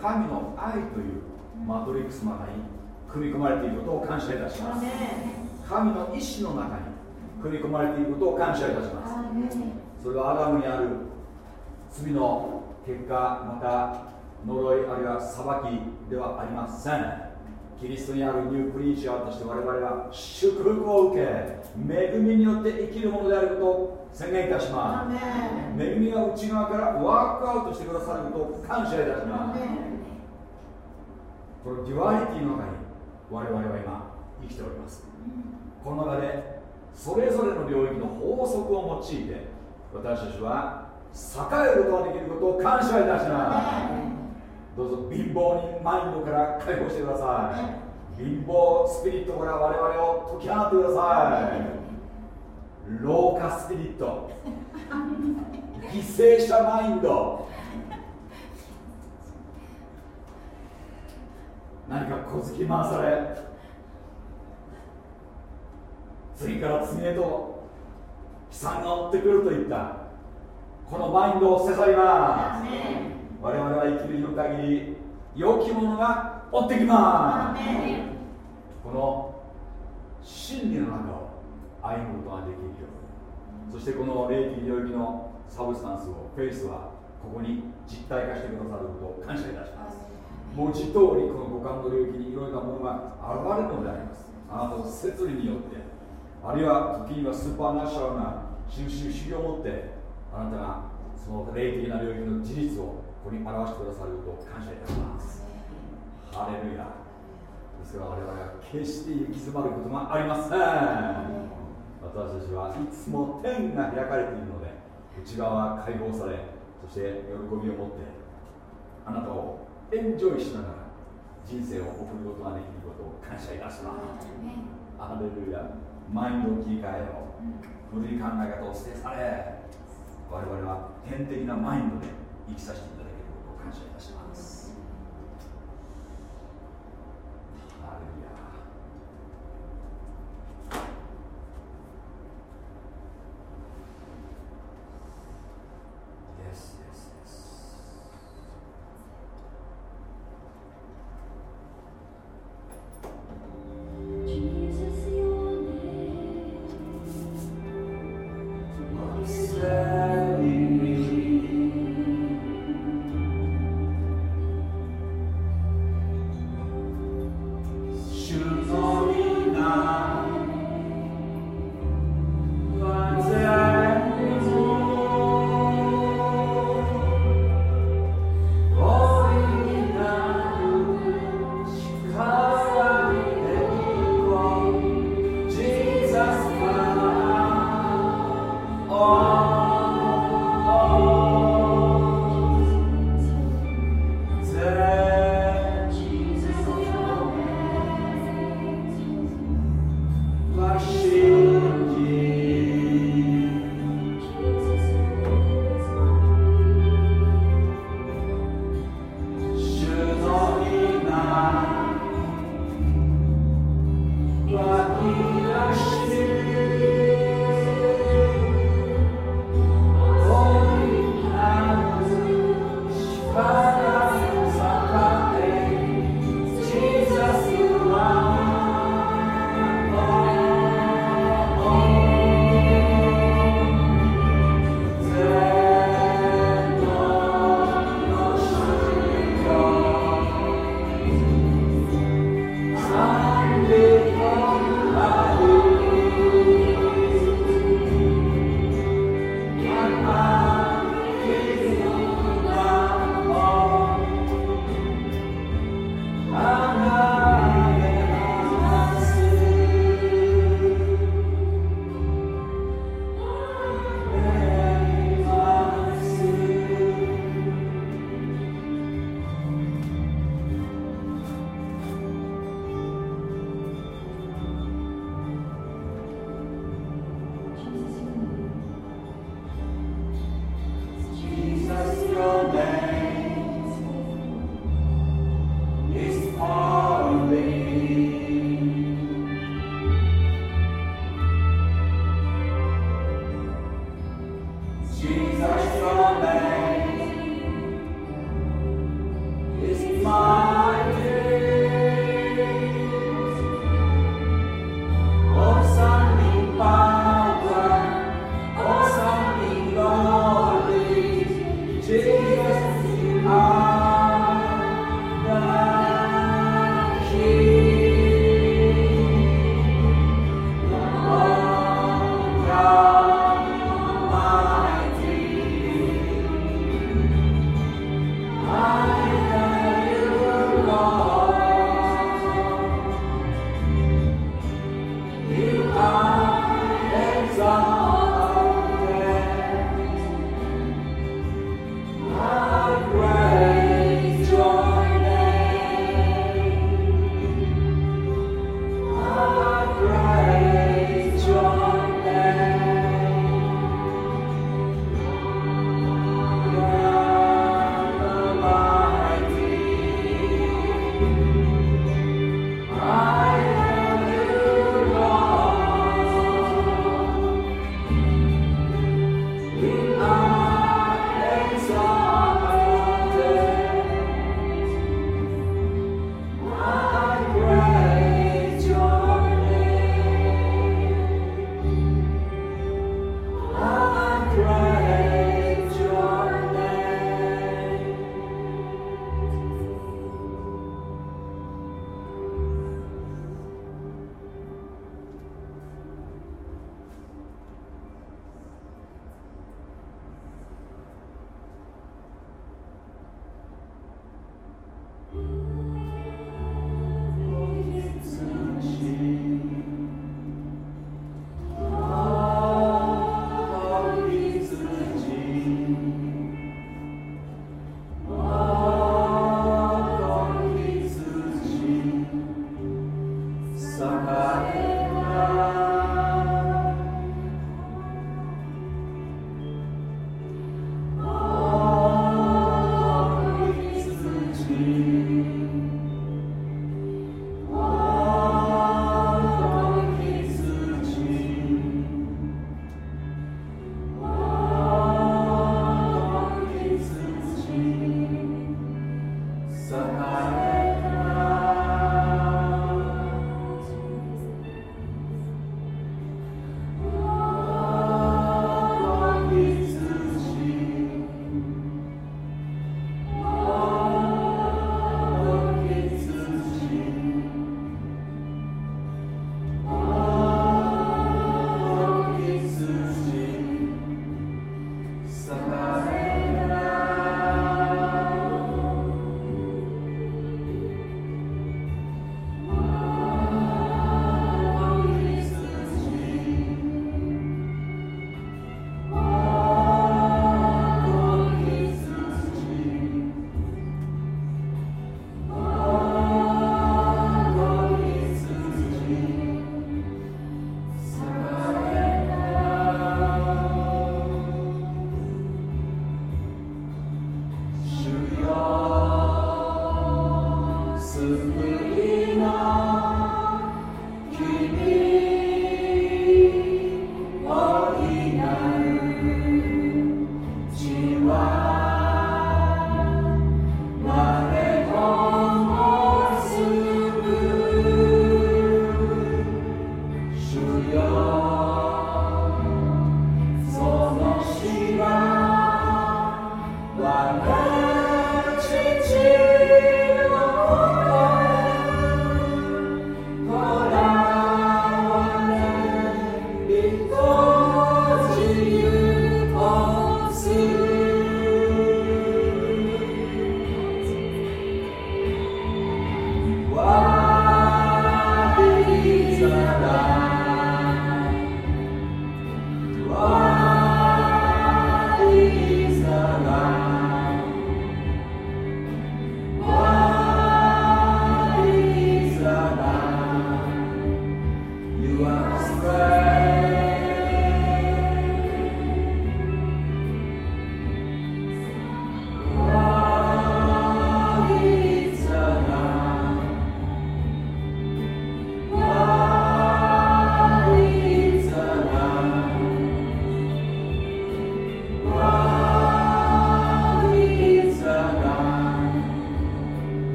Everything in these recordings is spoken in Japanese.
神の愛というマトリックスの中に組み込まれていることを感謝いたします。神の意志の中に組み込まれていることを感謝いたします。それはアダムにある罪の結果また呪いあるいは裁きではありませんキリストにあるニュープリーチャーとして我々は祝福を受け恵みによって生きるものであることを宣言いたします。恵みが内側から work out してくださることを感謝いたします。この duality の中に我々は今生きております。この中でそれぞれの領域の法則を用いて私たちは栄えることができることを感謝いたしますどうぞ貧乏人マインドから解放してください。貧乏スピリットから我々を解き放ってください。老化スピリット。犠牲者マインド。何か小突き回され。次から次へと悲惨が追ってくるといった。このマインドを捨て去ります生きる日の限り良きものが追ってきます。この真理の中を歩むことができるようそしてこの霊的領域のサブスタンスをフェイスはここに実体化してくださることを感謝いたします。文字通りこの五感の領域にいろいろなものが現れるのであります。あなたの摂理によってあるいは時にはスーパーナショナルな収集主義を持ってあなたがその霊的な領域の事実をここに表してくださることを感謝いたします。ハレルヤ。ですから我々は決して行き詰まることがありません。私たちはいつも天が開かれているので内側は解放されそして喜びを持ってあなたをエンジョイしながら人生を送ることができることを感謝いたします。ハレルヤ。マインドを切り替えよう。古い考え方を捨て去れ。我々は天的なマインドで生きさせてい感謝いたします。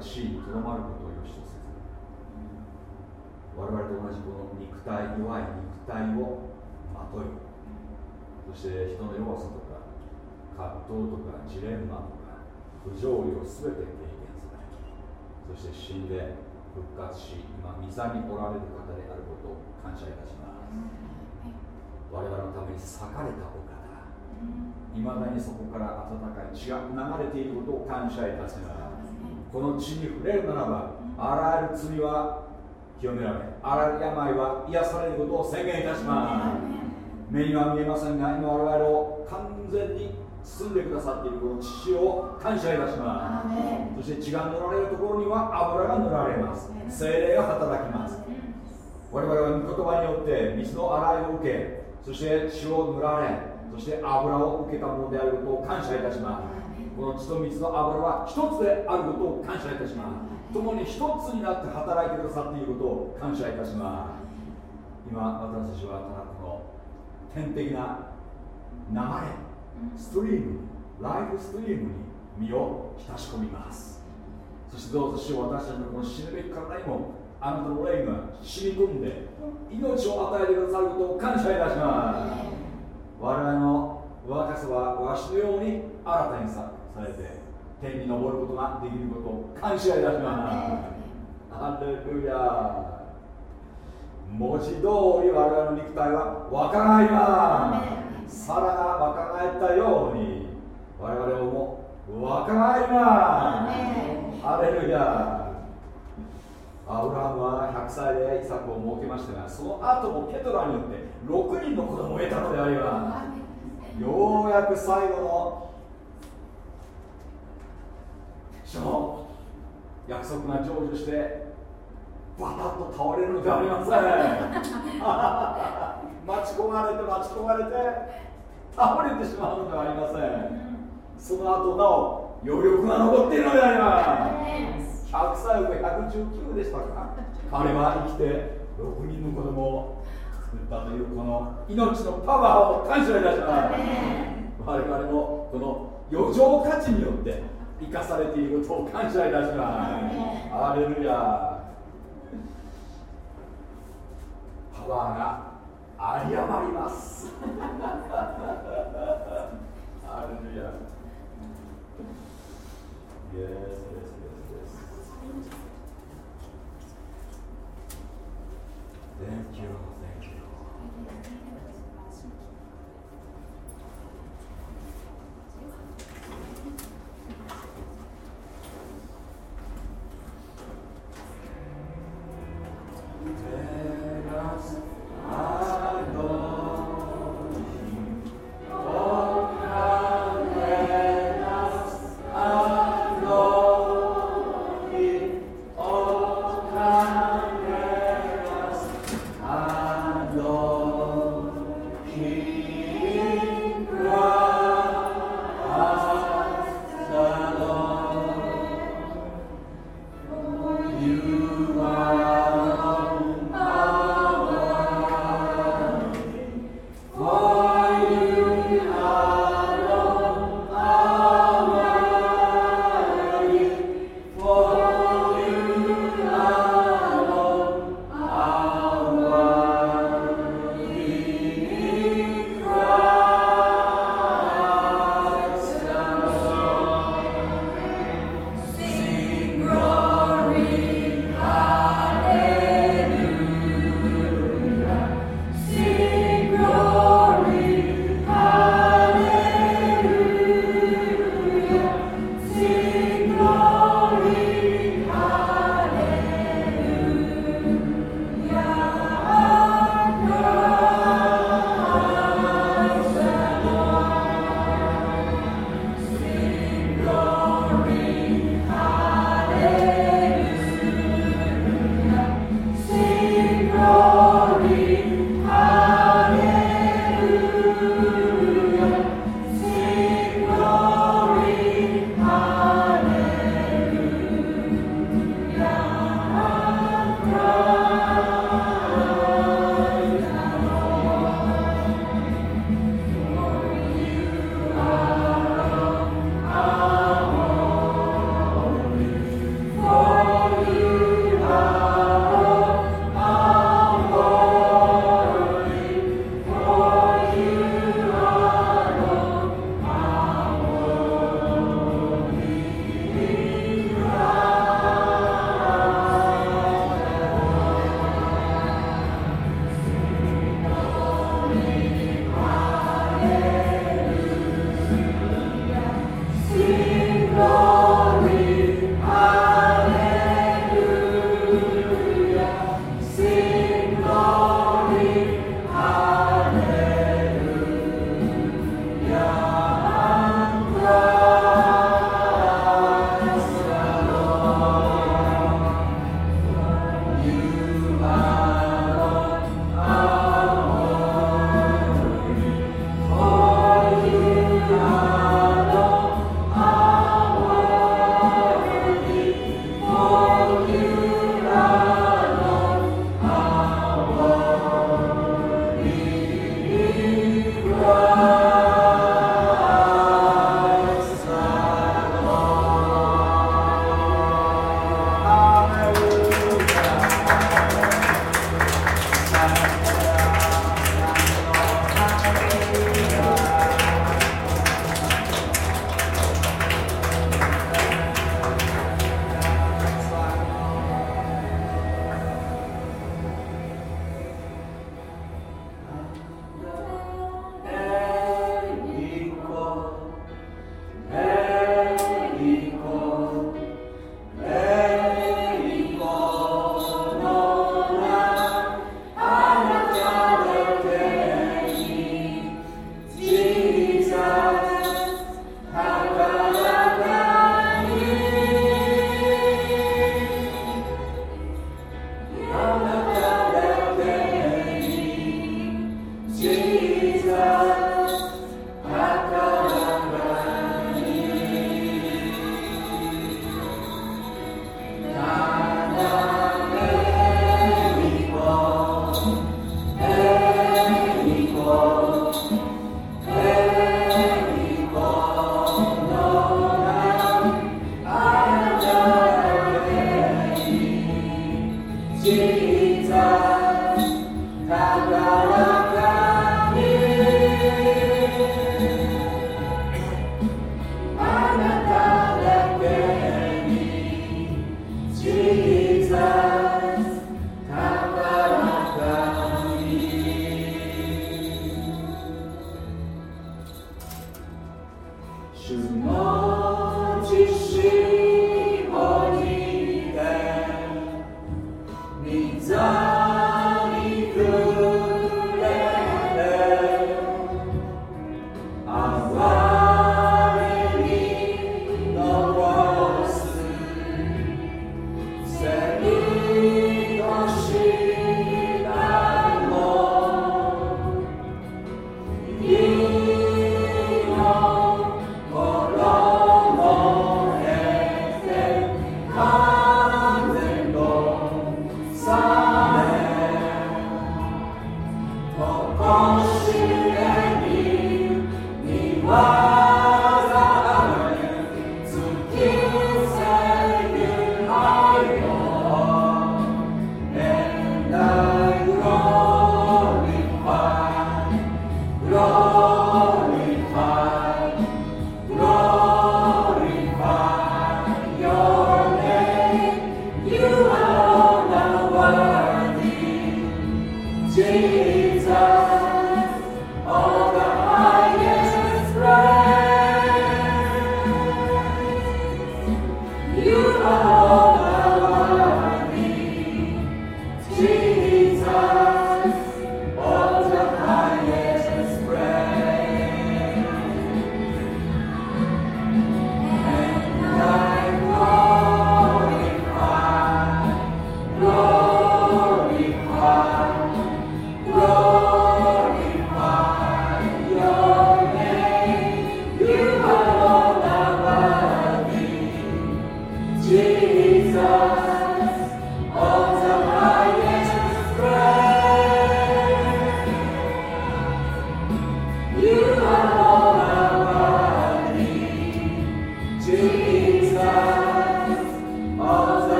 地位にとどまることをよしとせず我々と同じこの肉体弱い肉体をまといそして人の弱さとか葛藤とかジレンマとか不条理を全て経験されそして死んで復活し今御座におられる方であることを感謝いたします。我々のために裂かれたお方。いまだにそこから温かい血が流れていることを感謝いたしますこの血に触れるならばあらゆる罪は清められあらゆる病は癒されることを宣言いたします。目には見えませんが今我々を完全に包んでくださっているこの血を感謝いたします。そして血が塗られるところには油が塗られます。精霊が働きます。我々は御言葉によって水の洗いを受けそして血を塗られそして油を受けたものであることを感謝いたしますこの血と水の油は一つであることを感謝いたします共に一つになって働いてくださっていることを感謝いたします。今私たちはただこの天的な流れストリームライフストリームに身を浸し込みます。そしてどうぞ主よ私たちのこの死ぬべき体にもあなたの霊が染み込んで命を与えてくださることを感謝いたします。我々の若さはわしのように新たにさされて天に昇ることができることを感謝いたします。ハレルヤ文字通り我々の肉体は若返ります。サラが若返ったように我々も若返ります。ハレルヤアブラハムは100歳でイサクを設けましたがその後もペトラによって6人の子供を得たのであります。ようやく最後のその約束が成就してバタッと倒れるのではありません。待ち焦がれて待ち焦がれて倒れてしまうのではありません。その後なお余力が残っているのであります。100歳上119でしたか彼は生きて6人の子供を作ったというこの命のパワーを感謝いたします。我々もこの余剰価値によって生かされていることを感謝いたしますアレルヤパワーがあり余りますアレルヤ Yes, yes, yes, yes. Thank you.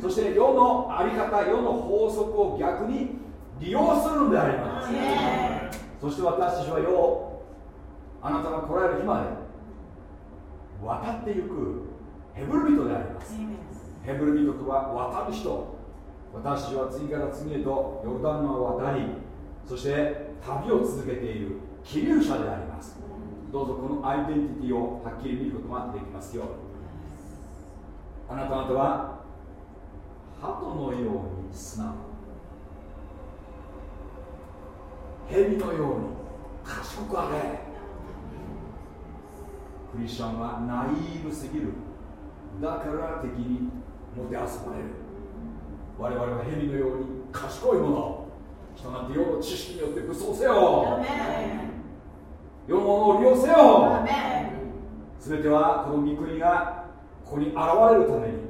そして世の在り方世の法則を逆に利用するのであります。そして私たちは世をあなたが来られる日まで渡っていくヘブル人であります。ヘブル人とは渡る人私は次から次へとヨルダン川を渡りそして旅を続けている気流者であります。どうぞこのアイデンティティをはっきり見ることができますよあなた方は鳩のように素直蛇のように賢くあれ。クリスチャンはナイーブすぎる。だから敵にもてあそばれる。我々は蛇のように賢いもの人なんて世の知識によって武装せよ。世のものを利用せよ全てはこの御国がここに現れるために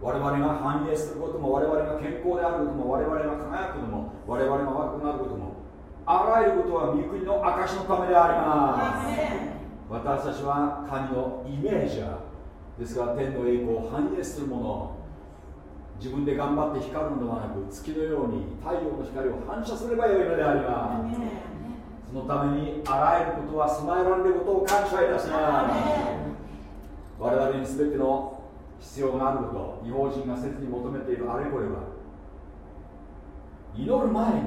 我々が繁栄することも我々が健康であることも我々が輝くことも我々が若くなることもあらゆることは御国の証のためであります。私たちは神のイメージャーですから天の栄光を反映するもの自分で頑張って光るのではなく月のように太陽の光を反射すればよいのであります。そのためにあらゆることは備えられることを感謝いたします。我々に全ての必要があること違法人が切に求めているあれこれは祈る前に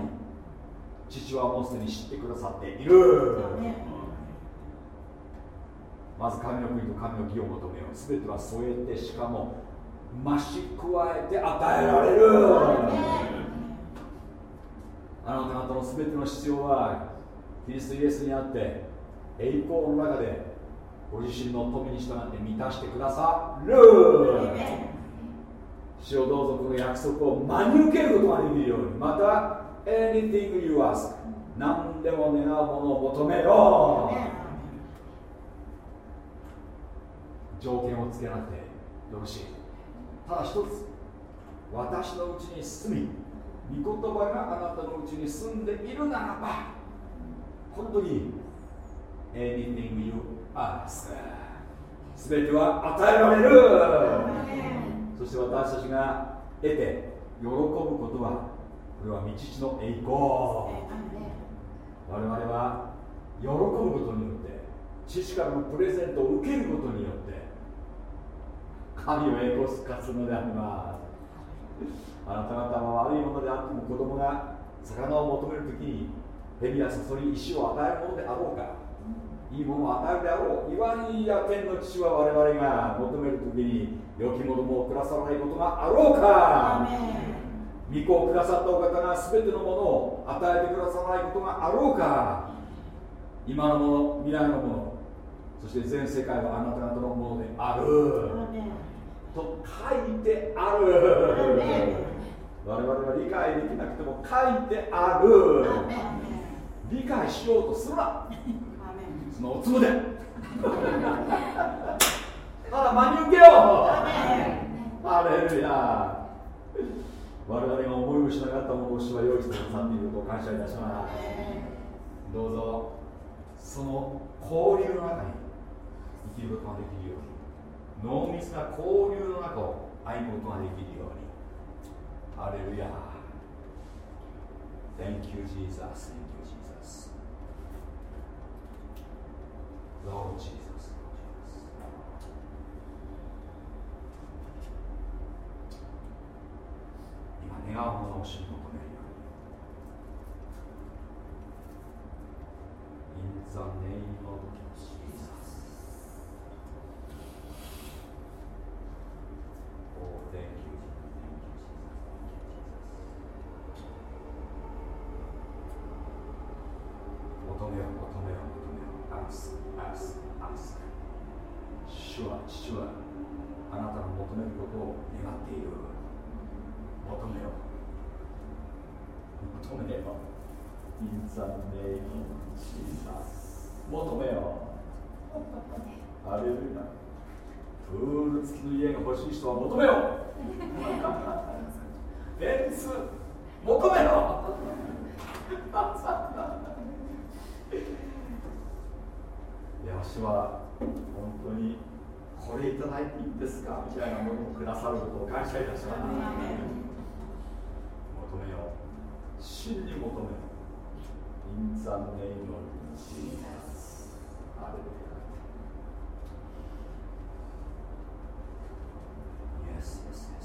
父はもうすでに知ってくださっている。まず神の国と神の義を求めよう。全ては添えてしかも増し加えて与えられる。あなた方の全ての必要はキリストイエスにあって栄光の中でご自身の富に従って満たしてくださる。主をどうぞこの約束を真に受けることができるようにまた anything you ask 何でも願うものを求めよう条件をつけなくてよろしい。ただ一つ私のうちに住み御言葉があなたのうちに住んでいるならばこの時 anything you ask 全ては与えられるそして私たちが得て喜ぶことはこれは道父の栄光我々は喜ぶことによって父からのプレゼントを受けることによって神を栄光するのでありますあなた方は悪いものであっても子供が魚を求めるときに蛇やサソリ石を与えるものであろうかいいものを与えるであろう言わにや天の父は我々が求めるときに良きものもくださらないことがあろうか御子をくださったお方が全てのものを与えてくださらないことがあろうか今のもの未来のものそして全世界はあなた方のものであると書いてある我々は理解できなくても書いてある理解しようとするなそのおつむで。ただ真に受けよう。ハレルヤ我々が思いもしなかったものを主は用意してくださっていることを感謝いたします。どうぞその交流の中に生きることができるように。濃密な交流の中を歩むことができるように。ハレルヤ。Thank you, Jesus. Thank you, Jesus. Lord Jesus. 今願うものを主に求めるように In the name of Jesus Oh thank you Thank you Jesus 求めよう求めよう求めよう Ask, ask, ask 主は父はあなたの求めることを願っている求めよ求めよ In the name of Jesus 求めよハレルヤプール付きの家が欲しい人は求めよ ベンツ求めよいや主は本当にこれいただいていいんですか？みたいなものをくださることを感謝いたします。求めよう真に求めインザンネイノルジーあスアレいてイエスイエ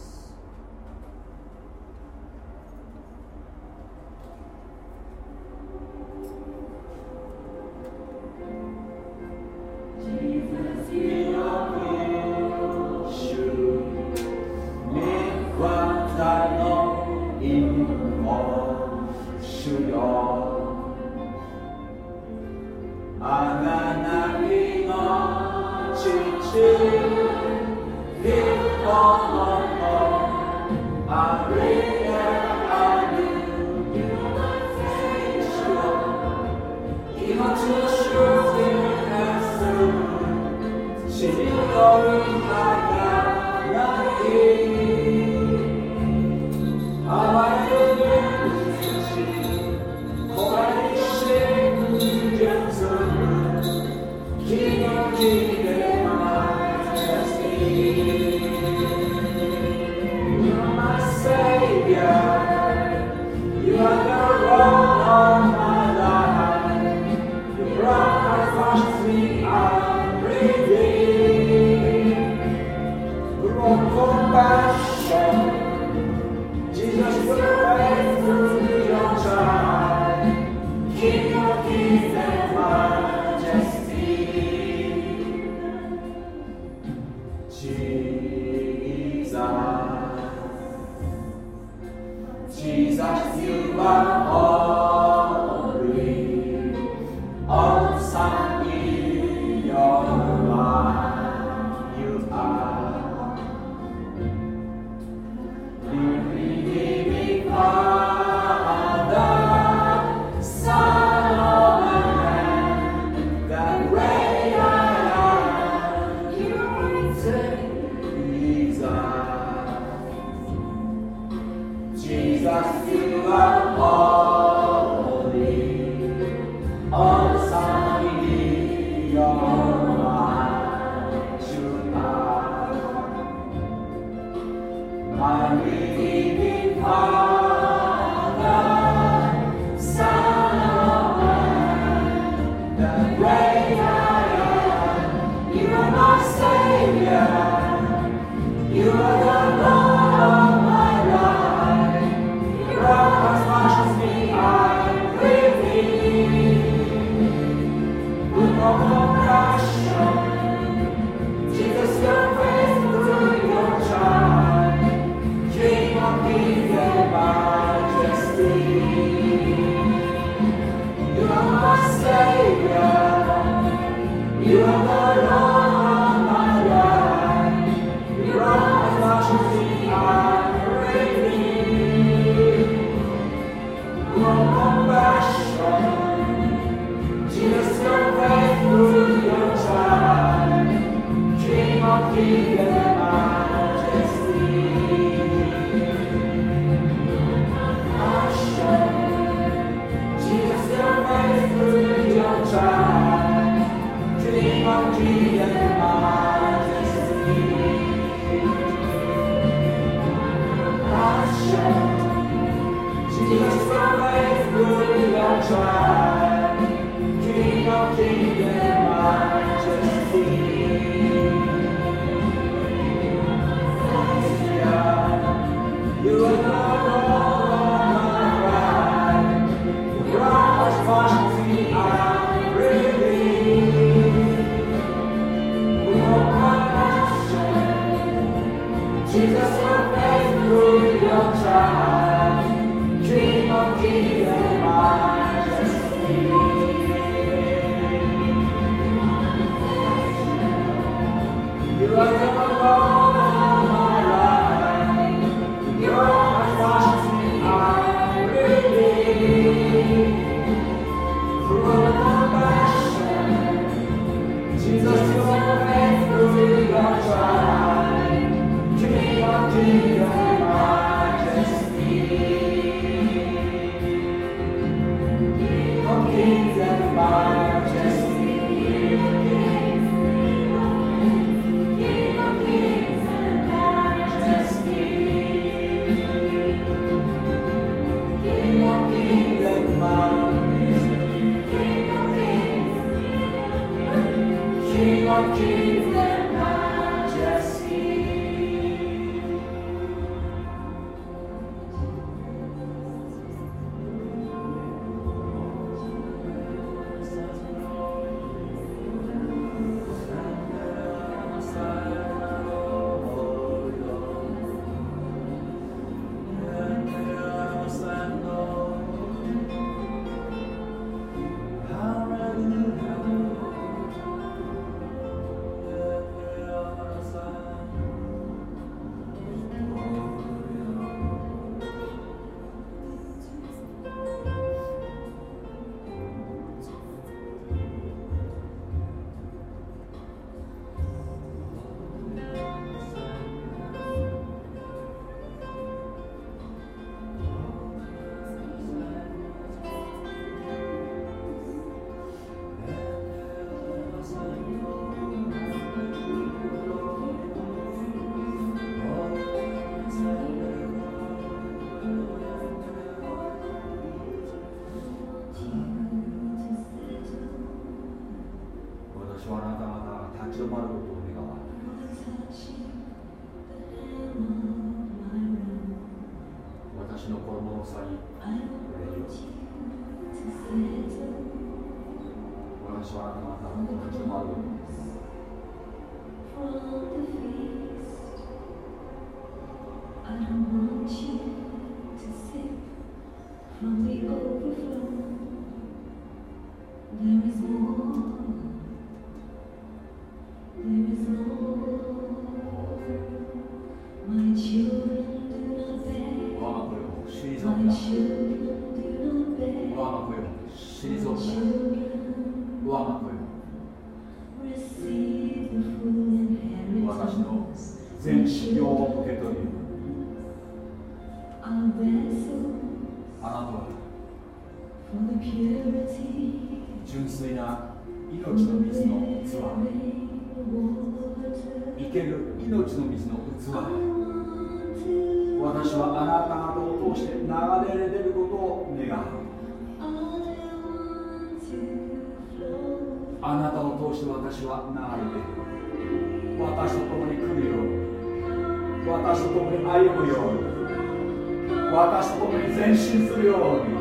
私と共に前進するように。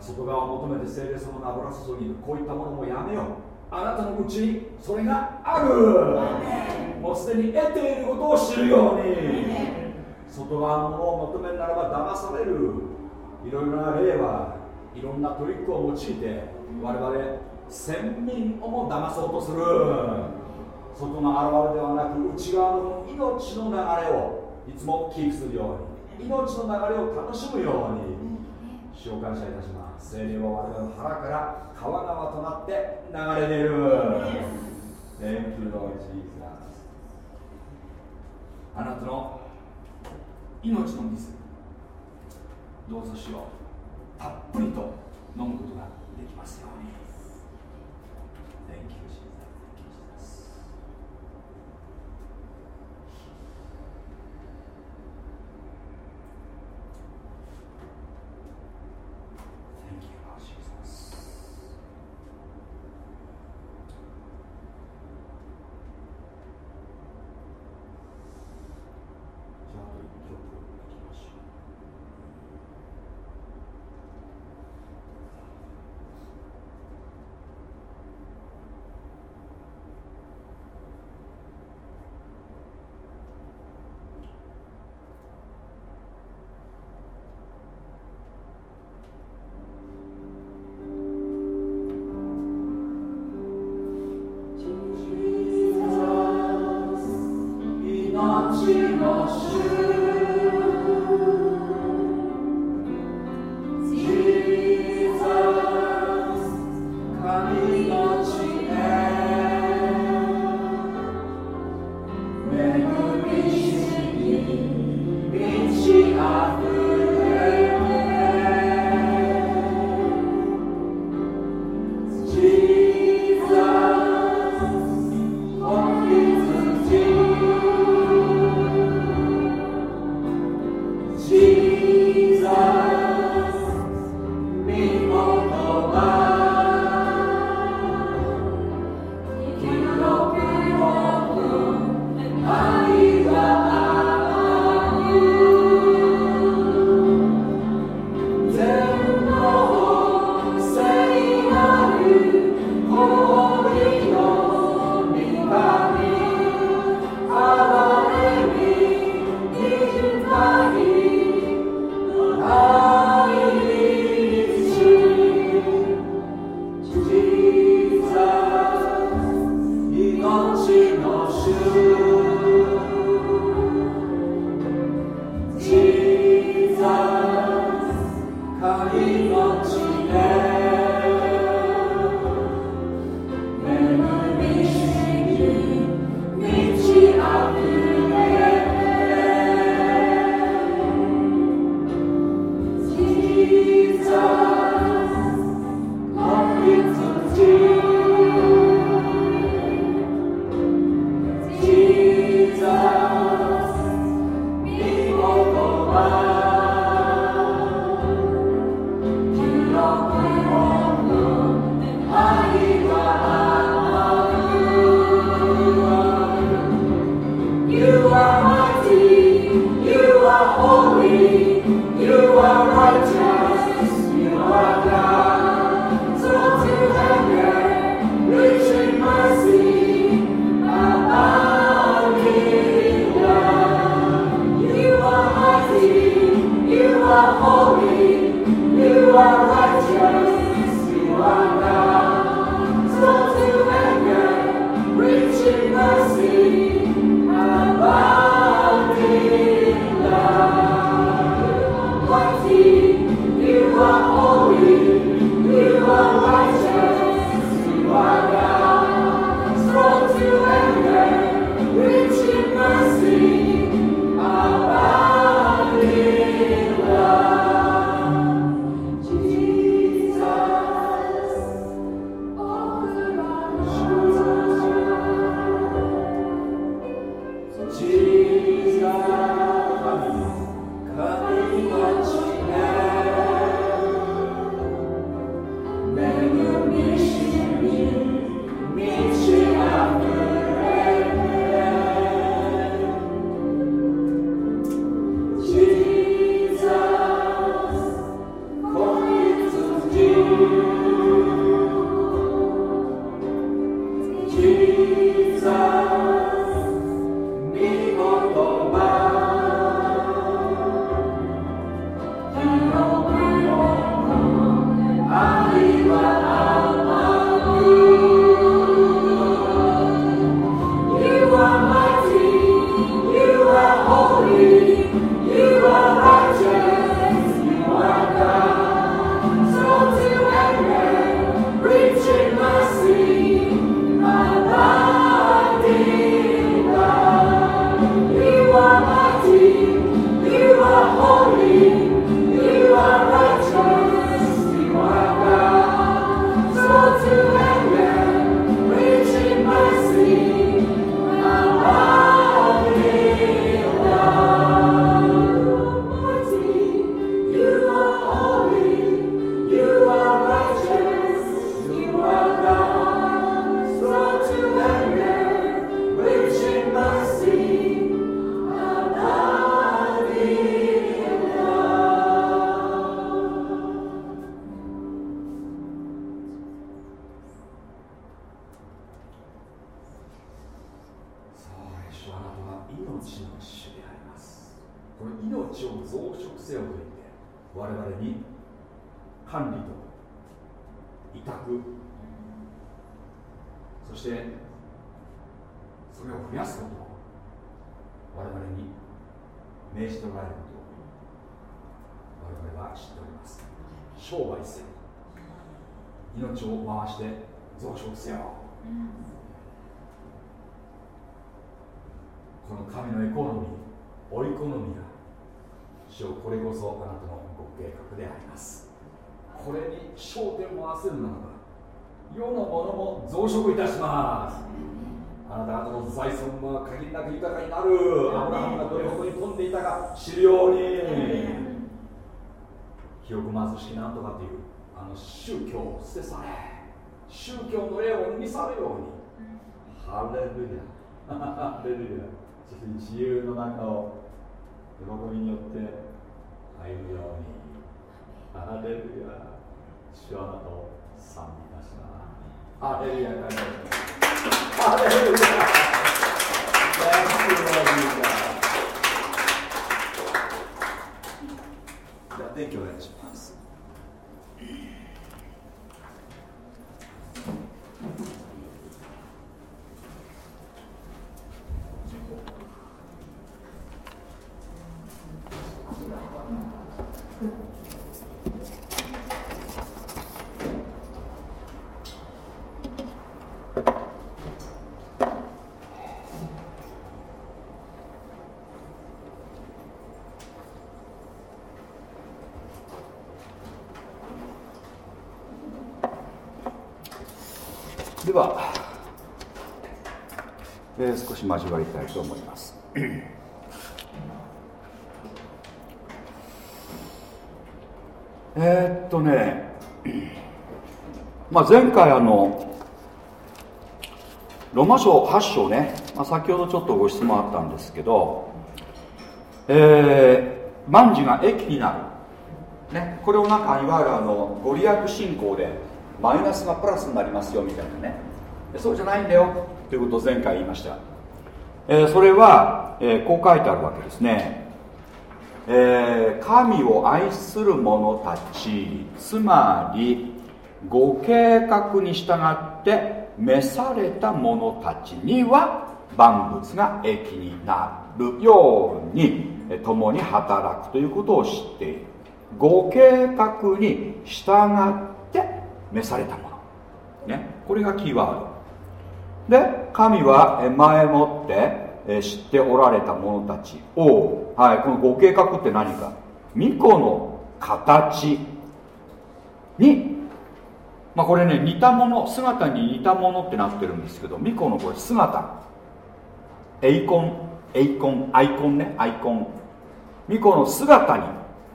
外側を求めて聖霊様の油注ぎこういったものもやめよう。あなたのうちにそれがある。もうすでに得ていることを知るように。外側のものを求めるならば騙される。いろいろな例はいろんなトリックを用いて我々先民をも騙そうとする。外の現れではなく内側の命の流れをいつもキープするように命の流れを楽しむように主を感謝いたします。精霊は我々の腹から川川となって流れ出る。Thank you, Lord Jesus あなたの命の水どうぞしようたっぷりと飲むことができますように。主よこれこそあなたのご計画であります。これに焦点を合わせるならば世のものも増殖いたします。あなた方の財産は限りなく豊かになる。アブラハムがどれほどに富んでいたか知るように。記憶貧しきなんとかっていうあの宗教を捨て去れ。宗教の霊を見去るように。ハレルヤ。ハレルヤ。そして自由の中を喜びによって歩むようにハレルヤ主はあなたを賛美いたしますハレルヤ感謝しますハレルヤ Thank you, Lord Jesus. じゃあ、天気お願いします。では、えー少し交わりたいと思います。えーっとね、まあ、前回あの、ロマ書8章ね、まあ、先ほどちょっとご質問あったんですけど、えー、万事が益になる、ね、これをなんかいわゆるあのご利益信仰でマイナスがプラスになりますよみたいなね。そうじゃないんだよということを前回言いました、えーそれは、えーこう書いてあるわけですね、えー神を愛する者たちつまりご計画に従って召された者たちには万物が益になるように共に働くということを知っている。ご計画に従って召されたもの、ね、これがキーワード。で神は前もってえ知っておられた者たち。を、はい、このご計画って何か？巫女の形。にまあこれね似たもの姿に似たものってなってるんですけど巫女のこれ姿。エイコンエイコンアイコンねアイコン。巫女の姿に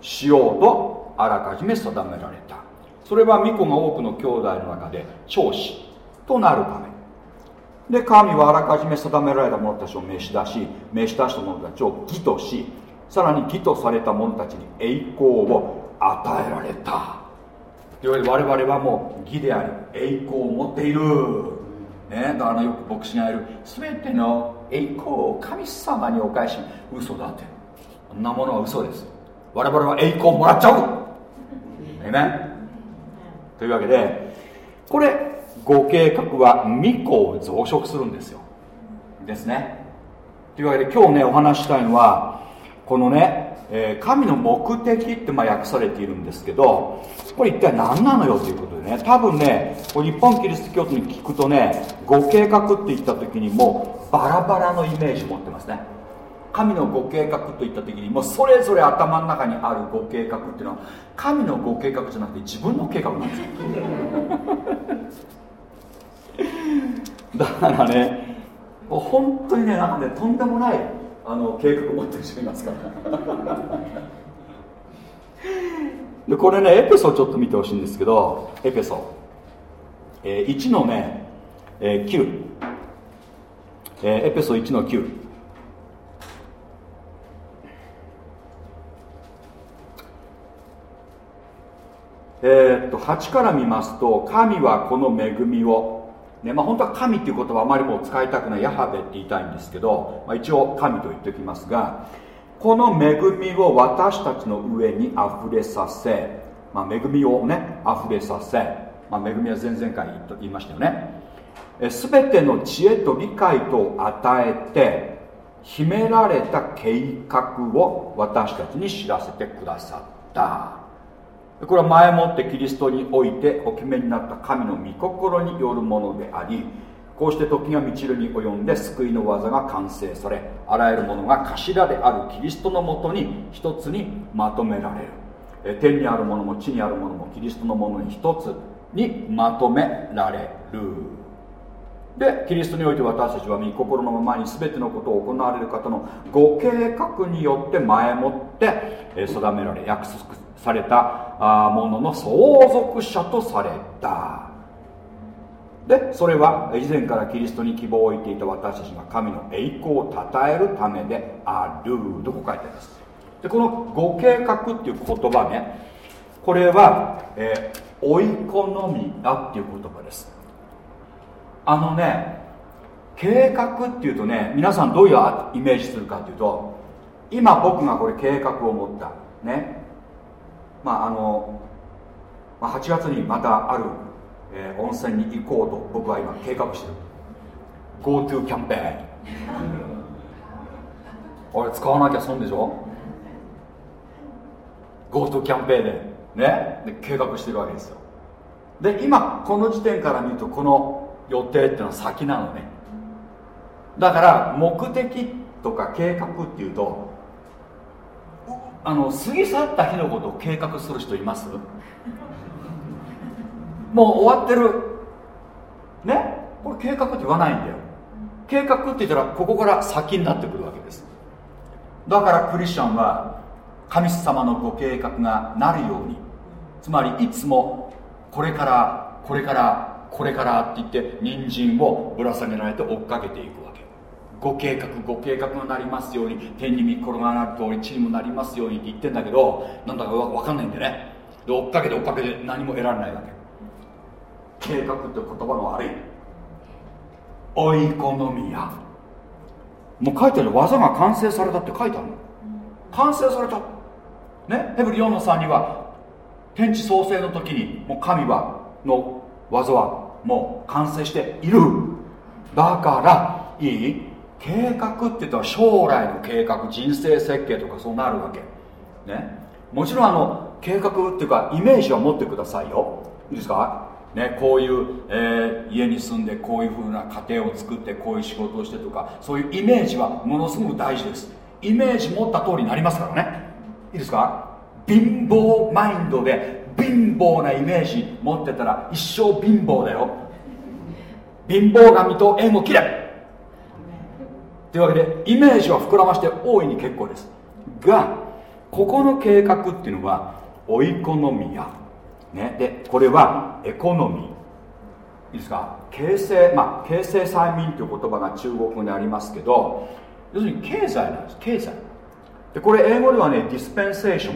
しようとあらかじめ定められた。それは巫女が多くの兄弟の中で長子となるため。で神はあらかじめ定められた者たちを召し出し召し出した者たちを義としさらに義とされた者たちに栄光を与えられた。というわけで我々はもう義であり栄光を持っている、ね、だからよく牧師がいる全ての栄光を神様にお返し嘘だって。そんなものは嘘です。我々は栄光をもらっちゃう。え ね。というわけでこれご計画は巫女を増殖するんですよ。ですね。というわけで今日ねお話したいのはこのね、えー神の目的ってまあ訳されているんですけどこれ一体何なのよということでね。多分ねこれ日本キリスト教徒に聞くとねご計画って言った時にもうバラバラのイメージ持ってますね。神のご計画といった時にもうそれぞれ頭の中にあるご計画っていうのは神のご計画じゃなくて自分の計画なんですよ。だからねもう本当にねなんかねとんでもないあの計画を持ってる人いますから。でこれねエペソちょっと見てほしいんですけどエペソ、えー1のね、えー9、えーエペソ1の9えっと8から見ますと神はこの恵みを、ねまあ、本当は神っていう言葉はあまりもう使いたくないヤハベって言いたいんですけど、まあ、一応神と言っておきますがこの恵みを私たちの上にあふれさせ、まあ、恵みをねあふれさせ、まあ、恵みは前々回言いましたよね。え全ての知恵と理解と与えて秘められた計画を私たちに知らせてくださった。これは前もってキリストにおいてお決めになった神の御心によるものでありこうして時が満ちるに及んで救いの技が完成されあらゆるものが頭であるキリストのもとに一つにまとめられる。天にあるものも地にあるものもキリストのものに一つにまとめられる。でキリストにおいて私たちは御心のままに全てのことを行われる方のご計画によって前もって定められ約束されたものの相続者とされた。でそれは以前からキリストに希望を置いていた私たちが神の栄光を称えるためである。とこ書いてあります？でこのご計画っていう言葉ねこれは、えー、追い好みだっていう言葉です。あのね計画っていうとね皆さんどういうイメージするかっていうと今僕がこれ計画を持ったね。まああの、まあ、8月にまたあるえー、温泉に行こうと僕は今計画してる。GoTo キャンペーン俺使わなきゃ損でしょ？GoTo キャンペーンで。ね？で計画してるわけですよ。で今この時点から見るとこの予定っていうのは先なのね。だから目的とか計画っていうとあの過ぎ去った日のことを計画する人います？もう終わってる。ね？これ計画って言わないんだよ。計画って言ったらここから先になってくるわけです。だからクリスチャンは神様のご計画がなるように。つまりいつもこれからこれからこれからって言って人参をぶら下げられて追っかけていく。ご計画ご計画がなりますように天に見転がらる通り地にもなりますようにって言ってんだけどなんだか分かんないんでね。で追っかけて追っかけて何も得られないわけ。計画って言葉が悪い。おい好みやもう書いてある技が完成されたって書いてあるの。完成された。ね？ヘブリ4の3には天地創生の時にもう神はの技はもう完成している。だからいい？計画って言ったら将来の計画人生設計とかそうなるわけ。ね。もちろんあの計画っていうかイメージは持ってくださいよ。いいですか？ね、こういう、えー、家に住んでこういうふうな家庭を作ってこういう仕事をしてとかそういうイメージはものすごく大事です。イメージ持った通りになりますからね。いいですか？貧乏マインドで貧乏なイメージ持ってたら一生貧乏だよ。貧乏神と縁を切れ。というわけでイメージは膨らまして大いに結構です。がここの計画っていうのは追い好みやね、でこれはエコノミー。いいですか？形成まあ形成催眠という言葉が中国語にありますけど要するに経済なんです。経済。でこれ英語ではねディスペンセーション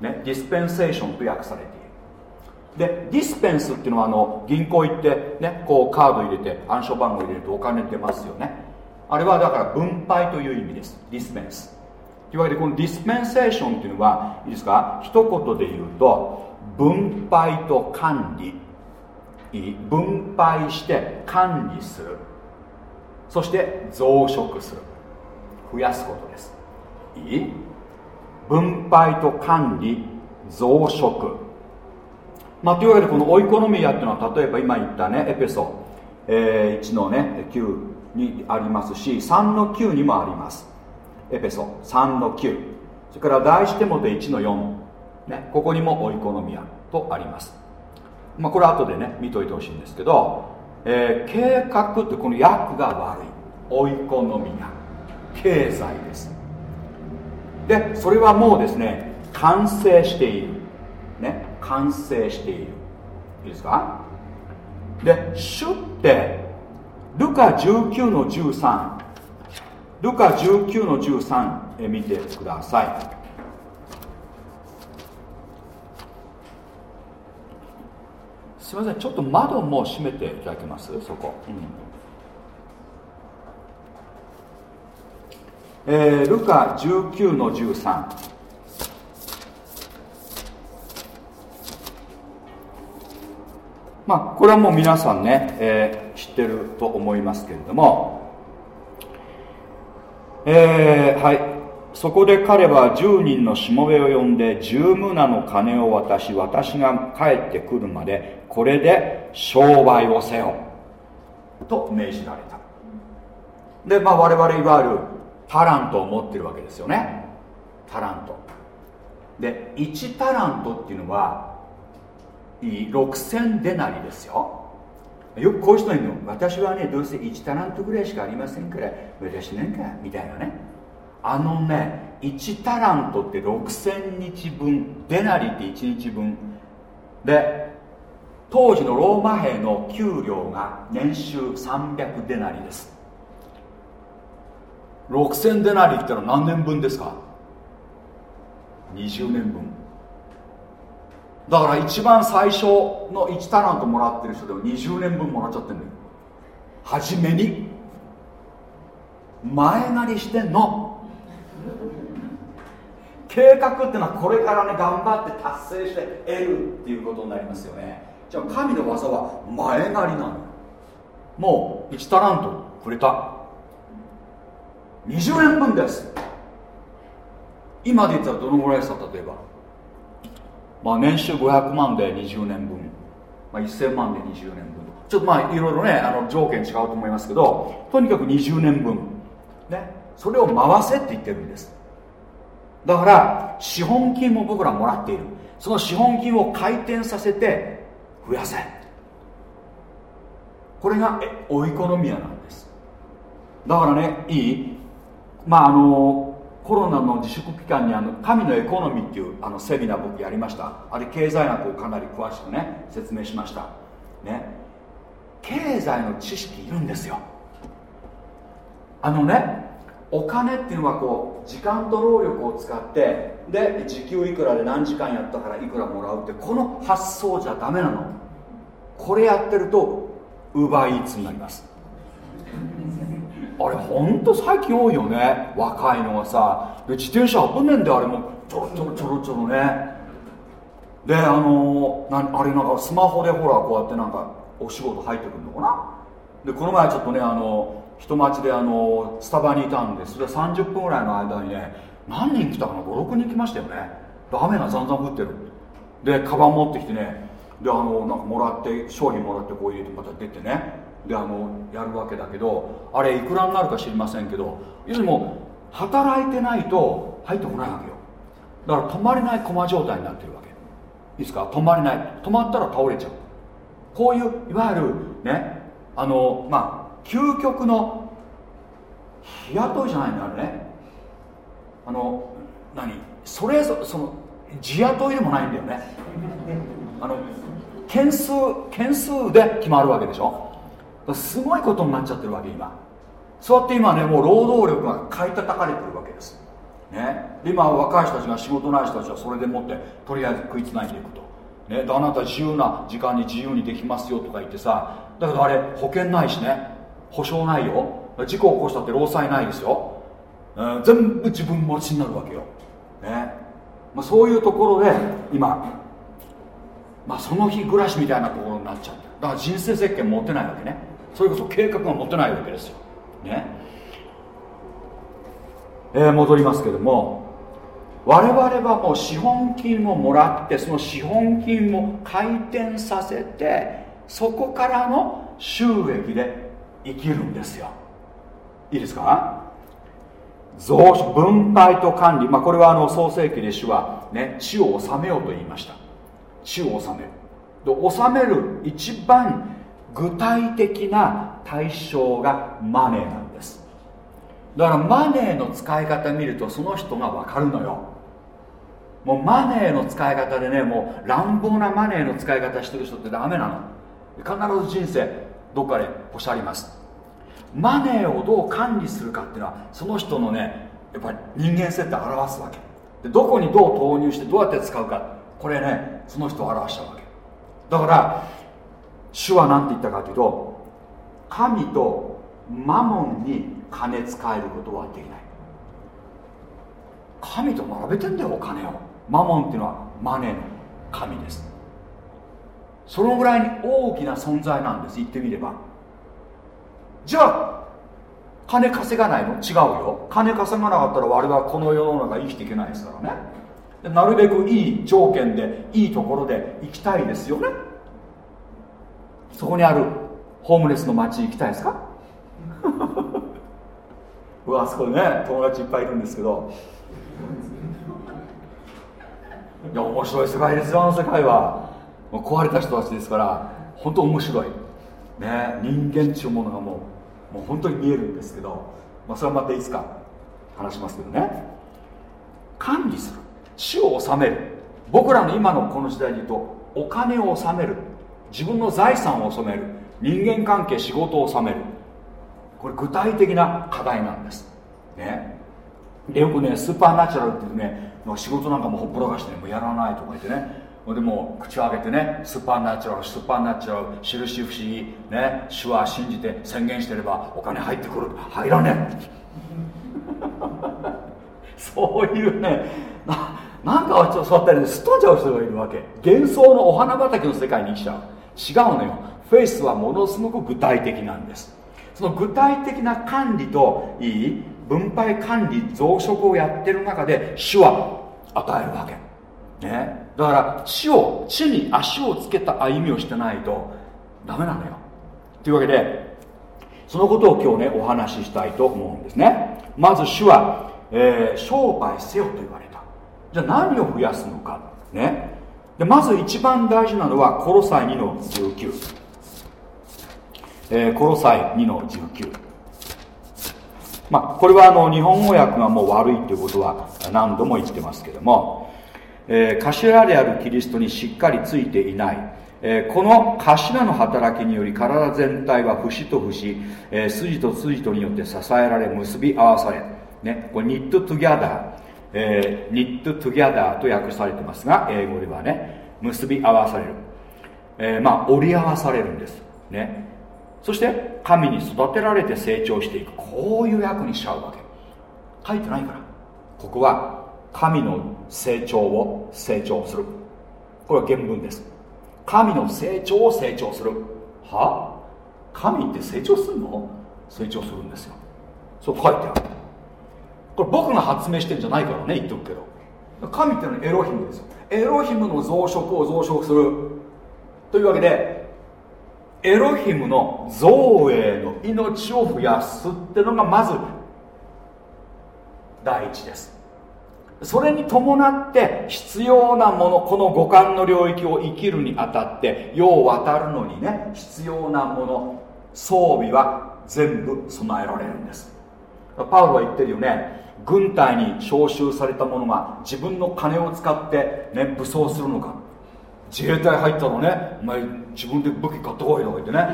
ね。ディスペンセーションと訳されている。でディスペンスっていうのはあの銀行行ってねこうカード入れて暗証番号入れるとお金出ますよね。あれはだから分配という意味です。ディスペンスというわけでこのディスペンセーションっていうのはいいですか一言で言うと分配と管理。分配して管理する。そして増殖する。増やすことです。いい？分配と管理増殖。まあというわけでこのオイコノミアっていうのは例えば今言ったねエペソ、えー、1のね9にありますし3の9にもあります。エペソ3の9それから大師テモテ1の4ね、ここにもオイコノミアとあります、まあ、これ後でね見といてほしいんですけど、えー、計画ってこの訳が悪い。オイコノミア経済です。でそれはもうですね完成している。ね完成している。いいですか？で主ってルカ19の13ルカ19の13え見てください。すみません。ちょっと窓も閉めていただけます？そこ、うん、えー、ルカ19の13まあこれはもう皆さんね、えー、ってると思いますけれども。えー、はい。そこで彼は10人のしもべを呼んで10棟の金を渡し私が帰ってくるまでこれで商売をせよと命じられた。でまあ我々いわゆるタラントを持ってるわけですよね。タラント。で1タラントっていうのはいい6000デナリですよ。よくこういう人に言うの。私はねどうせ1タラントぐらいしかありませんから私なんかみたいなね。あのね1タラントって6000日分デナリって1日分。で当時のローマ兵の給料が年収300デナリです。6000デナリってのは何年分ですか？20年分。だから一番最初の1タラントもらってる人でも20年分もらっちゃってんだよ。初めに。前借りしてんの。計画っていうのはこれからね頑張って達成して得るっていうことになりますよね。じゃあ神の技は前借りなの。もう1タラントくれた。20年分です。今で言ったらどのぐらいですか例えば。まあ年収500万で20年分、まあ、1000万で20年分ちょっとまあいろいろねあの条件違うと思いますけどとにかく20年分。ね。それを回せって言ってるんです。だから資本金も僕らもらっている。その資本金を回転させて増やせ。これがオイコノミアなんです。だからねいい。まああのコロナの自粛期間にあの神のエコノミーっていうあのセミナー僕やりました。あれ経済学をかなり詳しくね説明しました。ね。経済の知識いるんですよ。あのねお金っていうのはこう時間と労力を使ってで時給いくらで何時間やったからいくらもらうってこの発想じゃダメなの。これやってるとウーバーイーツになります。あれほんと最近多いよね。若いのがさで自転車危ねえんだよあれもちょろちょろちょろちょろね。であのなあれなんかスマホでほらこうやってなんかお仕事入ってくるのかな。でこの前ちょっとねあの人待ちであのスタバにいたんでそれ30分ぐらいの間にね何人来たかな？56人来ましたよね。雨がざんざん降ってる。でカバン持ってきてね。であのなんかもらって商品もらってこう入れてまた出てね。であのやるわけだけどあれいくらになるか知りませんけど要するにもう働いてないと入ってこないわけよ。だから止まれない駒状態になってるわけ。いいですか？止まれない。止まったら倒れちゃう。こういういわゆるねあのまあ究極の日雇いじゃないんだあれね。あの何？それぞその地雇いでもないんだよね。あの件数件数で決まるわけでしょ。すごいことになっちゃってるわけ今。そうやって今ねもう労働力が買い叩かれてるわけです。ね。今若い人たちが仕事ない人たちはそれでもってとりあえず食いつないでいくと。ね、あなた自由な時間に自由にできますよとか言ってさだけどあれ保険ないしね。保証ないよ。事故を起こしたって労災ないですよ、えー、全部自分持ちになるわけよ、ね。まあ、そういうところで今、まあ、その日暮らしみたいなところになっちゃってだから人生設計持ってないわけね。それこそ計画が持てないわけですよ。ね。えー、戻りますけども我々はもう資本金をもらってその資本金を回転させてそこからの収益で生きるんですよ。いいですか？増殖分配と管理、まあ、これはあの創世記で主は、ね、地を治めようと言いました。地を治める。で治める一番具体的な対象がマネーなんです。だからマネーの使い方見るとその人が分かるのよ。もうマネーの使い方でねもう乱暴なマネーの使い方してる人ってダメなの。必ず人生どっかでポシャります。マネーをどう管理するかっていうのはその人のねやっぱり人間性って表すわけ。でどこにどう投入してどうやって使うか。これねその人を表しちゃうわけ。だから主は何て言ったかというと神とマモンに金使えることはできない。神と並べてんだよお金を。マモンっていうのはマネーの神です。そのぐらいに大きな存在なんです。言ってみれば。じゃあ金稼がないの？違うよ。金稼がなかったら我々はこの世の中生きていけないですからね。なるべくいい条件でいいところで生きたいですよね。そこにあるホームレスの街行きたいですか？うわあそこね友達いっぱいいるんですけど。いや面白い世界ですよあの世界は。もう壊れた人たちですから本当面白い。ね人間っていうものがもうもう本当に見えるんですけど、まあ、それはまたいつか話しますけどね。管理する。死を治める。僕らの今のこの時代で言うとお金を納める。自分の財産を納める。人間関係仕事を納める。これ具体的な課題なんです。ね。でよくねスーパーナチュラルっていうね仕事なんかもほっぽらかしてねもうやらないとか言ってね。でも口を開けてねスーパーナチュラルスーパーナチュラル印不思議ね手話信じて宣言してればお金入ってくる。入らねえ。そういうねなんかちょっと座ったりすっ飛んじゃう人がいるわけ。幻想のお花畑の世界に生きちゃう。違うのよ。フェイスはものすごく具体的なんです。その具体的な管理といい分配管理増殖をやってる中で主は与えるわけ。ね。だから地を地に足をつけた歩みをしてないとダメなのよ。というわけでそのことを今日ねお話ししたいと思うんですね。まず主は、えー、商売せよと言われじゃあ何を増やすのか。ね。でまず一番大事なのはコロサイ2の19、えー、コロサイ2の19まあこれはあの日本語訳がもう悪いということは何度も言ってますけども、えー、頭であるキリストにしっかりついていない。えー、この頭の働きにより体全体は節と節、えー、筋と筋とによって支えられ結び合わされ、ね、これニットトゥギャダーえー、knit together と訳されてますが英語ではね結び合わされる、えー、まあ折り合わされるんです。ね。そして神に育てられて成長していく。こういう役にしちゃうわけ。書いてないから。ここは神の成長を成長する。これは原文です。神の成長を成長する。は？神って成長するの？成長するんですよ。そう書いてある。これ僕が発明してんじゃないからね言っとくけど。神ってのはエロヒムですよ。エロヒムの増殖を増殖する。というわけでエロヒムの造営の命を増やすってのがまず第一です。それに伴って必要なものこの五感の領域を生きるにあたって世を渡るのにね必要なもの装備は全部備えられるんです。パウロは言ってるよね。軍隊に招集された者が自分の金を使って、ね、武装するのか。自衛隊入ったのね。お前自分で武器買ってこいとか言ってね。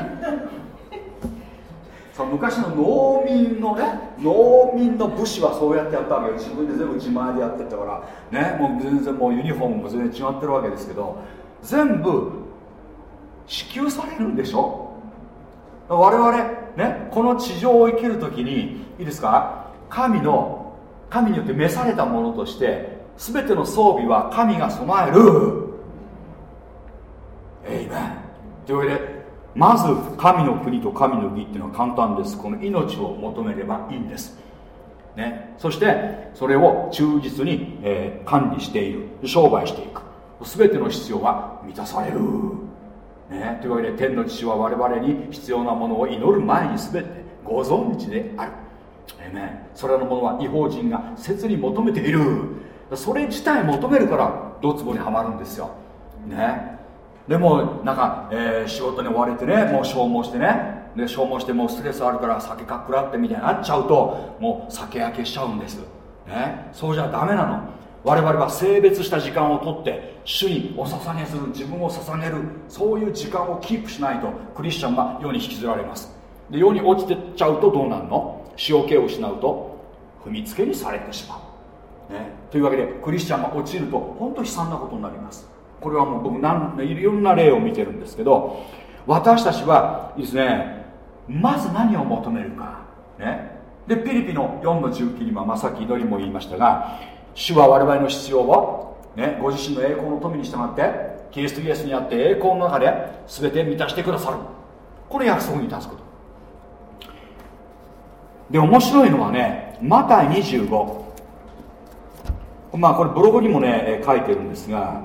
さ昔の農民のね農民の武士はそうやってやったわけよ。自分で全部自前でやってったから。ねもう全然もうユニフォームも全然違ってるわけですけど。全部支給されるんでしょ？我々ねこの地上を生きる時にいいですか？神の神によって召されたものとして全ての装備は神が備える。エイメンというわけでまず神の国と神の義っていうのは簡単です。この命を求めればいいんです、ね、そしてそれを忠実に、えー、管理している。商売していく。全ての必要は満たされる、ね、というわけで天の父は我々に必要なものを祈る前に全てご存知である。それらのものは違法人が切に求めている。それ自体求めるからドツボにはまるんですよ。ね。でもなんか、えー、仕事に追われてねもう消耗してね。で消耗してもうストレスあるから酒かっくらってみたいになっちゃうともう酒焼けしちゃうんです、ね、そうじゃダメなの。我々は性別した時間をとって主にお捧げする自分を捧げるそういう時間をキープしないとクリスチャンが世に引きずられます。で世に落ちてっちゃうとどうなるの？塩気を失うと踏みつけにされてしまう、ね、というわけでクリスチャンが落ちると本当悲惨なことになります。これはもう僕何いろんな例を見てるんですけど私たちはですね。まず何を求めるか、ね、でピリピの4の19には、ま、さき祈りも言いましたが主は我々の必要を、ね、ご自身の栄光の富に従ってキリストイエスにあって栄光の中で全て満たしてくださる。これ約束に立つこと。で面白いのはねマタイ25まあこれブログにもね書いてるんですが、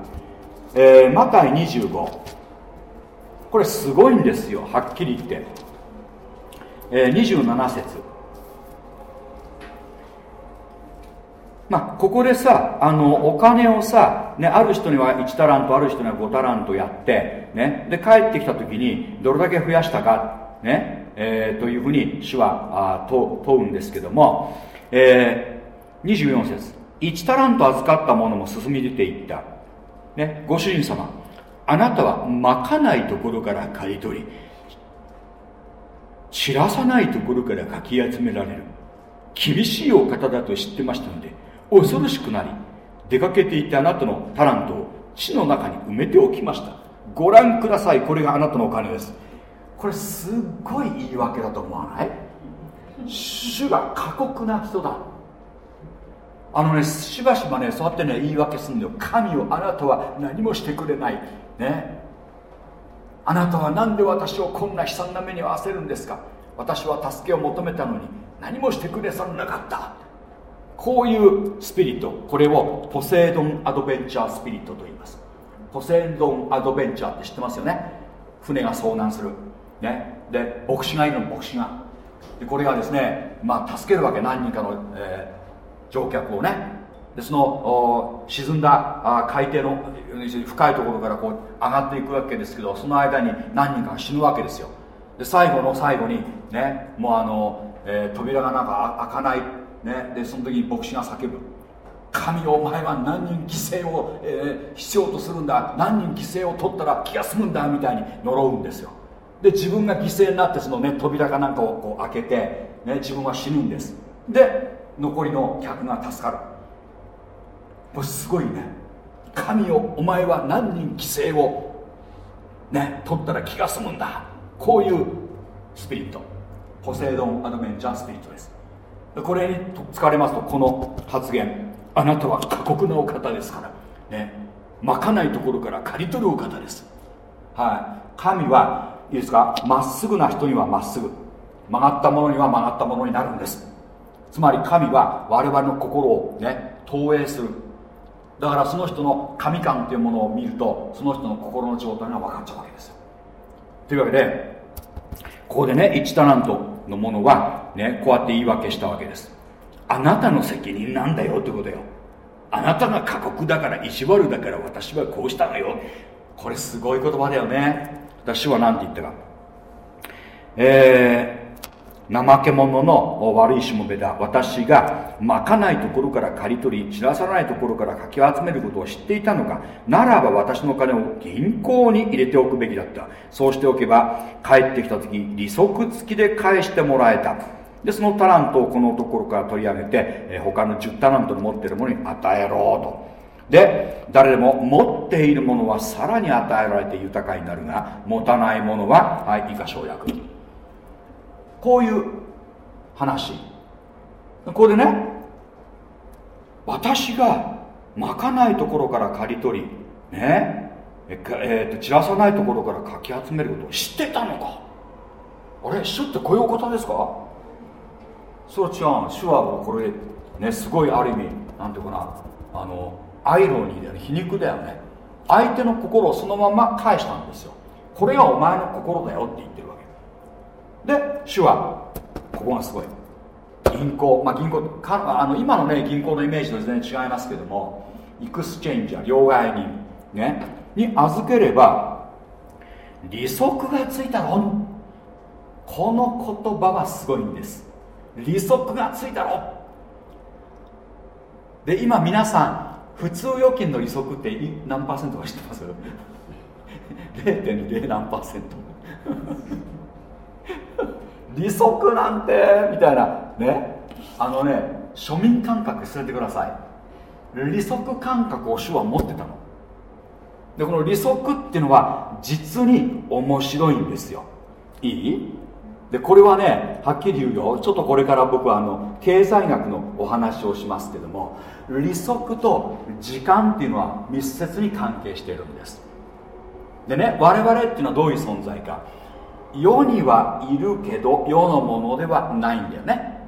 えー、マタイ25これすごいんですよはっきり言って、えー、27節。まあ、ここでさあのお金をさ、ね、ある人には1タラントある人には5タラントやって、ね、で帰ってきた時にどれだけ増やしたか、ね。えー、というふうに主はあ問うんですけども、えー、24節。1タラント預かったものも進み出ていった、ね、ご主人様あなたはまかないところから刈り取り散らさないところからかき集められる。厳しいお方だと知ってましたので恐ろしくなり出かけていたあなたのタラントを地の中に埋めておきました。ご覧ください。これがあなたのお金です。これすっごい言い訳だと思わない？主が過酷な人だ。あのねしばしばねそうやってね言い訳するんだよ。神をあなたは何もしてくれない。ね。あなたは何で私をこんな悲惨な目に遭わせるんですか？私は助けを求めたのに何もしてくれさらなかった。こういうスピリット。これをポセイドンアドベンチャースピリットと言います。ポセイドンアドベンチャーって知ってますよね？船が遭難する、ね、で牧師がいるの牧師が。でこれがですね、まあ、助けるわけ何人かの、えー、乗客をね。でその沈んだあ海底の深いところからこう上がっていくわけですけどその間に何人かが死ぬわけですよ。で最後の最後にねもうあの、えー、扉がなんか開かない。ね、でその時に牧師が叫ぶ。神お前は何人犠牲を、えー、必要とするんだ。何人犠牲を取ったら気が済むんだみたいに呪うんですよ。で自分が犠牲になってそのね扉かなんかをこう開けて、ね、自分は死ぬんです。で残りの客が助かる。これすごいね。神をお前は何人犠牲をね取ったら気が済むんだ。こういうスピリット。ポセイドンアドベンチャースピリットです。これに使われますとこの発言。あなたは過酷なお方ですから。ねまかないところから刈り取るお方です。はい。神はいいですか？まっすぐな人にはまっすぐ。曲がったものには曲がったものになるんです。つまり神は我々の心をね投影する。だからその人の神感というものを見るとその人の心の状態が分かっちゃうわけですというわけでここでね1タラントのものはねこうやって言い訳したわけです。あなたの責任なんだよってことよ。あなたが過酷だから意地悪だから私はこうしたのよ。これすごい言葉だよね。私は何て言った？かえー怠け者の悪いしもべだ。私がまかないところから刈り取り散らさないところからかき集めることを知っていたのか。ならば私の金を銀行に入れておくべきだった。そうしておけば帰ってきた時利息付きで返してもらえた。でそのタラントをこのところから取り上げて、え他の10タラントの持っているものに与えろと。で誰でも持っているものはさらに与えられて豊かになるが持たないものははい以下省略。こういう話。ここでね私がまかないところから刈り取りねええー、と散らさないところからかき集めることを知ってたのか。あれ主ってこういうことですか？それは違う。主はこれねすごいある意味なんていうかな。あのアイロニーだよね皮肉だよね相手の心をそのまま返したんですよ。これがお前の心だよって言ってるわけ。で主はここがすごい。銀行まあ銀行かあの今のね銀行のイメージと全然違いますけどもエクスチェンジャー両替人ねに預ければ利息がついたろこの言葉はすごいんです。利息がついたろで今皆さん普通預金の利息って何パーセントか知ってます ?0.0 何パーセント。利息なんてみたいな。ね？あのね庶民感覚捨ててください。利息感覚を主は持ってたの。でこの利息っていうのは実に面白いんですよ。いい？でこれはねはっきり言うよ。ちょっとこれから僕はあの経済学のお話をしますけども利息と時間っていうのは密接に関係しているんです。でね我々っていうのはどういう存在か。世にはいるけど世のものではないんだよね。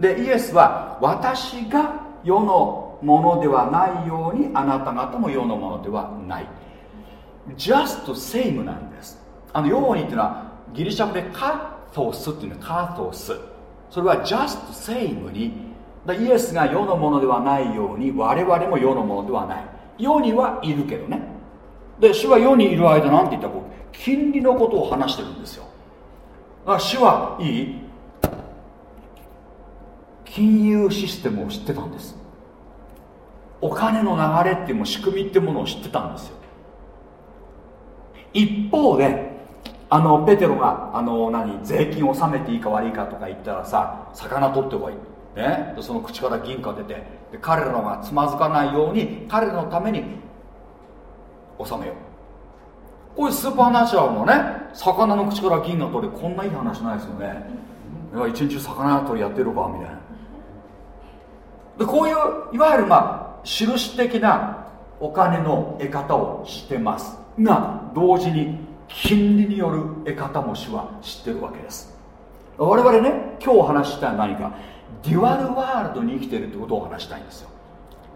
でイエスは私が世のものではないようにあなた方も世のものではない。just same なんです。あの用にっていうのはギリシャ語でカトスっていうのはカートスそれは just same に。イエスが世のものではないように我々も世のものではない。世にはいるけどね。で主は世にいる間なんて言ったら金利のことを話してるんですよ。だから主はいい。金融システムを知ってたんです。お金の流れっていうも仕組みってものを知ってたんですよ。一方であのペテロがあの何税金を納めていいか悪いかとか言ったらさ魚取ってこい、ね、でその口から銀貨出てで彼らがつまずかないように彼らのために納めよう。こういうスーパーナチュラルのね魚の口から銀が取れこんないい話ないですよね。一日魚取りやってるかみたいな。でこういういわゆるまあ印的なお金の得方をしてます。が同時に金利による得方も主は知ってるわけです。我々ね今日お話したい何か。デュアルワールドに生きてるってことを話したいんですよ。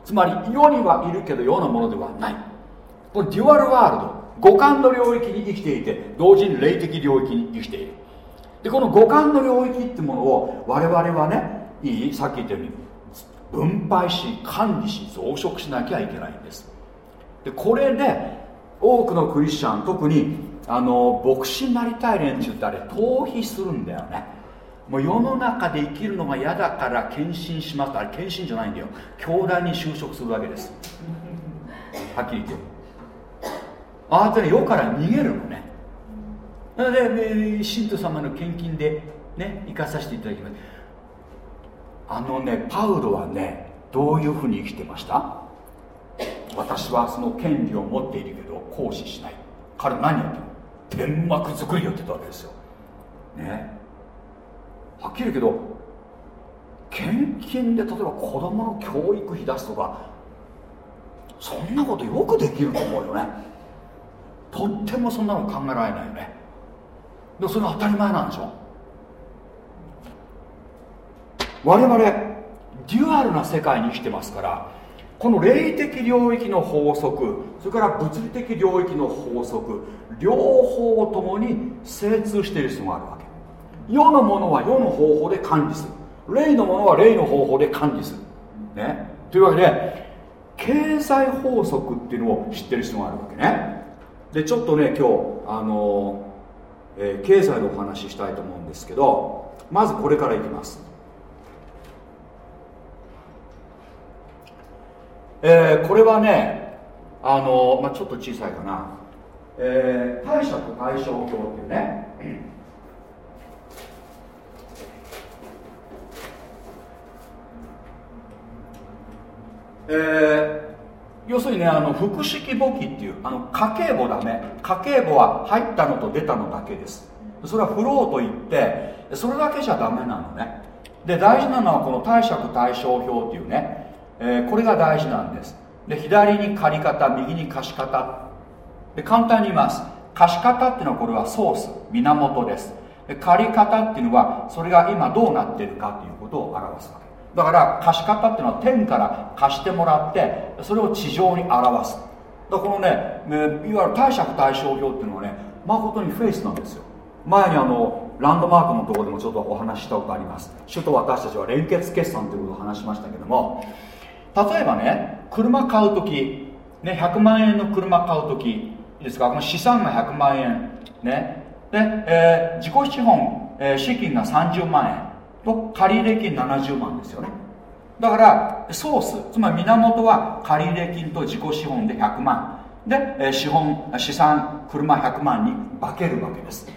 つまり世にはいるけど世のものではない。これデュアルワールド五感の領域に生きていて同時に霊的領域に生きている。でこの五感の領域ってものを我々はねいい？さっき言ったように分配し管理し増殖しなきゃいけないんです。でこれで多くのクリスチャン特にあの牧師になりたい連中ってあれ逃避するんだよね。もう世の中で生きるのが嫌だから献身します。あれ献身じゃないんだよ。兄弟に就職するわけです。はっきり言って。あなたね世から逃げるのね。で信徒様の献金でね生かさせていただきます。あのねパウロはねどういうふうに生きてました？私はその権利を持っているけど行使しない。彼何やってる天幕作りやってたわけですよ。ね。はっきり言うけど献金で例えば子供の教育費出すとかそんなことよくできると思うよね。とってもそんなの考えられないよね。でもそれが当たり前なんでしょ。我々デュアルな世界に生きてますからこの霊的領域の法則それから物理的領域の法則両方ともに精通している人があるわけ。世のものは世の方法で管理する。霊のものは霊の方法で管理する。ね。というわけで経済法則っていうのを知ってる人があるわけね。でちょっとね今日あの、えー、経済のお話ししたいと思うんですけどまずこれからいきます。えー、これはねあの、まあ、ちょっと小さいかな、えー、貸借対照表っていうね。えー、要するにねあの複式簿記っていうあの家計簿ダメ家計簿は入ったのと出たのだけです。それはフローといってそれだけじゃダメなのね。で大事なのはこの貸借対照表っていうね。えー、これが大事なんです。で左に借方右に貸方。で簡単に言います。貸方っていうのはこれはソース源です。で借方っていうのはそれが今どうなってるかということを表すわけ。だから貸方っていうのは天から貸してもらってそれを地上に表す。だこのねいわゆる貸借対照表っていうのはね誠にフェイスなんですよ。前にあのランドマークのところでもちょっとお話ししたことあります。主と私たちは連結決算ということを話しましたけども例えばね車買う時ね100万円の車買う時いいですか？この資産が100万円ね。で、えー、自己資本、えー、資金が30万円。と借入金70万ですよね。だからソースつまり源は借入金と自己資本で100万。で、えー、資本資産車100万に化けるわけです。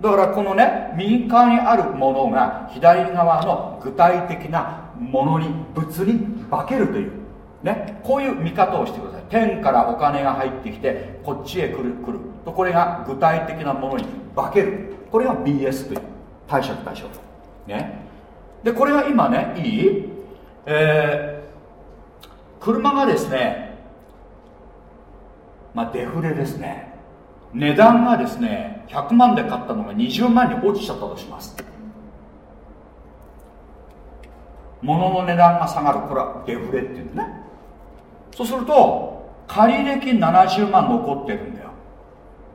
だからこのね右側にあるものが左側の具体的なものに物に化けるという。ね。こういう見方をしてください。天からお金が入ってきてこっちへ来る来る。とこれが具体的なものに化ける。これが BS という。貸借対象ね。でこれは今ねいい？えー、車がですねまあデフレですね。値段がですね100万で買ったのが20万に落ちちゃったとします。物の値段が下がる。これはデフレっていうね。そうすると借入金70万残ってるんだよ。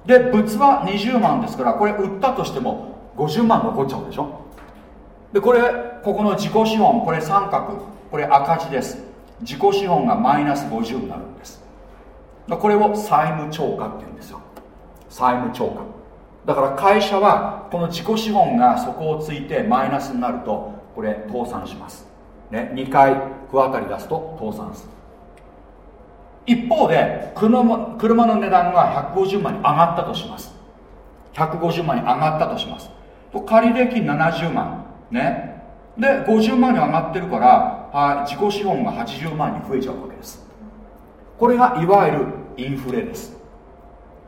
で物は20万ですからこれ売ったとしても50万残っちゃうでしょ。でこれここの自己資本これ三角これ赤字です。自己資本がマイナス50になるんです。これを債務超過っていうんですよ。債務超過。だから会社はこの自己資本が底をついてマイナスになるとこれ倒産します、ね、2回不当たり出すと倒産する。一方で車車の値段が150万に上がったとします。150万に上がったとします。と借入金70万。ね。で50万に上がってるからはい、自己資本が80万に増えちゃうわけです。これがいわゆるインフレです。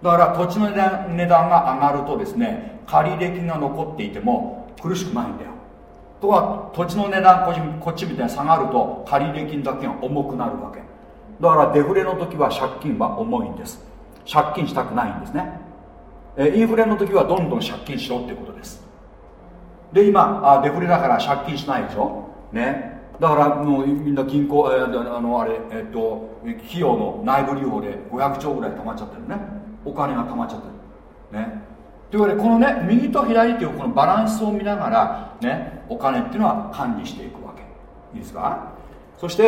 だから土地の値段値段が上がるとですね借入金が残っていても苦しくないんだよ。とは土地の値段こっちみたいに下がると借入金だけが重くなるわけ。だからデフレの時は借金は重いんです。借金したくないんですね。えインフレの時はどんどん借金しろっていうことです。で今デフレだから借金しないでしょ？ね。だからもうみんな銀行、えー、あのあれえっ、と費用の内部留保で500兆ぐらい溜まっちゃってるね。お金が溜まっちゃってる。ね。というわけでこのね右と左というこのバランスを見ながらねお金っていうのは管理していくわけ。いいですか？そして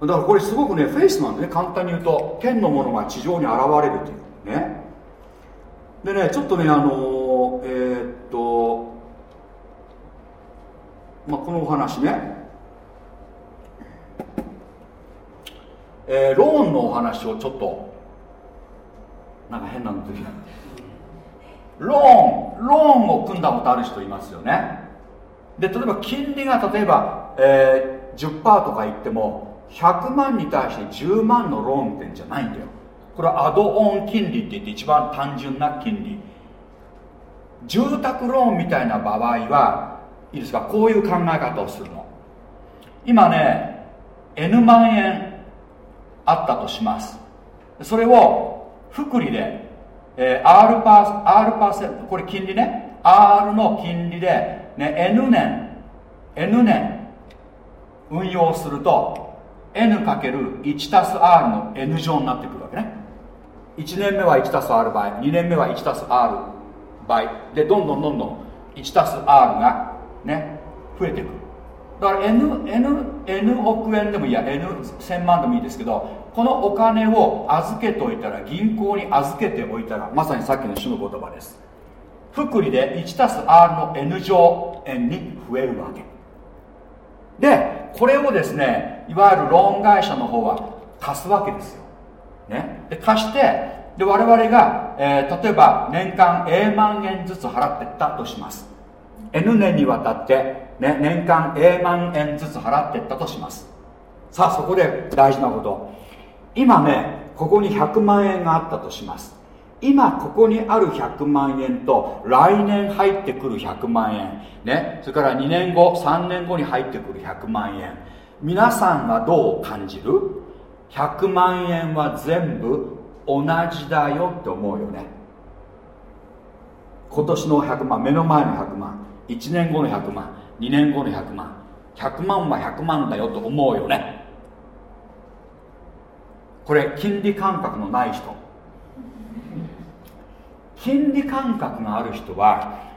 だからこれすごくねフェイスなんでね。簡単に言うと天のものが地上に現れるというね。でねちょっとねあのえー、っとまあ、このお話ね、えー、ローンのお話をちょっとなんか変なの出てローンローンを組んだことある人いますよね。で例えば金利が例えば、えー、10%とか言っても100万に対して10万のローンってんじゃないんだよ。これはアドオン金利って言って一番単純な金利。住宅ローンみたいな場合はいいですか？こういう考え方をするの。今ね N 万円あったとします。それを福利で、えー、R パー R パーセントこれ金利ね。R の金利で、ね、N 年 N 年運用すると N×1 たす R の N 乗になってくるわけね。1年目は1たす R 倍2年目は1たす R 倍。でどんどんどんどん1たす R がね増えてく。るだから N, N, N 億円でもいいや。N1000 万でもいいですけどこのお金を預けておいたら銀行に預けておいたらまさにさっきの主の言葉です。福利で1たす R の N 乗円に増えるわけ。でこれをですねいわゆるローン会社の方は貸すわけですよ、ね、で貸してで我々が、えー、例えば年間 A 万円ずつ払ってったとします。N 年にわたって、ね、年間 A 万円ずつ払っていったとします。さあそこで大事なこと。今ねここに100万円があったとします。今ここにある100万円と来年入ってくる100万円。ねそれから2年後3年後に入ってくる100万円。皆さんはどう感じる？100万円は全部同じだよって思うよね。今年の100万目の前の100万1年後の100万2年後の100万。100万は100万だよと思うよね。これ金利感覚のない人。金利感覚がある人は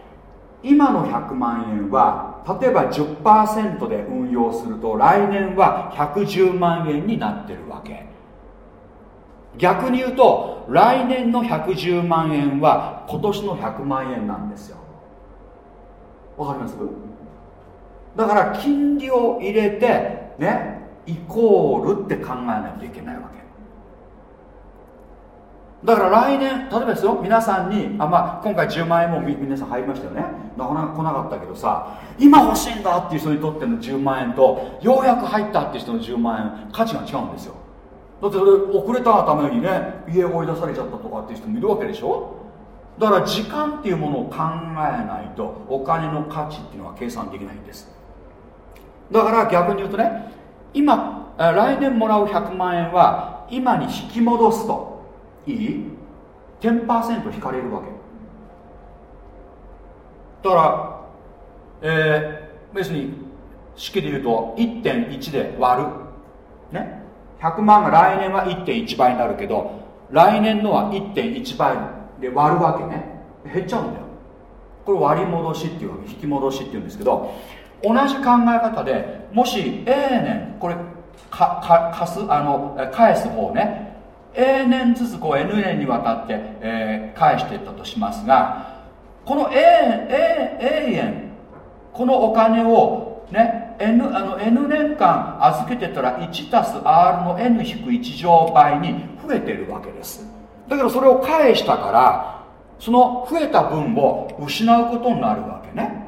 今の100万円は例えば10%で運用すると来年は110万円になってるわけ。逆に言うと来年の110万円は今年の100万円なんですよ。わかります？だから金利を入れてねイコールって考えないといけないわけ。だから来年例えばですよ皆さんにあ、まあ、今回10万円も皆さん入りましたよね。なかなか来なかったけどさ今欲しいんだっていう人にとっての10万円とようやく入ったっていう人の10万円価値が違うんですよ。だってそれ遅れたためにね家を追い出されちゃったとかっていう人もいるわけでしょ。だから時間っていうものを考えないとお金の価値っていうのは計算できないんです。だから逆に言うとね今来年もらう100万円は今に引き戻すと。いい ?10% 引かれるわけ。だから、えー、別に式で言うと1.1で割る。ね？100万が来年は1.1倍になるけど来年のは1.1倍で割るわけね。減っちゃうんだよ。これ割り戻しっていうわけ引き戻しっていうんですけど同じ考え方でもし永年これかか貸すあの返す方ね。永年ずつこう N 年にわたって、えー、返していったとしますがこの永遠永遠このお金をね N, あの N 年間預けてたら1たす R の N-1 乗倍に増えてるわけです。だけどそれを返したからその増えた分を失うことになるわけね。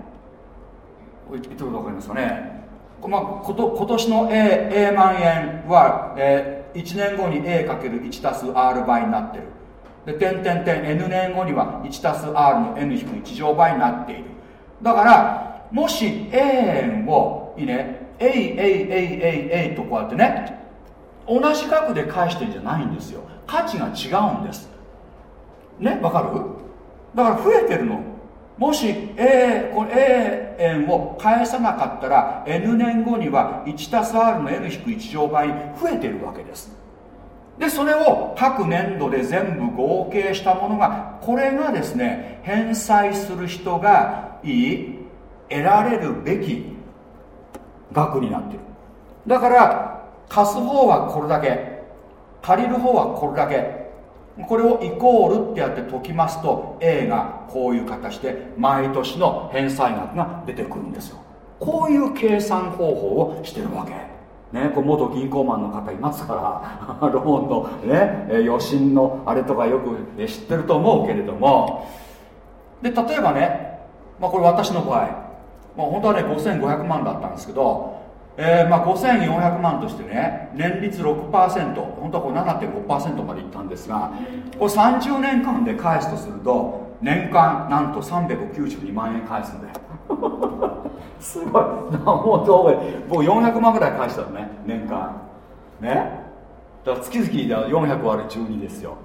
言ってること分かりますかね、まあ、こと今年の A, A 万円は、えー、1年後に A×1 たす R 倍になってる。で点点点 N 年後には1たす R の N-1 乗倍になっている。だからもし A 円をいいね A A A A A とこうやってね同じ額で返してるんじゃないんですよ。価値が違うんです。ねわかる？だから増えてるの。もし A, この A 円を返さなかったら N 年後には 1+R の N-1 乗倍増えてるわけです。でそれを各年度で全部合計したものがこれがですね返済する人がいい得られるべき額になってる。だから貸す方はこれだけ借りる方はこれだけこれをイコールってやって解きますと A がこういう形で毎年の返済額が出てくるんですよ。こういう計算方法をしてるわけ。ね、こ元銀行マンの方いますから ローンのね余震のあれとかよく知ってると思うけれども。で例えばね、まあ、これ私の場合、まあ、本当はね5500万だったんですけど、えー、まあ5400万としてね年率6%本当はこれ7.5%までいったんですがこれ30年間で返すとすると年間なんと392万円返すんだよ。すごい。もうどう僕400万ぐらい返したのね年間。ね。だから月々で400割る12ですよ。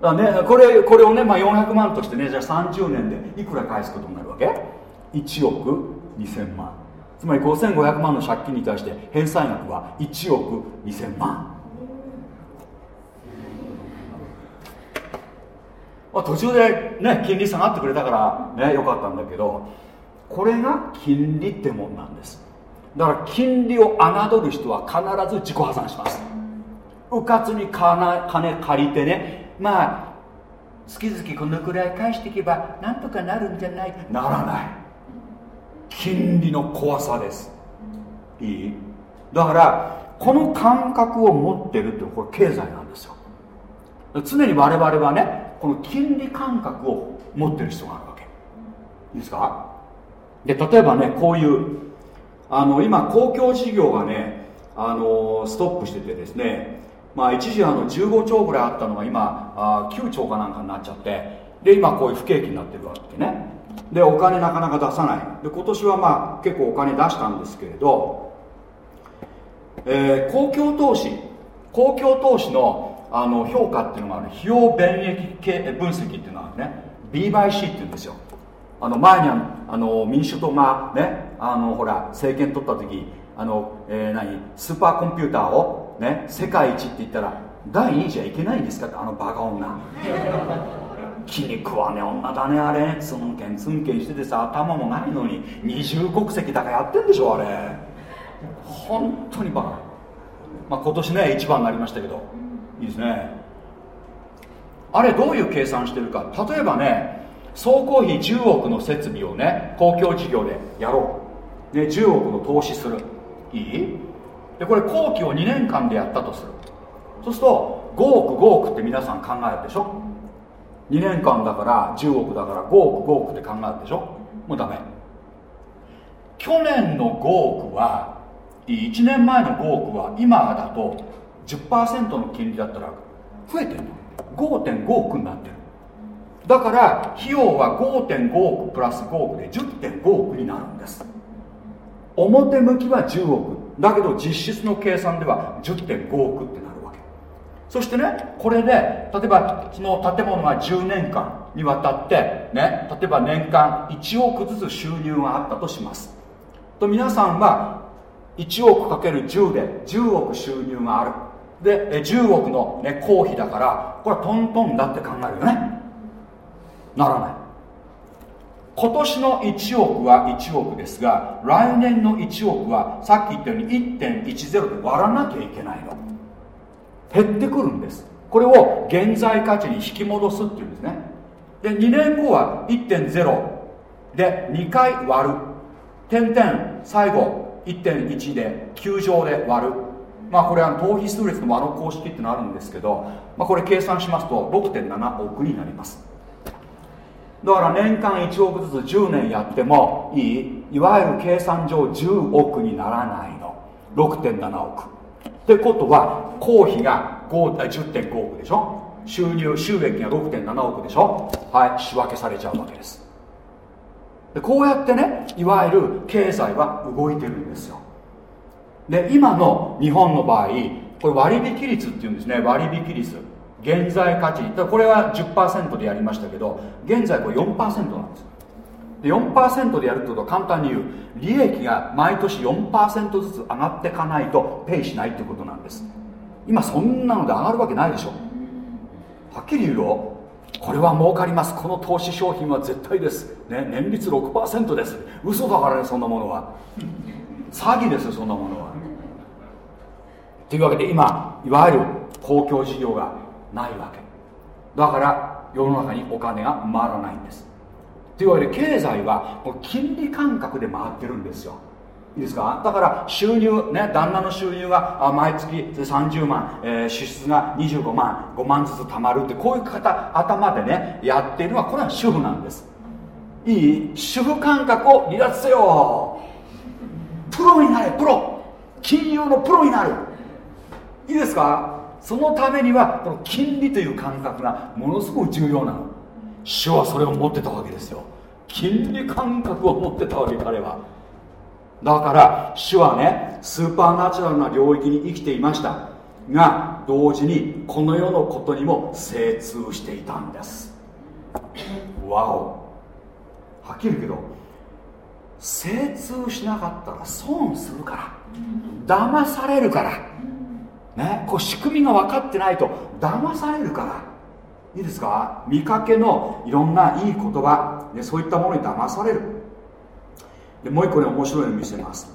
だねこれこれをね、まあ、400万としてねじゃあ30年でいくら返すことになるわけ？1億2000万。つまり5500万の借金に対して返済額は1億2000万。あ、途中でね金利下がってくれたからねよかったんだけどこれが金利ってもんなんです。だから金利を侮る人は必ず自己破産します。うかつに金借りてねまあ月々このくらい返していけばなんとかなるんじゃない？ならない。金利の怖さです。いい？だからこの感覚を持ってるってこれ経済なんですよ。常に我々はねこの金利感覚を持ってる人があるわけ。いいですか？で例えばねこういうあの今公共事業がねあのストップしててですねまあ一時あの15兆ぐらいあったのが今あ9兆かなんかになっちゃってで今こういう不景気になってるわけね。でお金なかなか出さない。で今年はまあ結構お金出したんですけれど、えー、公共投資公共投資のあの評価っていうのがある費用便益系分析っていうのはね。B by C っていうんですよ。あの前にあの民主党がねあのほら政権取った時あの、えー、何スーパーコンピューターを、ね、世界一って言ったら第2位じゃいけないんですかってあのバカ女。気に食わねえ女だねあれ。ツンケンツンケンしててさ頭もないのに二重国籍だからやってんでしょあれ。本当にバカ、まあ、今年ね一番になりましたけど。いいですね。あれどういう計算してるか。例えばね総工費10億の設備をね公共事業でやろう。で10億の投資する。いい？でこれ工期を2年間でやったとする。そうすると5億5億って皆さん考えるでしょ。2年間だから10億だから5億5億って考えるでしょ？もうダメ。去年の5億は1年前の5億は今だと10%の金利だったら増えてるの。5.5億になってる。だから費用は5.5億プラス5億で10.5億になるんです。表向きは10億。だけど実質の計算では10.5億ってなる。そしてねこれで例えばその建物が10年間にわたってね例えば年間1億ずつ収入があったとします。と皆さんは1億かける10で10億収入がある。で10億の、ね、公費だからこれはトントンだって考えるよね。ならない。今年の1億は1億ですが来年の1億はさっき言ったように1.10で割らなきゃいけないの。減ってくるんです。これを現在価値に引き戻すっていうんですね。で2年後は1.0で2回割る。点々最後1.1で9乗で割る。まあこれは等比数列の和の公式っていうのあるんですけど、まあ、これ計算しますと6.7億になります。だから年間1億ずつ10年やってもいい。いわゆる計算上10億にならないの。6.7億。ってことは公費が10.5億でしょ？収入収益が6.7億でしょ？はい仕分けされちゃうわけです。でこうやってねいわゆる経済は動いてるんですよ。で今の日本の場合これ割引率っていうんですね。割引率。現在価値。これは10%でやりましたけど現在これ4%なんです。で4%でやるってことは簡単に言う。利益が毎年4%ずつ上がっていかないとペイしないってことなんです。今そんなので上がるわけないでしょ。はっきり言うよ。これは儲かります。この投資商品は絶対です、ね、年率6%です。嘘だからねそんなものは。詐欺ですよそんなものは。というわけで今いわゆる公共事業がないわけ。だから世の中にお金が回らないんです。というわけで経済はもう金利感覚で回ってるんですよ。いいですか？だから収入ね旦那の収入が毎月30万、えー、支出が25万5万ずつ貯まるってこういう方頭でねやっているのはこれは主婦なんです。いい？主婦感覚を離脱せよ。プロになれプロ。金融のプロになる。いいですか？そのためにはこの金利という感覚がものすごく重要なの。主はそれを持ってたわけですよ。金利感覚を持ってたわけ彼は。だから主はねスーパーナチュラルな領域に生きていました。が同時にこの世のことにも精通していたんです。わお。はっきり言うけど精通しなかったら損するから。騙されるから。ねこう仕組みが分かってないと騙されるから。いいですか？見かけのいろんないい言葉、ね、そういったものに騙される。でもう一個ね面白いの見せます。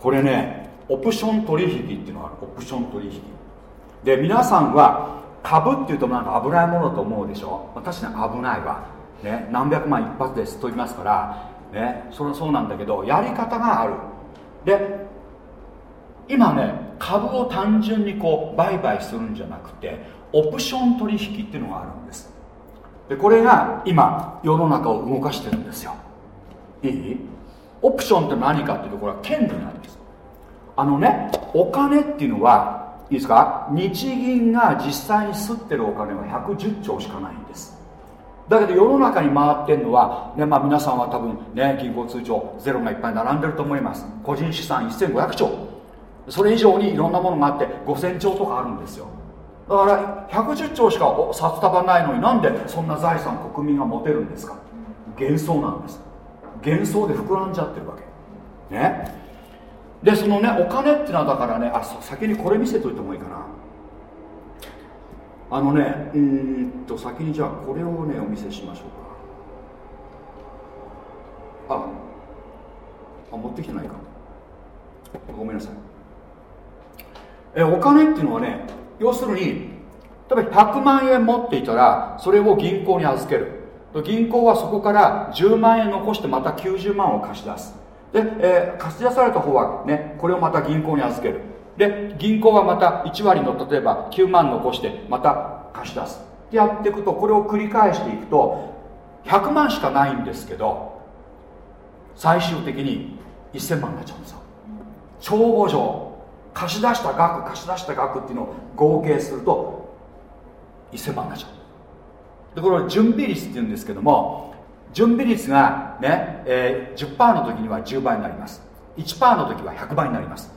これねオプション取引っていうのがある。オプション取引。で皆さんは株っていうとなんか危ないものと思うでしょ？確かに危ないわ、ね、何百万一発ですと言いますから、ね、それはそうなんだけどやり方がある。で今ね株を単純にこう売買するんじゃなくてオプション取引っていうのがあるんです。でこれが今世の中を動かしてるんですよ。いい？オプションって何かっていうとこれは権利なんです。あのねお金っていうのはいいですか？日銀が実際に吸ってるお金は110兆しかないんです。だけど世の中に回ってるのは、ねまあ、皆さんは多分ね銀行通帳ゼロがいっぱい並んでると思います。個人資産1500兆。それ以上にいろんなものがあって5000兆とかあるんですよ。だから110兆しか札束ないのになんでそんな財産国民が持てるんですか。幻想なんです。幻想で膨らんじゃってるわけ。ね。でそのねお金っていうのはだからねあ先にこれ見せといてもいいかな。あのねうんと先にじゃあこれをねお見せしましょうか。ああ持ってきてないか。ごめんなさい。えお金っていうのはね要するに例えば100万円持っていたらそれを銀行に預ける。銀行はそこから10万円残してまた90万を貸し出す。で、えー、貸し出された方はねこれをまた銀行に預ける。で銀行はまた1割の例えば9万残してまた貸し出す。ってやっていくとこれを繰り返していくと100万しかないんですけど最終的に1000万になっちゃうんですよ。帳簿上貸し出した額貸し出した額っていうのを合計すると1000万になっちゃう。でこれ準備率っていうんですけども準備率がね、えー、10%の時には10倍になります。1%の時は100倍になります。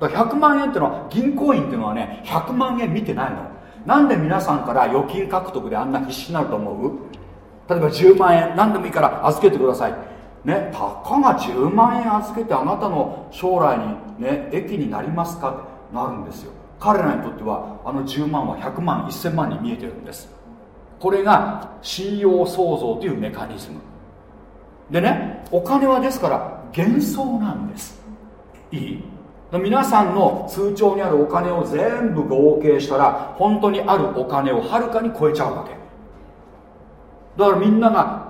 だから100万円っていうのは銀行員っていうのはね100万円見てないの。なんで皆さんから預金獲得であんな必死になると思う？例えば10万円何でもいいから預けてください。ねたかが10万円預けてあなたの将来にね益になりますか？ってなるんですよ。彼らにとってはあの10万は100万1000万に見えてるんです。これが信用創造というメカニズム。でねお金はですから幻想なんです。いい？皆さんの通帳にあるお金を全部合計したら本当にあるお金をはるかに超えちゃうわけ。だからみんなが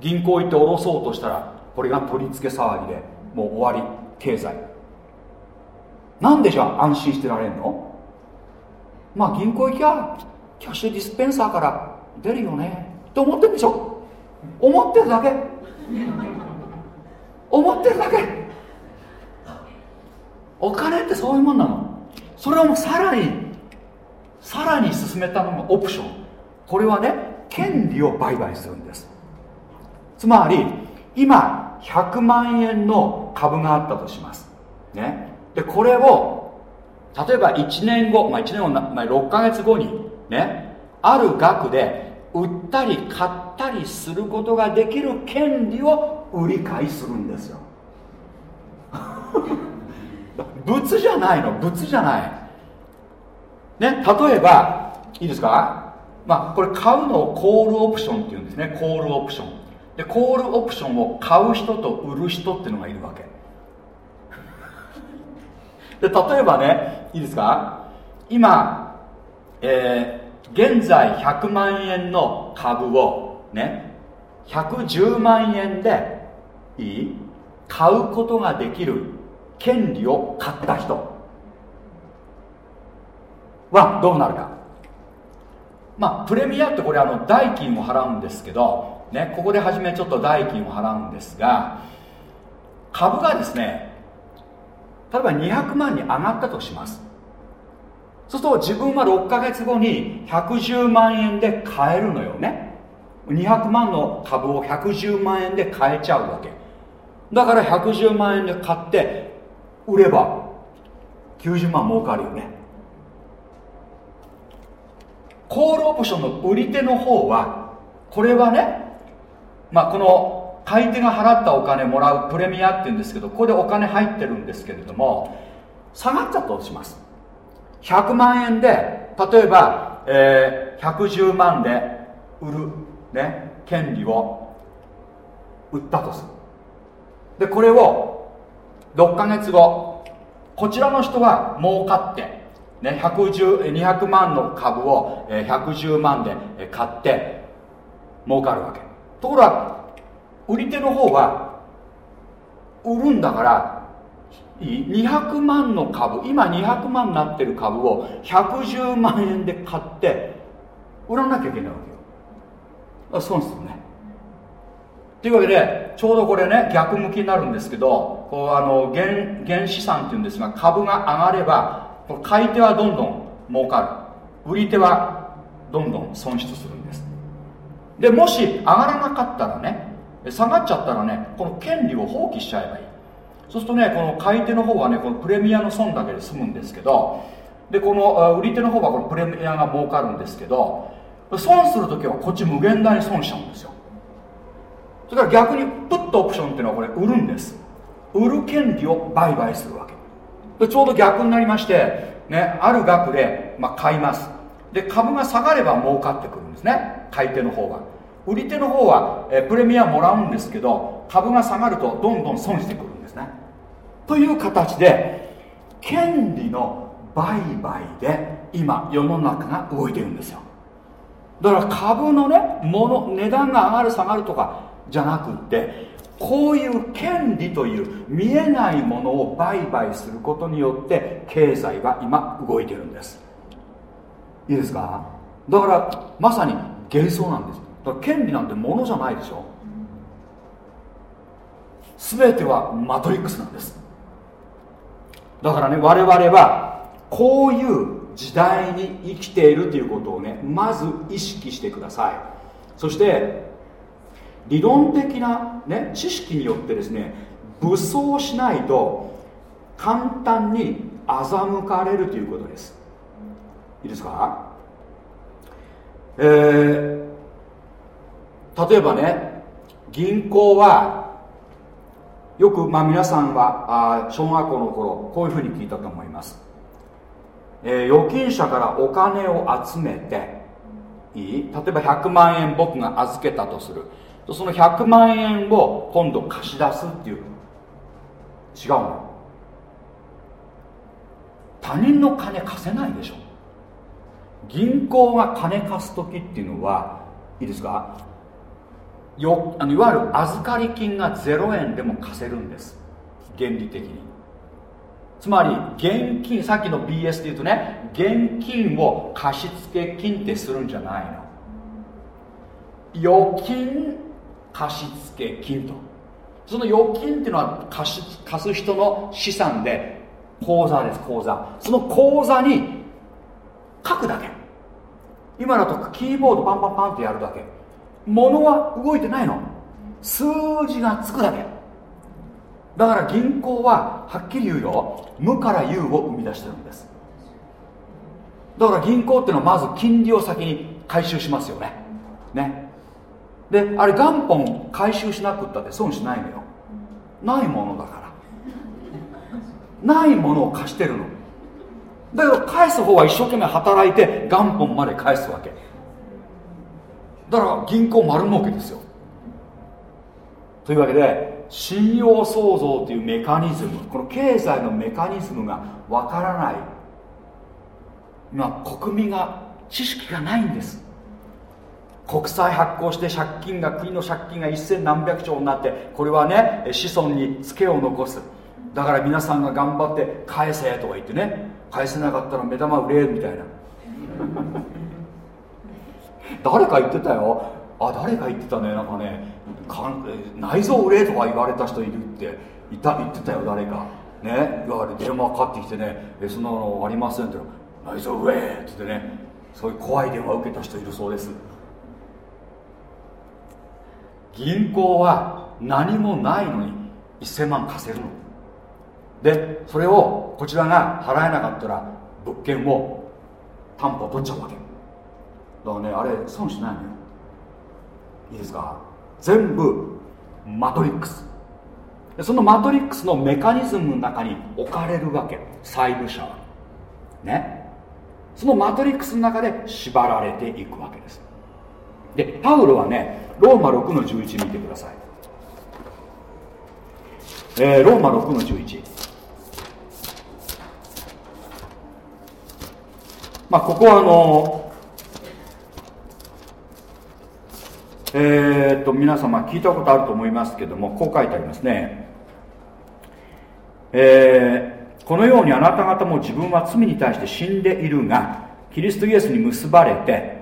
銀行行って下ろそうとしたらこれが取り付け騒ぎでもう終わり経済。なんでじゃあ安心してられんの？まあ銀行行きゃキャッシュディスペンサーから出るよね。と思ってるでしょ？思ってるだけ。思ってるだけ。お金ってそういうもんなの。それをもうさらにさらに進めたのがオプション。これはね権利を売買するんです。つまり今100万円の株があったとします。ね。でこれを例えば1年後、まあ、1年後、まあ、6ヶ月後にねある額で売ったり買ったりすることができる権利を売り買いするんですよ。物じゃないの。物じゃない。ね例えばいいですか？まあこれ買うのをコールオプションっていうんですね。コールオプション。でコールオプションを買う人と売る人っていうのがいるわけ。で例えばねいいですか？今、えー、現在100万円の株をね110万円でいい？買うことができる権利を買った人はどうなるか。まあプレミアってこれあの代金を払うんですけどねここで初めちょっと代金を払うんですが株がですね例えば200万に上がったとします。そうすると自分は6ヶ月後に110万円で買えるのよね。200万の株を110万円で買えちゃうわけ。だから110万円で買って売れば90万儲かるよね。コールオプションの売り手の方はこれはねまあこの買い手が払ったお金もらうプレミアっていうんですけどここでお金入ってるんですけれども下がっちゃったとします。100万円で例えば、えー、110万で売る、ね、権利を売ったとする。でこれを6ヶ月後こちらの人は儲かって、ね、200万の株を110万で買って儲かるわけ。ところが売り手の方は売るんだから200万の株今200万になってる株を110万円で買って売らなきゃいけないわけよ。損するね。というわけでちょうどこれね逆向きになるんですけどこうあの原原資産っていうんですが株が上がれば買い手はどんどん儲かる。売り手はどんどん損失するんです。でもし上がらなかったらね下がっちゃったらねこの権利を放棄しちゃえばいい。そうするとねこの買い手の方はねこのプレミアの損だけで済むんですけどでこの売り手の方はこのプレミアが儲かるんですけど損する時はこっち無限大に損しちゃうんですよ。それから逆にプットオプションっていうのはこれ売るんです。売る権利を売買するわけ。でちょうど逆になりましてねある額で、まあ、買います。で株が下がれば儲かってくるんですね。買い手の方は。売り手の方は、えプレミアもらうんですけど株が下がるとどんどん損してくるんですね。という形で権利の売買で今世の中が動いてるんですよ。だから株のねもの値段が上がる下がるとかじゃなくってこういう権利という見えないものを売買することによって経済は今動いてるんです。いいですか？だからまさに幻想なんです。だから権利なんてものじゃないでしょ。全てはマトリックスなんです。だからね我々はこういう時代に生きているということをねまず意識してください。そして理論的な、ね、知識によってですね武装しないと簡単に欺かれるということです。いいですか？えー、例えばね銀行はよく、まあ、皆さんはあ小学校の頃こういうふうに聞いたと思います、えー、預金者からお金を集めていい？例えば100万円僕が預けたとする。その100万円を今度貸し出すっていう。違うの。他人の金貸せないでしょ。銀行が金貸す時っていうのはいいですか？よあのいわゆる預かり金が0円でも貸せるんです。原理的に。つまり現金さっきの BS で言うとね現金を貸付金ってするんじゃないの。預金貸付金と。その預金っていうのは貸貸す人の資産で口座です口座。その口座に書くだけ。今だとキーボードパンパンパンってやるだけ。物は動いてないの。数字がつくだけ。だから銀行ははっきり言うよ。無から有を生み出してるんです。だから銀行っていうのはまず金利を先に回収しますよね。ね。であれ元本回収しなくったって損しないのよ。ないものだから。ないものを貸してるの。だけど返す方は一生懸命働いて元本まで返すわけ。だから銀行丸儲けですよ。というわけで信用創造というメカニズムこの経済のメカニズムがわからない。今国民が知識がないんです。国債発行して借金が国の借金が一千何百兆になってこれはね子孫にツケを残す。だから皆さんが頑張って返せとか言ってね返せなかったら目玉売れみたいな。誰か言ってたよ。あ誰か言ってたね。なんかね内臓売れとか言われた人いるって。いた言ってたよ誰か。ねいわゆる電話かかってきてねえそんなのありませんって内臓売れって言ってね。そういう怖い電話を受けた人いるそうです。銀行は何もないのに1000万貸せるの。でそれをこちらが払えなかったら物件を担保取っちゃうわけ。だからねあれ損しないのよ。いいですか？全部マトリックス。そのマトリックスのメカニズムの中に置かれるわけ。債務者は。ね？そのマトリックスの中で縛られていくわけです。でパウロはねローマ6の11見てください、えー、ローマ6の11まあここはあのえー、っと皆様聞いたことあると思いますけどもこう書いてありますねえー、このようにあなた方も自分は罪に対して死んでいるがキリストイエスに結ばれて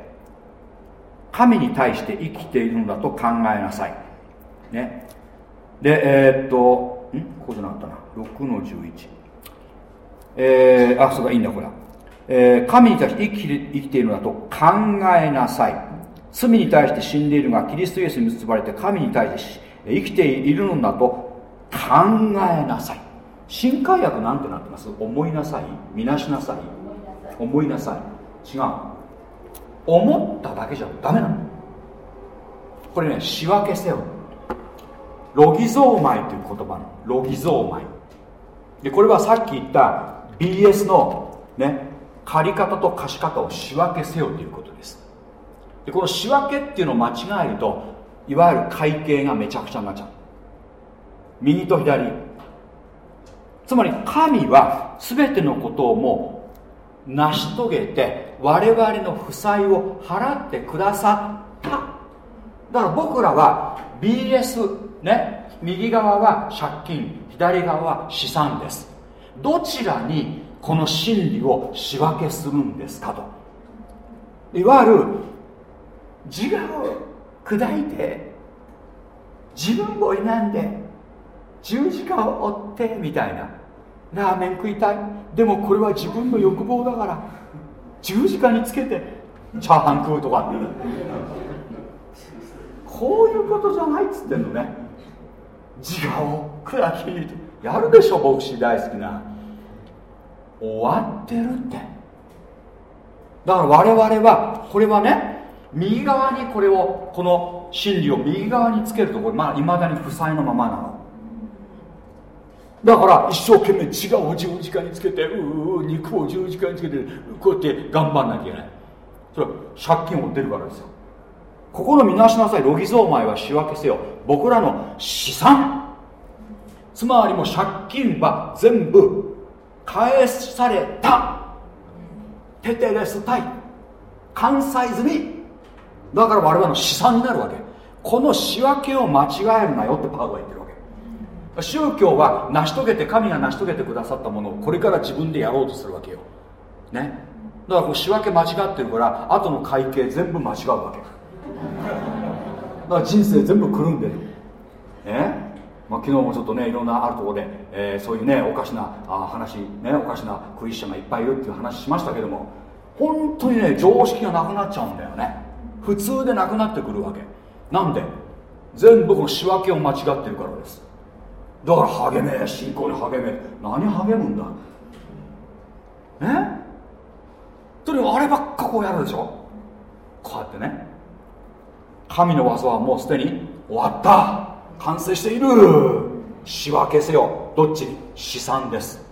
神に対して生きているのだと考えなさい。ね。で、えー、っと、ん？ここじゃなかったな。6の11。えー、あ、そうか、いいんだ、これは。えー、神に対して生き生きているのだと考えなさい。罪に対して死んでいるが、キリストイエスに結ばれて神に対して生きているのだと考えなさい。新海訳なんてなってます？思いなさい？見なしなさい？思いなさい？違う。思っただけじゃダメなの。これね仕分けせよ。ロギゾーマイという言葉の。ロギゾーマイ。でこれはさっき言った BS のね借方と貸方を仕分けせよということです。でこの仕分けっていうのを間違えるといわゆる会計がめちゃくちゃになっちゃう。右と左。つまり神は全てのことをもう成し遂げて我々の負債を払ってくださった。だから僕らは BS ね右側は借金左側は資産です。どちらにこの真理を仕分けするんですかと。いわゆる自我を砕いて自分を否んで十字架を追ってみたいな。ラーメン食いたい。でもこれは自分の欲望だから十字架につけてチャーハン食うとか。こういうことじゃないっつってんのね。自我を砕きやるでしょ牧師大好きな。終わってるって。だから我々はこれはね右側にこれをこの真理を右側につけるとこれまあいまだに負債のままなの。だから一生懸命血を十字架につけてうう肉を十字架につけてこうやって頑張んなきゃいけない。それは借金を負ってるからですよ。心見なしなさい。ロギゾーマイは仕分けせよ。僕らの資産。つまりも借金は全部返された。テテレスタイ完済済み。だから我々の資産になるわけ。この仕分けを間違えるなよってパウロは言ってるわけ。宗教は成し遂げて神が成し遂げてくださったものをこれから自分でやろうとするわけよ。ね。だからこう仕分け間違ってるから後の会計全部間違うわけ。だから人生全部くるんでるね。まあ、昨日もちょっとねいろんなあるところで、えー、そういうねおかしなあ話ねおかしなクリスチャンがいっぱいいるっていう話しましたけども本当にね常識がなくなっちゃうんだよね。普通でなくなってくるわけ。なんで？全部この仕分けを間違ってるからです。だから励め信仰に励め何励むんだ？ねとにかくあればっかこうやるでしょ。こうやってね。神の技はもうすでに終わった。完成している。仕分けせよ。どっち？に資産です。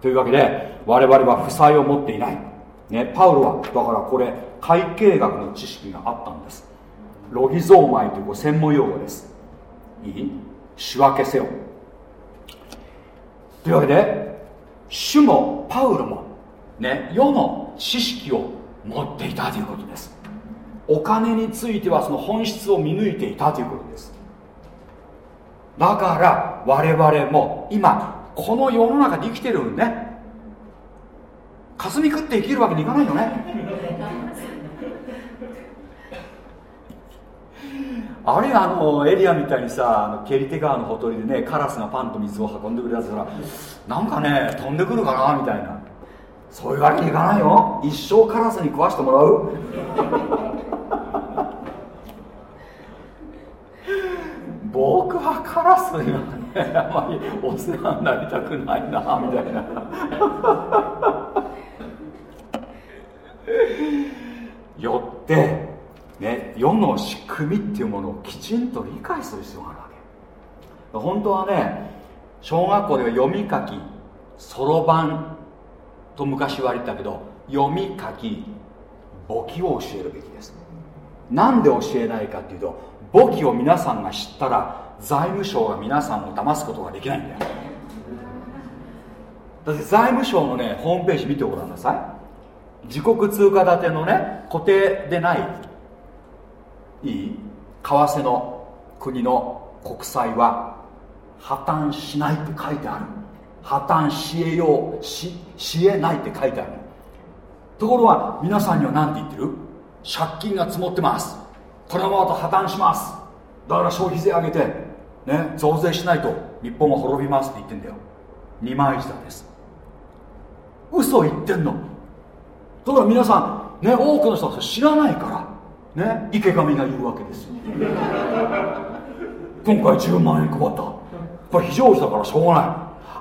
というわけで我々は負債を持っていない、ね、パウロはだからこれ会計学の知識があったんです。ロギゾーマイという専門用語です。いい？仕分けせよ。というわけで主もパウロもね世の知識を持っていたということです。お金についてはその本質を見抜いていたということです。だから我々も今この世の中で生きてるんね。霞食って生きるわけにいかないよね。あれあのエリアみたいにさあのケリテ川のほとりでねカラスがパンと水を運んでくるやつからなんかね飛んでくるかなみたいな。そういうわけにいかないよ。一生カラスに食わしてもらう。僕はカラスにはねあまりお世話になりたくないなみたいな。よってね世の仕組みっていうものをきちんと理解する必要があるわけ。本当はね小学校では読み書きそろばんと昔は言われてたけど読み書き簿記を教えるべきです。なんで教えないかっていうと簿記を皆さんが知ったら財務省が皆さんを騙すことができないんだよ。だって財務省のねホームページ見てごらんなさい。自国通貨建てのね固定でないいい為替の国の国債は破綻しないって書いてある。破綻しえようししえないって書いてある。ところが皆さんには何て言ってる？借金が積もってます。このままと破綻します。だから消費税上げてね増税しないと日本は滅びますって言ってんだよ。二枚舌です。嘘言ってんの。だから皆さんね多くの人は知らないからね池上が言うわけですよ。今回10万円配った。これ非常時だからしょうが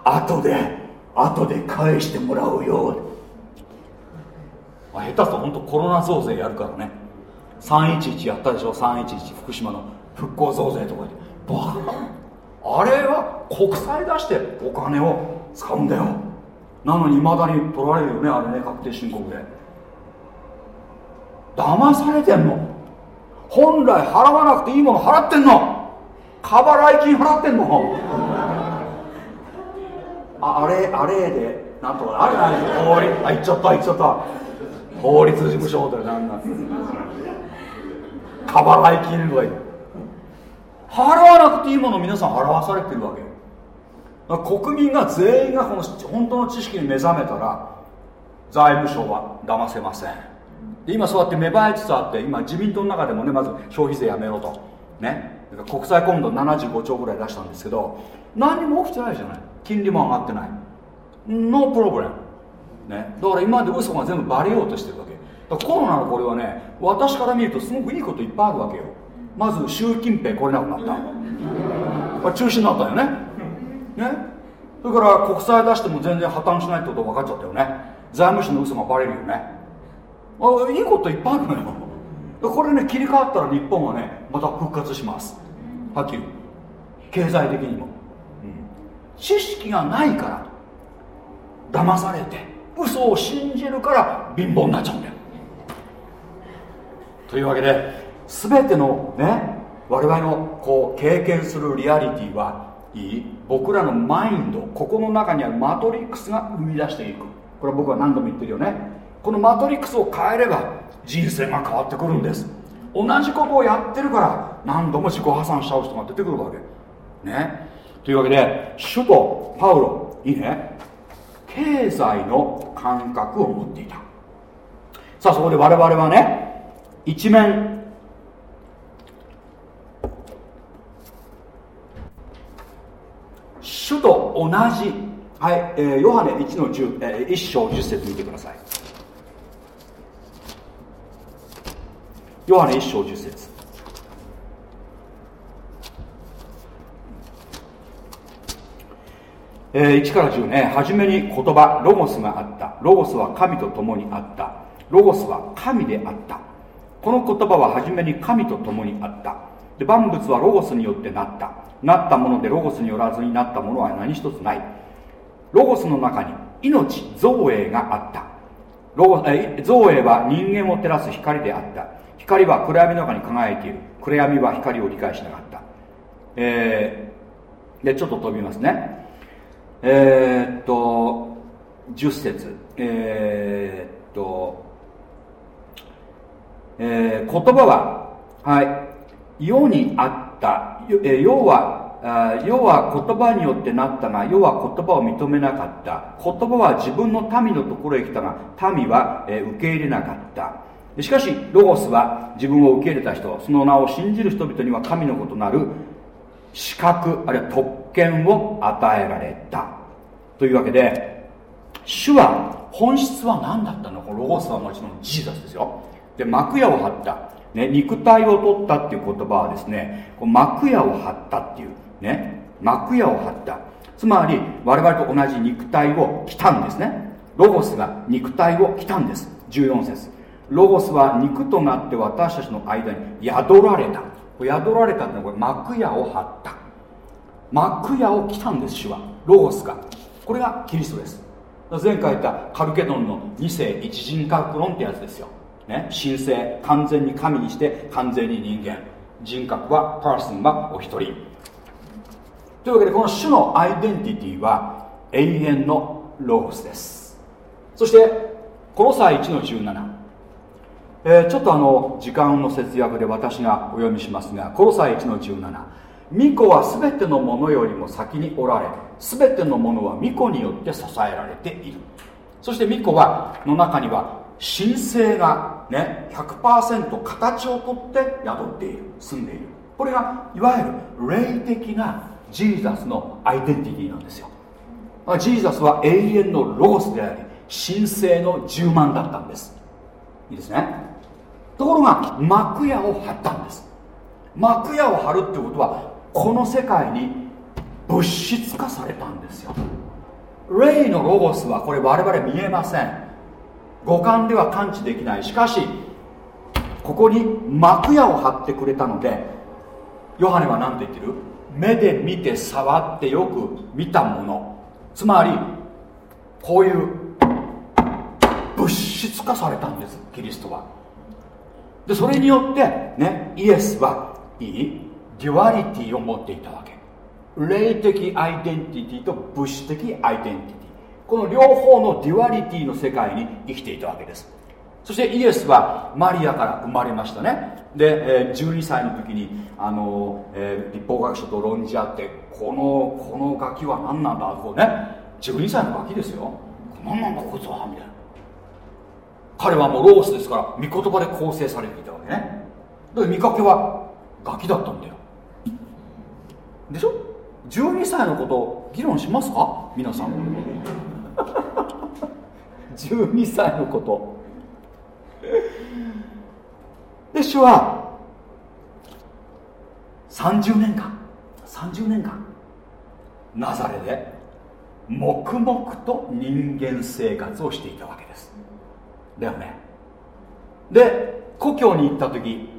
ない。後で後で返してもらうよ下手すと本当コロナ増税やるからね。311やったでしょ？311福島の復興増税とかでバカあれは国債出してお金を使うんだよ。なのにいまだに取られるよねあれね確定申告で。騙されてんの。本来払わなくていいもの払ってんの。過払い金払ってんの。ああれあれでなんとかあれない法律あ言っちゃった言っちゃった。法律事務所でなんなん。過払い金とか言って払わなくていいものを皆さん払わされてるわけ。国民が全員がこの本当の知識に目覚めたら財務省は騙せません。今そうやって芽生えつつあって今自民党の中でもねまず消費税やめろと。ね。国債今度75兆ぐらい出したんですけど何にも起きてないじゃない。金利も上がってない。ノープロブレムね、だから今まで嘘が全部バレようとしてるわけ。コロナのこれはね私から見るとすごくいいこといっぱいあるわけよ。まず習近平来れなくなった。中止になったよね。ね。それから国債出しても全然破綻しないってこと分かっちゃったよね。財務省の嘘がバレるよね。あいいこといっぱいあるのよ。これね切り替わったら日本はねまた復活します。はっきり経済的にも、うん、知識がないから騙されて嘘を信じるから貧乏になっちゃうんだよ。というわけで全てのね我々のこう経験するリアリティはいい僕らのマインドここの中にあるマトリックスが生み出していく。これは僕は何度も言ってるよね。このマトリックスを変えれば人生が変わってくるんです。同じことをやってるから何度も自己破産しちゃう人が出てくるわけ。ね。というわけで首都パウロいいね。経済の感覚を持っていた。さあそこで我々はね一面。主と同じ、はいえー、ヨハネ1の10、えー、1章10節見てください。ヨハネ1章10節。えー、1から10ね。初めに言葉ロゴスがあった。ロゴスは神と共にあった。ロゴスは神であった。この言葉は初めに神と共にあった。で万物はロゴスによってなった。なったものでロゴスによらずになったものは何一つない。ロゴスの中に命造営があった。ロゴえ造営は人間を照らす光であった。光は暗闇の中に輝いている。暗闇は光を理解しなかった。えー、でちょっと飛びますね。えー、っと10節。えー、っと、えー、言葉ははい世にあった。え世は世は言葉によってなったが世は言葉を認めなかった。言葉は自分の民のところへ来たが民はえ受け入れなかった。しかしロゴスは自分を受け入れた人その名を信じる人々には神のことなる資格あるいは特権を与えられた。というわけで主は本質は何だったの？ロゴスはもちろんジーザスですよ。で幕屋を張った、ね、肉体を取ったっていう言葉はですね幕屋を張ったっていうね幕屋を張った。つまり我々と同じ肉体を着たんですね。ロゴスが肉体を着たんです。14節。ロゴスは肉となって私たちの間に宿られた。宿られたってのはこれ幕屋を張った。幕屋を着たんです主は。ロゴスが。これがキリストです。前回言ったカルケドンの二世一人格論ってやつですよ、ね、神聖完全に神にして完全に人間。人格はパーソンはお一人。というわけでこの主のアイデンティティは永遠のロゴスです。そしてコロサイ1の17えー、ちょっとあの時間の節約で私がお読みしますがコロサイ1の17巫女は全てのものよりも先におられ全てのものは巫女によって支えられている。そして巫女はの中には神聖がね100%形をとって宿っている住んでいる。これがいわゆる霊的なジーザスのアイデンティティなんですよ。ジーザスは永遠のロゴスであり神聖の10万だったんです。いいですね。ところが幕屋を張ったんです。幕屋を張るってことはこの世界に物質化されたんですよ。霊のロゴスはこれ我々見えません。五感では感知できない。しかしここに幕屋を張ってくれたのでヨハネは何て言ってる？目で見て触ってよく見たもの。つまりこういう物質化されたんですキリストは。でそれによってねイエスはいい duality を持っていたわけ。霊的アイデンティティと物質的アイデンティティ。この両方の duality の世界に生きていたわけです。そしてイエスはマリアから生まれましたね。で、え、12歳の時にあの、え、律法学者と論じ合ってこのこのガキは何なんだこうね12歳のガキですよ。何なんだこいつはみたいな。彼はもうロースですから御言葉で構成されていたわけね。で見かけはガキだったんだよ。でしょ？12歳のこと議論しますか？皆さん。12歳のこと。で主は30年間30年間ナザレで黙々と人間生活をしていたわけです。だよね。で故郷に行った時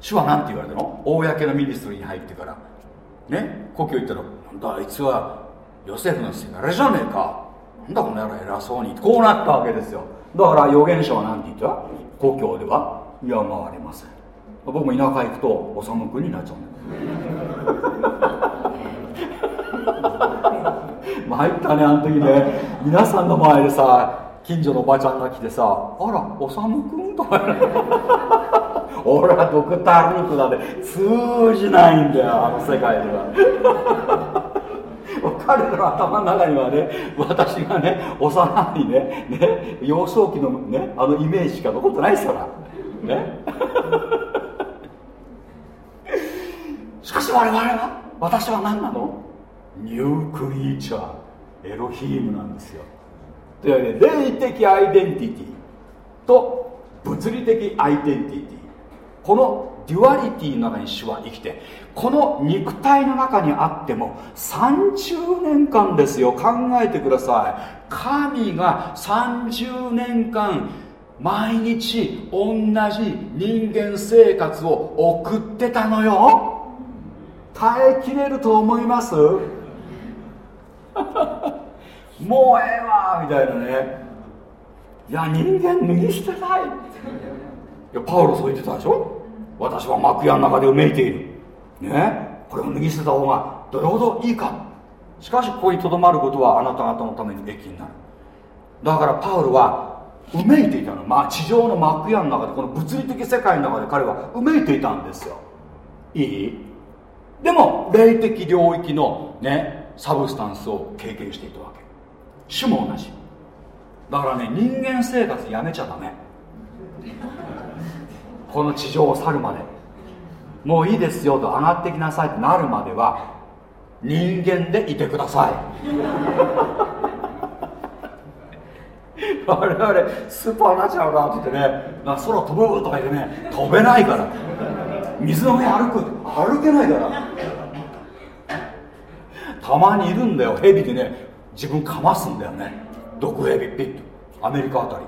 主は何て言われたの？公のミニストリーに入ってから。ね？故郷行ったらなんだあいつはヨセフのせがれじゃねえか。んだこの野郎偉そうに。こうなったわけですよ。だから預言者は何て言った？故郷では山はありません。僕も田舎行くとおさむくんになっちゃうん 参ったねあの時ね。皆さんの前でさ近所のおばちゃんが来てさ「あらおさむくん?」とか 俺はドクター・ルークだって通じないんだよあの世界では。彼らの頭の中にはね私がね幼いねね幼少期のねあのイメージしか残ってないですから。ね。しかし我々は私は何なの？ new creature エロヒームなんですよ。というわけで霊的アイデンティティと物理的アイデンティティ。この duality の中に主は生きてこの肉体の中にあっても30年間ですよ。考えてください。神が30年間毎日同じ人間生活を送ってたのよ。耐えきれると思います？もうええわみたいなね。いや人間脱ぎ捨てたい。いやパウロそう言ってたでしょ？私は幕屋の中でうめいている。ねこれを脱ぎ捨てた方がどれほどいいか。しかしここにとどまることはあなた方のために益になる。だからパウロはうめいていたの、まあ、地上の幕屋の中でこの物理的世界の中で彼はうめいていたんですよ。いい？でも霊的領域のねサブスタンスを経験していたわけ。主も同じ。だからね人間生活やめちゃダメ。この地上を去るまで。もういいですよと上がってきなさいってなるまでは人間でいてください。我々スーパーナチュラルだって言ってねな空飛ぶとか言ってね飛べないから。水の上歩く歩けないから。たまにいるんだよヘビでね。自分かますんだよね。毒ヘビピッと。アメリカあたり。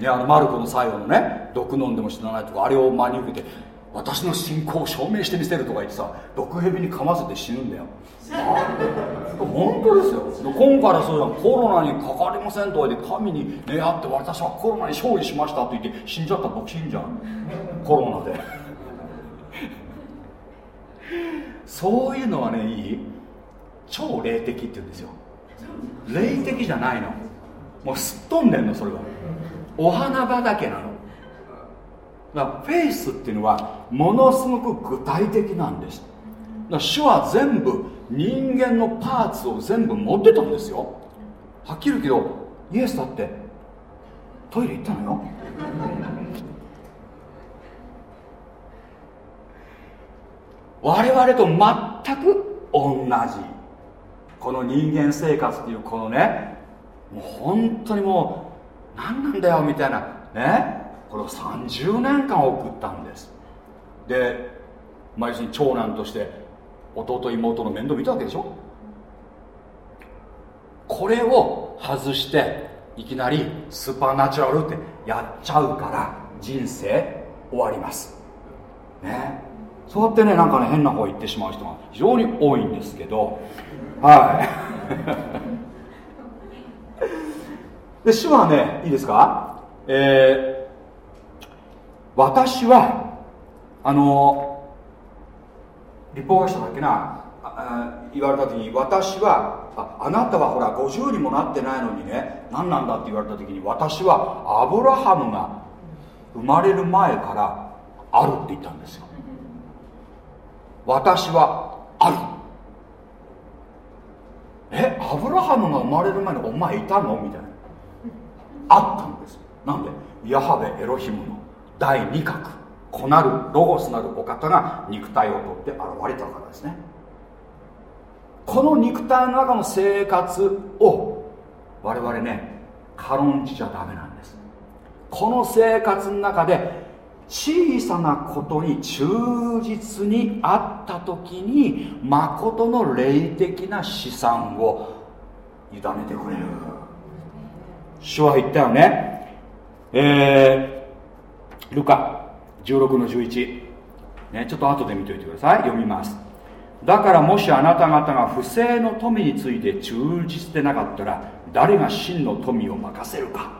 ね、あのマルコの最後のね毒飲んでも死なないとかあれを真に受けて。私の信仰を証明してみせるとか言ってさ毒蛇に噛ませて死ぬんだよ。本当ですよ。今回はそうじゃコロナにかかりませんとか言って神に願って私はコロナに勝利しましたと言って死んじゃった牧師いんじゃん。コロナで。そういうのはねいい？超霊的って言うんですよ。霊的じゃないの。もうすっ飛んでんのそれは。お花畑なの。だからフェイスっていうのはものすごく具体的なんです。だ主は全部人間のパーツを全部持ってたんですよ。はっきり言うけどイエスだってトイレ行ったのよ。我々と全く同じ。この人間生活っていうこのねもう本当にもう何なんだよみたいなね。これを30年間送ったんです。で、まあ、長男として弟妹の面倒見たわけでしょ？これを外していきなりスーパーナチュラルってやっちゃうから人生終わります。ね。そうやってねなんかね変な方行ってしまう人が非常に多いんですけど。はい。で主はねいいですか？えー、私はあの立法学者だっけな言われた時に私はああなたはほら50にもなってないのにね何なんだって言われた時に私はアブラハムが生まれる前からあるって言ったんですよ。私はある。えアブラハムが生まれる前にお前いたのみたいな。あったんです。なんで？ヤハベエロヒムの。第二角子なるロゴスなるお方が肉体をとって現れたからですね。この肉体の中の生活を我々ね軽んじちゃダメなんです。この生活の中で小さなことに忠実にあった時に誠の霊的な資産を委ねてくれる。主は言ったよね。えー、ルカ16の11、ね、ちょっと後で見ておいてください。読みます。だからもしあなた方が不正の富について忠実でなかったら誰が真の富を任せるか。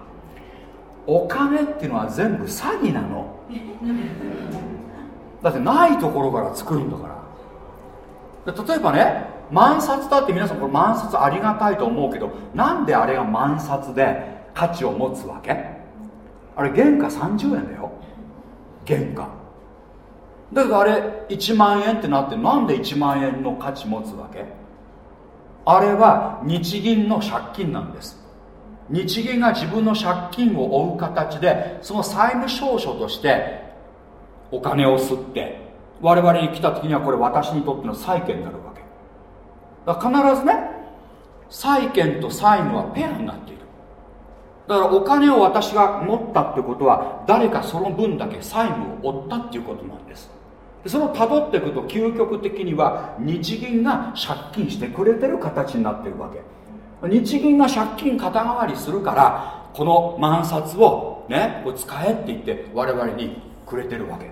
お金っていうのは全部詐欺なの。だってないところから作るんだから。例えばね万札だって皆さんこれ万札ありがたいと思うけどなんであれが万札で価値を持つわけ？あれ原価30円だよ原価。だけどあれ1万円ってなってなんで1万円の価値持つわけ？あれは日銀の借金なんです。日銀が自分の借金を負う形でその債務証書としてお金を吸って我々に来た時にはこれ私にとっての債権になるわけ。だから必ずね債権と債務はペアになっているだからお金を私が持ったってことは誰かその分だけ債務を負ったっていうことなんです。その辿っていくと究極的には日銀が借金してくれてる形になってるわけ。日銀が借金肩代わりするからこの万札をねこれ使えって言って我々にくれてるわけ。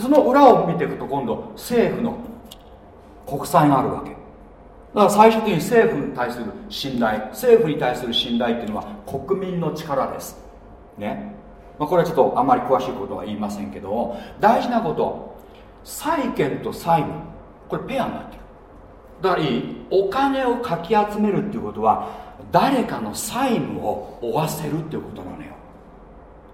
その裏を見ていくと今度政府の国債があるわけ。だから最終的に政府に対する信頼政府に対する信頼っていうのは国民の力です。ね、まあ、これはちょっとあまり詳しいことは言いませんけど大事なこと。債権と債務。これペアになってる。だからいいお金をかき集めるっていうことは誰かの債務を負わせるっていうことなのよ。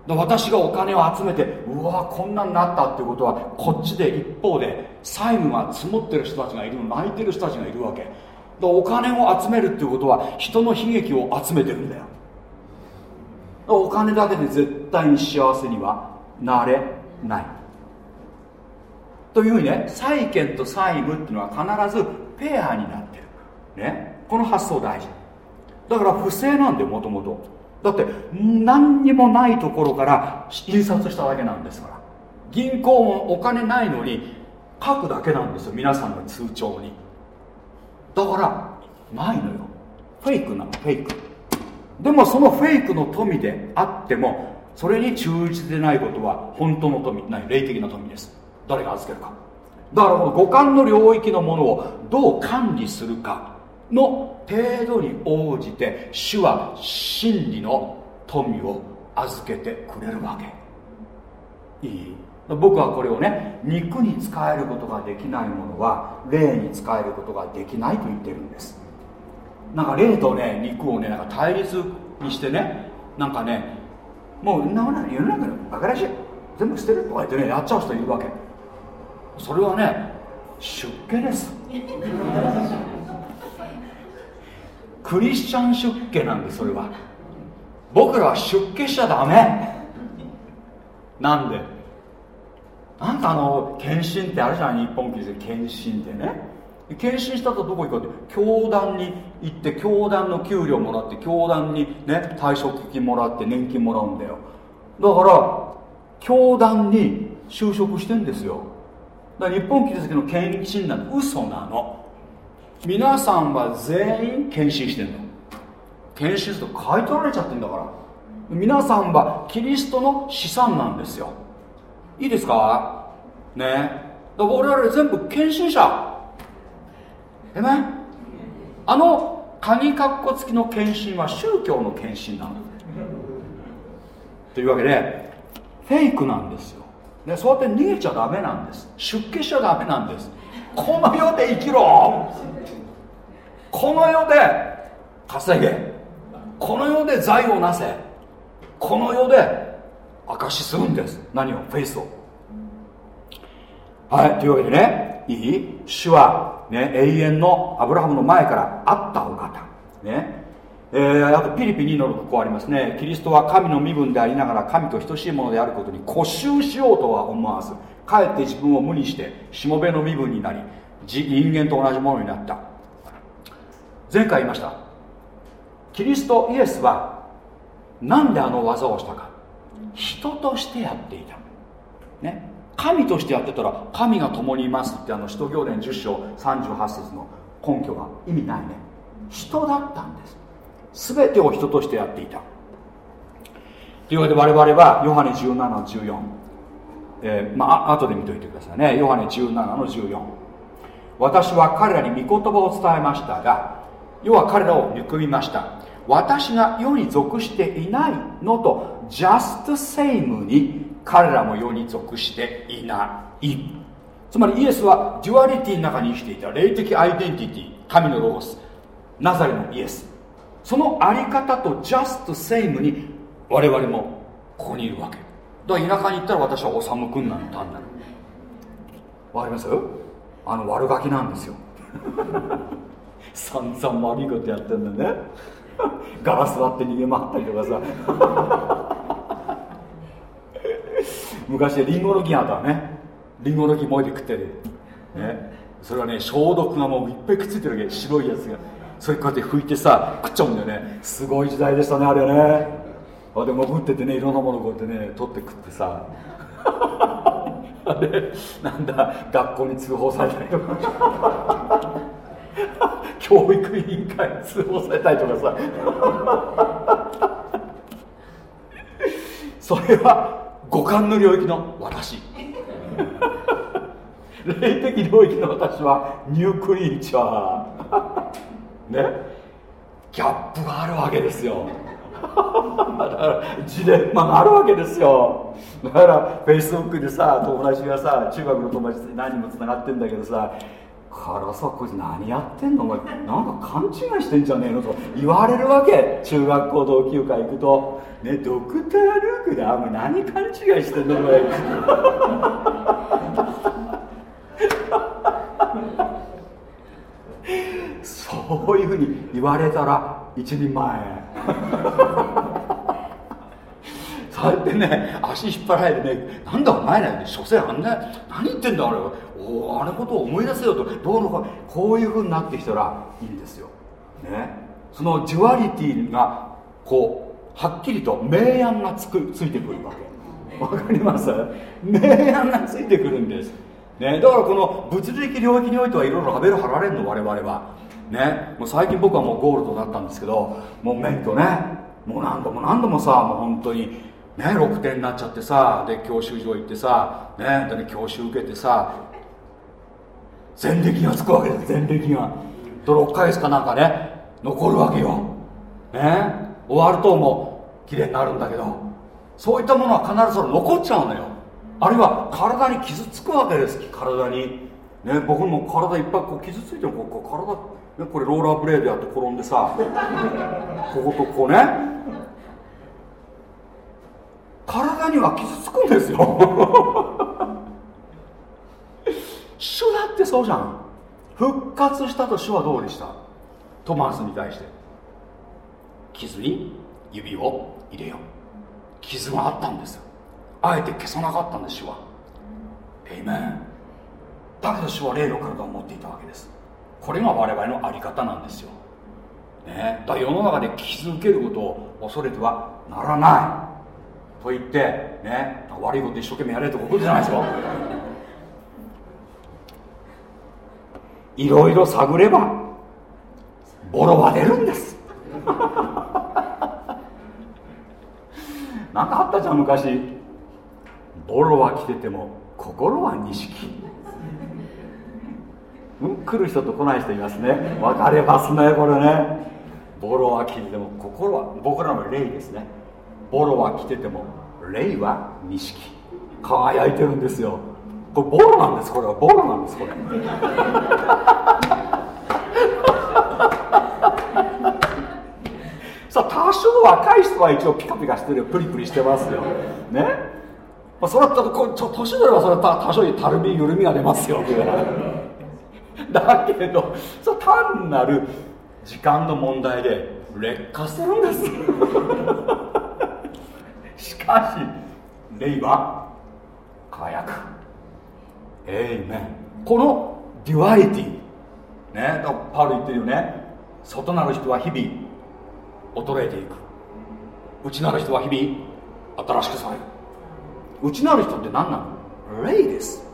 私がお金を集めてうわこんなになったっていうことはこっちで一方で債務が積もってる人たちがいる泣いてる人たちがいるわけ。お金を集めるっていうことは人の悲劇を集めてるんだよ。お金だけで絶対に幸せにはなれない。というふうにね債権と債務っていうのは必ずペアになってる。ね。この発想大事。だから不正なんでもともとだって何にもないところから印刷しただけなんですから。銀行もお金ないのに書くだけなんですよ皆さんの通帳に。だからないのよ。フェイクなのフェイク。でもそのフェイクの富であってもそれに忠実でないことは本当の富ない霊的な富です。誰が預けるか。だからこの五感の領域のものをどう管理するかの程度に応じて主は真理の富を預けてくれるわけ。いい。僕はこれをね肉に使えることができないものは霊に使えることができないと言ってるんです。なんか霊とね肉をねなんか対立にしてねなんかねもうんなもの世の中のバカらしい。全部捨てるとか言ってねやっちゃう人いるわけ。それはね出家です。クリスチャン出家なんでそれは。僕らは出家しちゃダメ。なんで？なんかあの献身ってあるじゃん日本記事で。献身ってね。献身したとどこ行くかって教団に行って教団の給料もらって教団にね退職金もらって年金もらうんだよ。だから教団に就職してんですよ。だから日本記事の献身なんて嘘なの。皆さんは全員献身してんの。献身すると買い取られちゃってんだから。皆さんはキリストの資産なんですよ。いいですか？ね。だから我々全部献身者。え？めあの鍵括弧付きの献身は宗教の献身なの。というわけでフェイクなんですよ、ね、そうやって逃げちゃダメなんです。出家しちゃダメなんです。この世で生きろ。この世で稼げこの世で財をなせ。この世で証しするんです。何を？フェイスを。はいというわけでねいい主は、ね、永遠のアブラハムの前からあったお方。ね。えー、あとピリピ2の6個ありますね。キリストは神の身分でありながら神と等しいものであることに固執しようとは思わずかえって自分を無にしてしもべの身分になり人間と同じものになった。前回言いました。キリストイエスは何であの技をしたか。人としてやっていた。ね。神としてやってたら神が共にいますってあの使徒行伝10章38節の根拠は意味ないね。人だったんです。全てを人としてやっていた。というわけで我々はヨハネ17の14、えー、まあ後で見といてくださいね。ヨハネ17の14私は彼らに御言葉を伝えましたが要は彼らを憎みました。私が世に属していないのとジャストセイムに彼らも世に属していない。つまりイエスは duality の中に生きていた霊的アイデンティティ神のロゴスナザレのイエス。そのあり方と just same に我々もここにいるわけ。だから田舎に行ったら私は修君なん単なるわかります？あの悪ガキなんですよ。散々悪いことやってんだね。ガラス割って逃げ回ったりとかさ。昔リンゴの木あったね。リンゴの木燃えて食ってる、ね、それはね消毒がもういっぱいくっついてるわけ。白いやつが。それこうやって拭いてさ食っちゃうんだよね。すごい時代でしたねあれね。あで潜っててねいろんなものこうやってね取って食ってさ。あれなんだ学校に通報されたりとか。教育委員会に通報されたりとかさ。それは五感の領域の私。霊的領域の私はニュークリーチャー。ね。ギャップがあるわけですよ。だからジレンマがあるわけですよ。だからフェイスブックでさ友達がさ中学の友達何人もつながってんだけどさからさこいつ何やってんの？お前なんか勘違いしてんじゃねえのと。言われるわけ。中学校同級会行くと。ねドクター・ルークであんま何勘違いしてんのお前。そういうふうに言われたら一人前。そうやってね足引っ張られてねなんだお前ら所詮あんな何言ってんだあれおあれことを思い出せよと。どうのかこういうふうになってきたらいいんですよ、ね、その duality がこうはっきりと明暗がつくついてくるわけ。わかります？明暗がついてくるんです、ね、だからこの物理的領域においてはいろいろラベル貼られるの我々は。ね。もう最近僕はもうゴールドだったんですけどもう免許ね。もう何度も何度もさもう本当にね6点になっちゃってさで教習所行ってさねでね教習受けてさ前歴がつくわけです前歴がと6ヶ月かなんかね残るわけよ。ね終わるともう。綺麗になるんだけど。そういったものは必ず残っちゃうのよ。あるいは体に傷つくわけです。体に。ね僕も体いっぱいこう傷ついてるここ体、ね、これローラーブレードやって転んでさこことこうね体には傷つくんですよ。主だってそうじゃん。復活したと主はどうでした？トマスに対して。傷に指を入れよ。う傷があったんですよ。あえて消さなかったんです主は。エイメンだけど主は霊の体を持っていたわけです。これが我々の在り方なんですよ、ね、だ世の中で傷受けることを恐れてはならないと言ってね悪いこと一生懸命やれってことじゃないですよいろいろ探ればボロは出るんです。なんかあったじゃん昔。ボロは来てても心は錦。うん来る人と来ない人いますね。分かれますねこれね。ボロは来てても心は僕らの霊ですね。ボロは来てても霊は錦。輝いてるんですよ。これボロなんですこれは。ボロなんですこれ。さあ多少若い人は一応ピカピカしてるよ。プリプリしてますよ。ね、まあ、それはこ年取ればそれは多少にたるみ緩みが出ますよ。だけどそれ単なる時間の問題で劣化するんです。しかし霊は輝く。エイメンこの duality ねだパウロ言ってるよね。外なる人は日々衰えていく。内なる人は日々新しくされる。内なる人って何なの？霊です。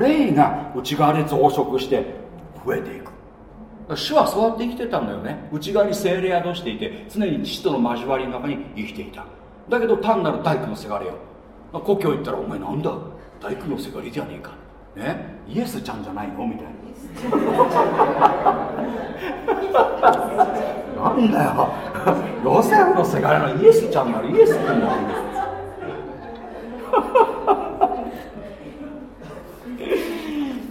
霊が内側で増殖して増えていく。主はそうやって生きてたんだよね。内側に精霊宿していて常に父との交わりの中に生きていた。だけど単なる大工のせがれよ。故郷行ったらお前なんだ？大工のせがれじゃねえか。ね？イエスちゃんじゃないの？みたいな。なんだよ。ヨセフの世界の？イエスちゃんならイエス君だ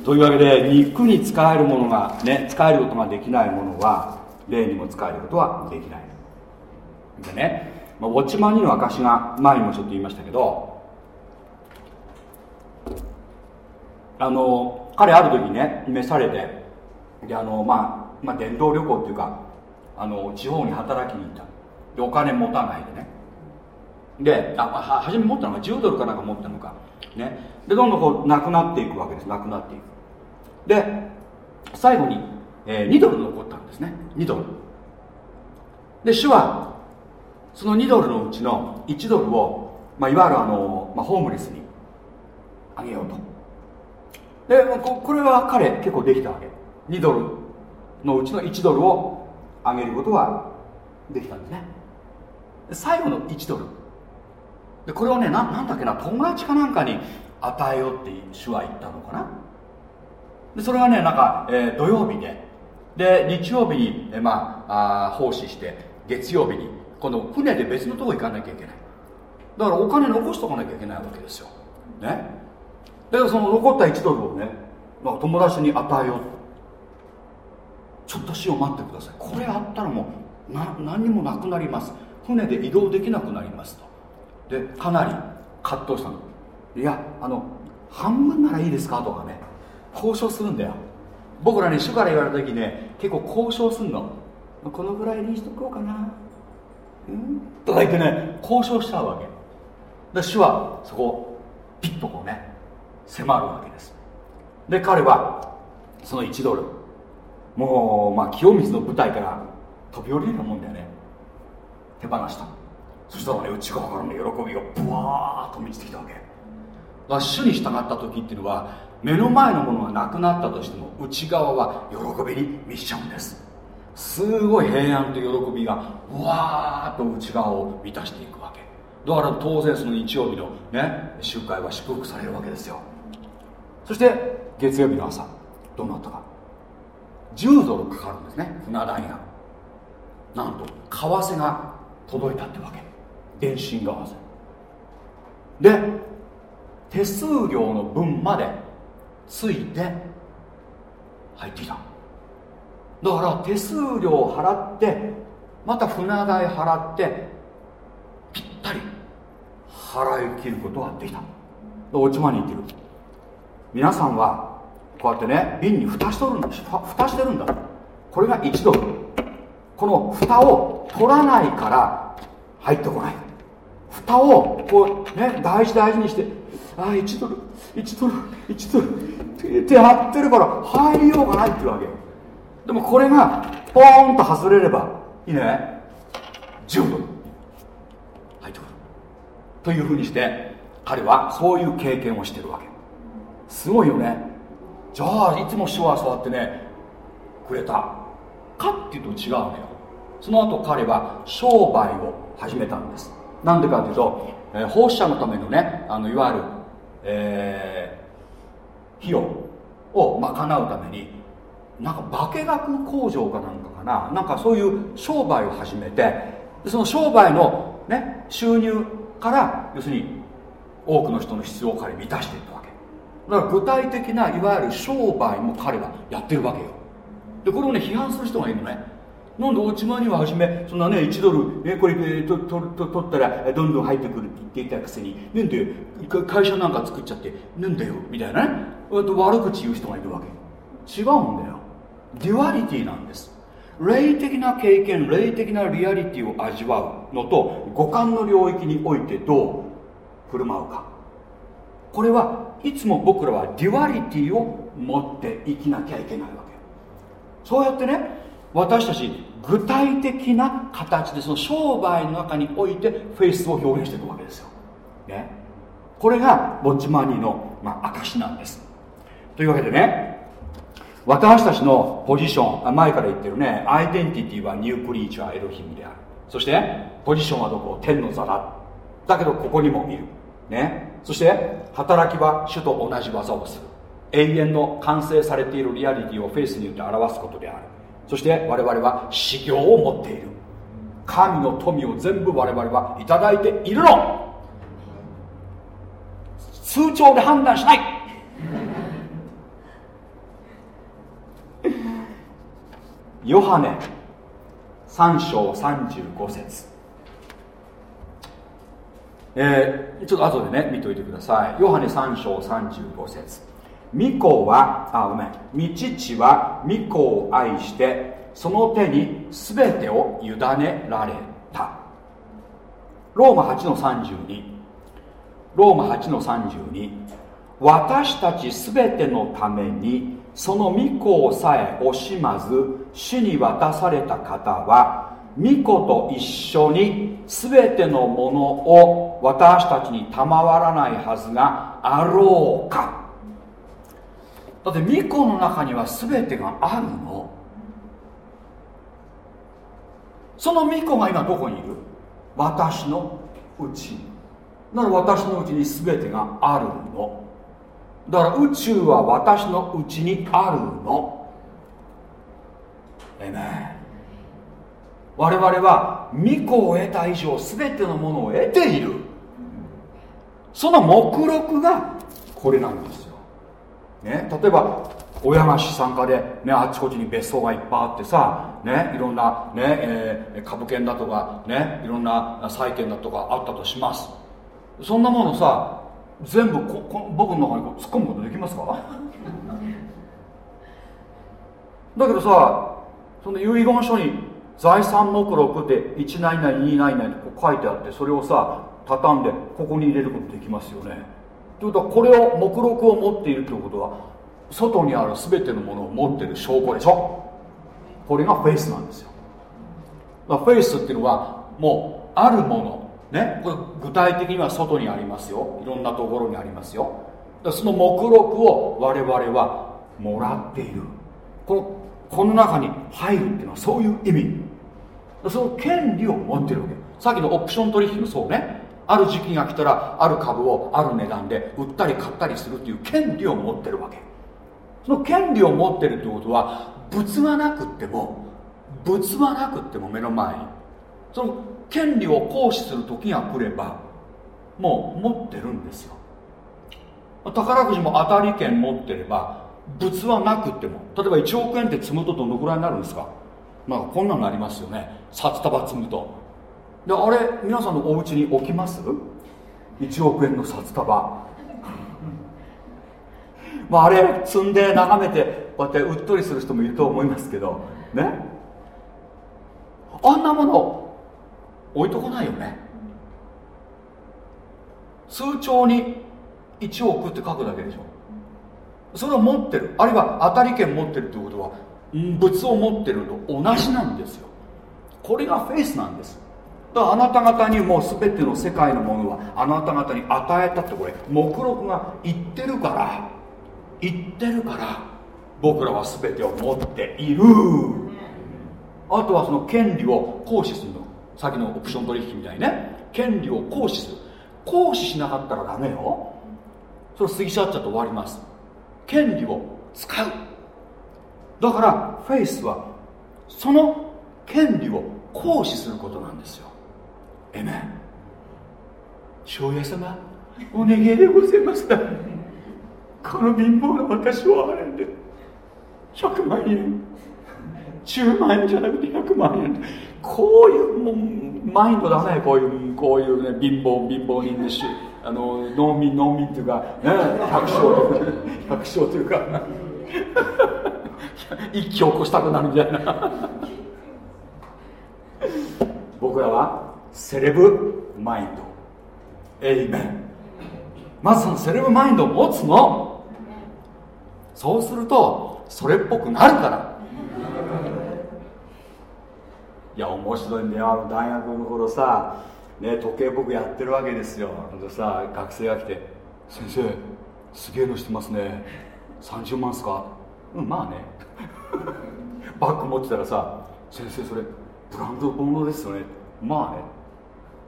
というわけで肉に使えるものがね使えることができないものは霊にも使えることはできない。でね、まあ、ウォッチマン2の証が前にもちょっと言いましたけどあの彼ある時ね召されてであの、まあ、まあ伝道旅行っていうかあの地方に働きに行った。でお金持たないでね。であは初め持ったのが10ドルかなんか持ったのか。ね。でどんどんこうなくなっていくわけです。なくなっていく。で最後に、えー、2ドル残ったんですね。2ドル。で主はその2ドルのうちの1ドルを、まあ、いわゆるあの、まあ、ホームレスにあげようと。でこれは彼結構できたわけ。2ドルのうちの1ドルを上げることはできたんですね。最後の1ドル。でこれをねななんだっけな友達かなんかに与えようって主は言ったのかな。でそれはねなんか、えー、土曜日でで日曜日に、えー、まああ奉仕して月曜日に今度船で別のとこ行かなきゃいけない。だからお金残しとかなきゃいけないわけですよ。ね。だからその残った1ドルをね、まあ、友達に与えよう。ちょっと死を待ってください。これあったらもうな何にもなくなります。船で移動できなくなりますと。でかなり葛藤したの。いやあの半分ならいいですか？とかね。交渉するんだよ。僕らね主から言われた時ね結構交渉すんの。このぐらいにしとこうかな。うん？とか言ってね交渉しちゃうわけ。で主はそこピッとこうね迫るわけです。で彼はその1ドル。もう、まあ、清水の舞台から飛び降りるようなもんだよね。手放した。そしたらね内側からの喜びがブワーッと満ちてきたわけ。だから主に従った時っていうのは目の前のものがなくなったとしても内側は喜びに満ちちゃうんです。すごい平安と喜びがわーっと内側を満たしていくわけ。だから当然その日曜日のね集会は祝福されるわけですよ。そして月曜日の朝どうなったか。10ドルかかるんですね船代が。なんと為替が届いたってわけ。電信為替。で手数料の分までついて入ってきた。だから手数料を払ってまた船代払ってぴったり払い切ることができた。おちまに言ってる。皆さんはこうやってね瓶に蓋しとるんだ蓋してるんだ。これが1ドルこの蓋を取らないから入ってこない。蓋をこうね大事大事にしてああ1ドル。1ドル。1ドル。ってやってるから入りようがないっていうわけ。でもこれがポーンと外れればいいね。10ドル入ってくる。というふうにして彼はそういう経験をしてるわけ。すごいよね。じゃあいつも主はそうやってねくれた。かっていうと違うのよ。その後彼は商売を始めたんです。なんでかというと、えー、奉仕者のためのねあのいわゆる、えー、費用を賄うためになんか化学工場かなんかかな？なんかそういう商売を始めてその商売の、ね、収入から要するに多くの人の必要を彼満たしていったわけ。だから具体的ないわゆる商売も彼はやってるわけよ。でこれをね批判する人がいるのね。なんで落ち間には初めそんなね1ドル、えこれととと取ったらどんどん入ってくるって言っていたくせになんで会社なんか作っちゃってなんだよみたいなね。悪口言う人がいるわけ。違うんだよ。 duality なんです。霊的な経験霊的なリアリティを味わうのと五感の領域においてどう振る舞うか。これはいつも僕らは duality を持って生きなきゃいけないわけ。そうやってね私たち具体的な形でその商売の中においてフェイスを表現していくわけですよ、ね、これがボッチマニーの、まあ、証なんです。というわけでね私たちのポジション前から言ってるねアイデンティティはニュークリーチャーエロヒムである。そしてポジションはどこ？天の座だ。だけどここにもいる。ね。そして働きは主と同じ技をする。永遠の完成されているリアリティをフェイスによって表すことである。そして我々は修行を持っている。神の富を全部我々はいただいているの。通帳で判断しない。ヨハネ3章35節。えー、ちょっと後でね見といてください。ヨハネ3章35節。御子はあごめん。御父は御子を愛してその手に全てを委ねられた。ローマ8の32ローマ8の32私たち全てのためにその御子をさえ惜しまず主に渡された方は御子と一緒に全てのものを私たちに賜らないはずがあろうか。だって巫女の中には全てがあるの。その巫女が今どこにいる？私のうち。だから私のうちに全てがあるの。だから宇宙は私のうちにあるの。えめ我々は巫女を得た以上全てのものを得ている。その目録がこれなんですよ、ね、例えば親が資産家で、ね、あちこちに別荘がいっぱいあってさ、ね、いろんな、ねえー、株券だとか、ね、いろんな債券だとかあったとします。そんなものさ全部ここ僕の中にこう突っ込むことできますか？だけどさその遺言書に財産目録って1何々2何々ってこう書いてあってそれをさ畳んでここに入れることできますよね。ということはこれを目録を持っているということは外にある全てのものを持っている証拠でしょ。これがフェイスなんですよ。フェイスっていうのはもうあるものね。これ具体的には外にありますよ。いろんなところにありますよ。その目録を我々はもらっている。このこの中に入るっていうのはそういう意味。その権利を持ってるわけ。さっきのオプション取引もそうね。ある時期が来たらある株をある値段で売ったり買ったりするっていう権利を持ってるわけ。その権利を持ってるってことは物がなくっても物はなくっても目の前にその権利を行使する時が来ればもう持ってるんですよ。宝くじも当たり券持ってれば物はなくっても例えば1億円って積むとどのくらいになるんですか？まあこんなのなりますよね。札束積むと。であれ皆さんのお家に置きます ?1 億円の札束。まああれ積んで眺めてこうやってうっとりする人もいると思いますけどね？あんなもの置いとこないよね。通帳に1億って書くだけでしょ。それを持ってる。あるいは当たり券持ってるってことは物を持ってるのと同じなんですよ。これがフェイスなんです。だからあなた方にもう全ての世界のものはあなた方に与えたってこれ目録が言ってるから言ってるから僕らは全てを持っている。あとはその権利を行使するの。さっきのオプション取引みたいにね。権利を行使する。行使しなかったらダメよ。それ過ぎ去っちゃって終わります。権利を使う。だからフェイスはその権利を行使することなんですよ。えめ庄屋様お願いでございました。この貧乏な私をあれで100万円10万円じゃなくて100万円。こういうもうマインドだね。こういうこういうね貧乏貧乏人ですしあの農民農民っていうか、ね、百姓百姓というか。一気起こしたくなるみたいな。僕らはセレブマインド。 Amen。まずそのセレブマインドを持つの。そうするとそれっぽくなるから。いや面白いんだよあの大学の頃さ。ね時計僕やってるわけですよ。でさ学生が来て「先生すげえのしてますね。30万っすか?」うんまあね。バッグ持ってたらさ「先生それブランド物ですよね。まあね。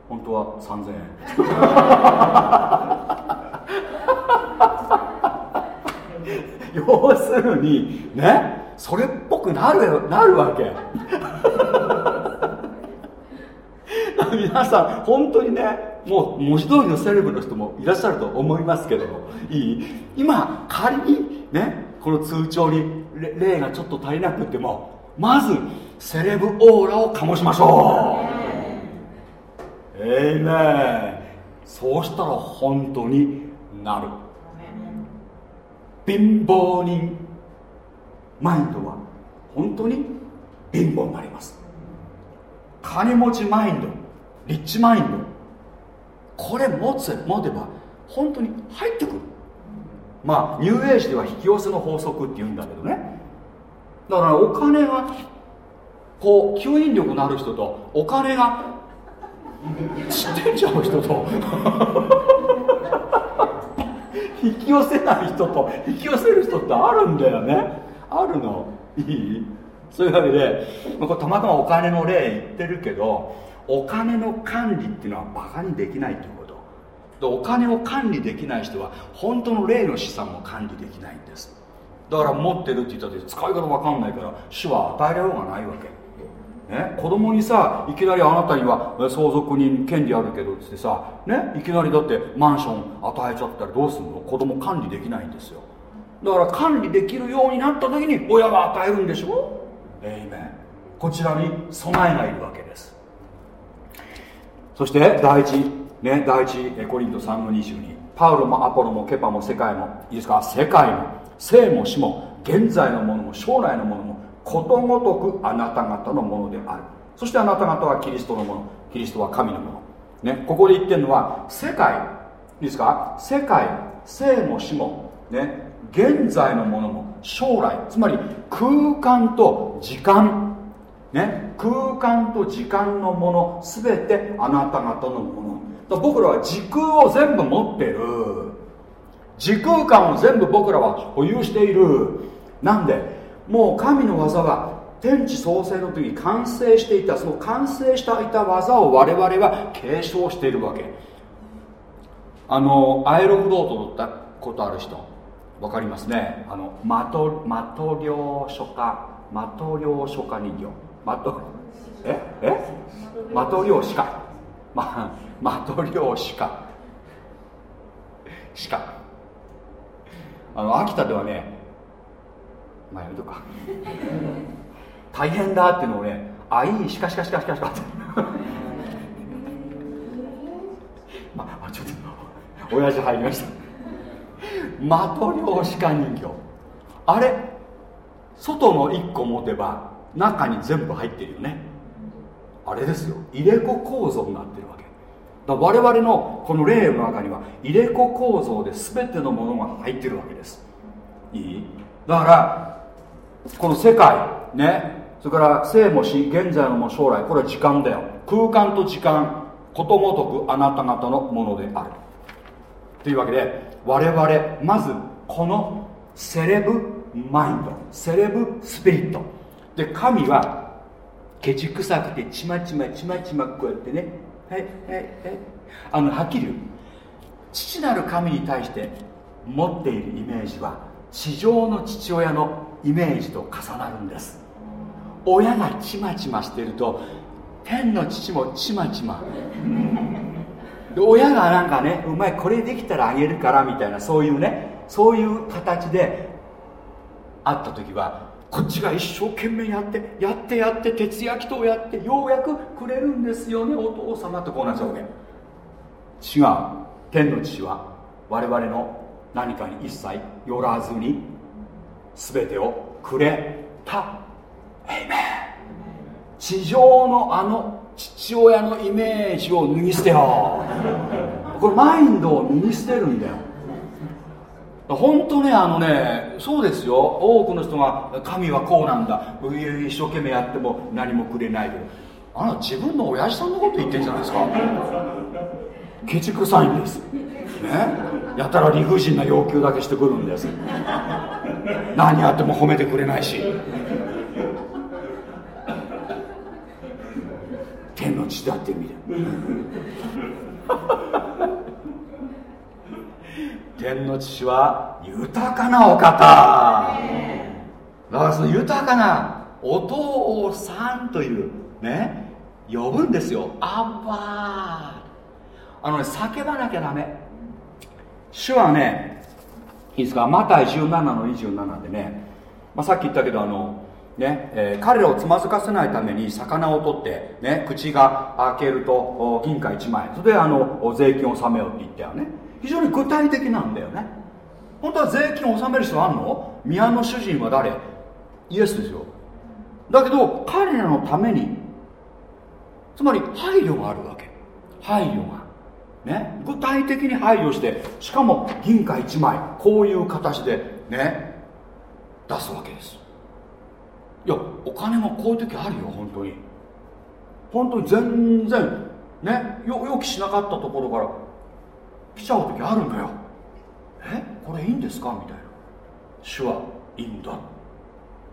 本当は3000円。要するにねそれっぽくなるなるわけ。皆さん本当にねもう文字通りのセレブの人もいらっしゃると思いますけどもいい？今仮にねこの通帳に霊がちょっと足りなくてもまずセレブオーラを醸しましょう。えいめそうしたら本当になる。貧乏人マインドは本当に貧乏になります。金持ちマインドリッチマインド。これ持つ持てば本当に入ってくる。まあニューエイジでは引き寄せの法則って言うんだけどね。だからお金がこう吸引力のある人とお金が知ってんじゃう人と。引き寄せない人と引き寄せる人ってあるんだよね。あるの。いい？そういうわけで、ま、これたまたまお金の例言ってるけどお金の管理っていうのはバカにできないということ。でお金を管理できない人は本当の霊の資産も管理できないんです。だから持ってるって言ったって使い方わかんないから主は与えられようがないわけ。ね、子供にさいきなりあなたには相続人権利あるけどってさ、ね、いきなりだってマンション与えちゃったらどうすんの？子供管理できないんですよ。だから管理できるようになった時に親が与えるんでしょ？えいめこちらに備えがいるわけです。そして第一、ね、第一コリント3の22パウロもアポロもケパも世界も。いいですか？世界も。生も死も。現在のものも将来のものもことごとくあなた方のものである。そしてあなた方はキリストのもの。キリストは神のもの、ね、ここで言ってるのは世界。いいですか？世界。生も死も、ね、現在のものも。将来。つまり空間と時間。ね、空間と時間のもの。全てあなた方のもの。僕らは時空を全部持ってる。時空間を全部僕らは保有している。なんで？もう神の技は天地創生の時に完成していたその完成していた技を我々は継承しているわけ。あのアイロフロート乗ったことある人分かりますね。あのマトマト領書家マト領書家人形。マトええ？マト領シカ。まマト領シカ。シカ。あの秋田ではねまあやめとか。大変だっていうのをねあいいシカシカシカシカシカって。まあちょっと親父入りました。マト領シカ人形。あれ外の1個持てば中に全部入ってるよね。あれですよ。入れ子構造になってるわけ。だ我々のこの霊の中には入れ子構造で全てのものが入ってるわけです。いい？だからこの世界ねそれから生も死現在のも将来これは時間だよ。空間と時間ことごとくあなた方のものである。というわけで我々まずこのセレブマインドセレブスピリット。で神はケチくさくてちまちまちまちまこうやってね。はいはいはい。あのはっきり父なる神に対して持っているイメージは地上の父親のイメージと重なるんです。親がちまちましてると天の父もちまちま。で親がなんかねお前これできたらあげるからみたいなそういうねそういう形で会った時はこっちが一生懸命やってやってやって徹夜祈祷やってようやくくれるんですよねお父様ってこうなっちゃうわけ。違う。天の父は我々の何かに一切よらずに全てをくれた。地上のあの父親のイメージを脱ぎ捨てよう。これマインドを脱ぎ捨てるんだよ。本当ねあのねそうですよ。多くの人が神はこうなんだ。一生懸命やっても何もくれないけど。あなた自分の親父さんのこと言ってんじゃないですか。ケチくさいんです。ね。やたら理不尽な要求だけしてくるんです。何やっても褒めてくれないし。天の地だって意味で天の父は豊かなお方。だからその豊かなお父さんというね呼ぶんですよ。アッバーあのね叫ばなきゃダメ。主はねいいですか？マタイ17の27でね、まあ、さっき言ったけどあのねえー、彼らをつまずかせないために魚を取って、ね、口が開けると銀貨1枚。それであの税金を納めようって言ったよね。非常に具体的なんだよね。本当は税金を納める人あんの？宮の主人は誰？イエスですよ。だけど彼らのためにつまり配慮があるわけ。配慮がね具体的に配慮してしかも銀貨1枚こういう形でね出すわけです。いやお金もこういう時あるよ本当に。本当に全然ね予期しなかったところから来ちゃう時あるんだよ。えこれいいんですか？みたいな。主はいいんだ。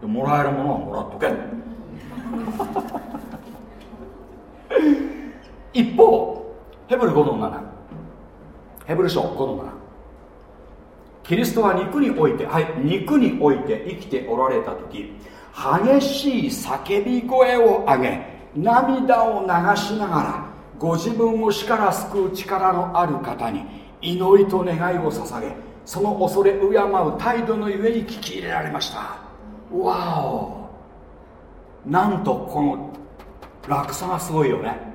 でもらえるものはもらっとけ。一方ヘブル5の7ヘブル書5の7キリストは肉においてはい肉において生きておられた時激しい叫び声を上げ涙を流しながらご自分を死から救う力のある方に祈りと願いを捧げその恐れ敬う態度のゆえに聞き入れられました。わおなんとこの落差がすごいよね。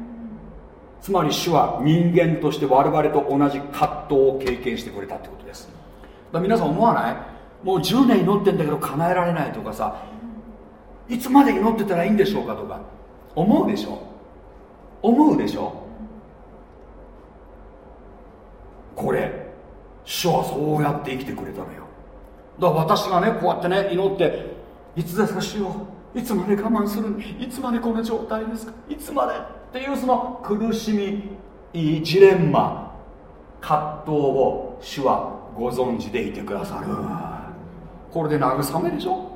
つまり主は人間として我々と同じ葛藤を経験してくれたってことです。だ皆さん思わない？もう10年祈ってんだけど叶えられないとかさ。いつまで祈ってたらいいんでしょうかとか。思うでしょ？思うでしょ？これ主はそうやって生きてくれたのよ。だから私がねこうやってね祈っていつですか主よ？いつまで我慢する？いつまでこの状態ですか？いつまで？っていうその苦しみジレンマ葛藤を主はご存知でいてくださる。これで慰めでしょ？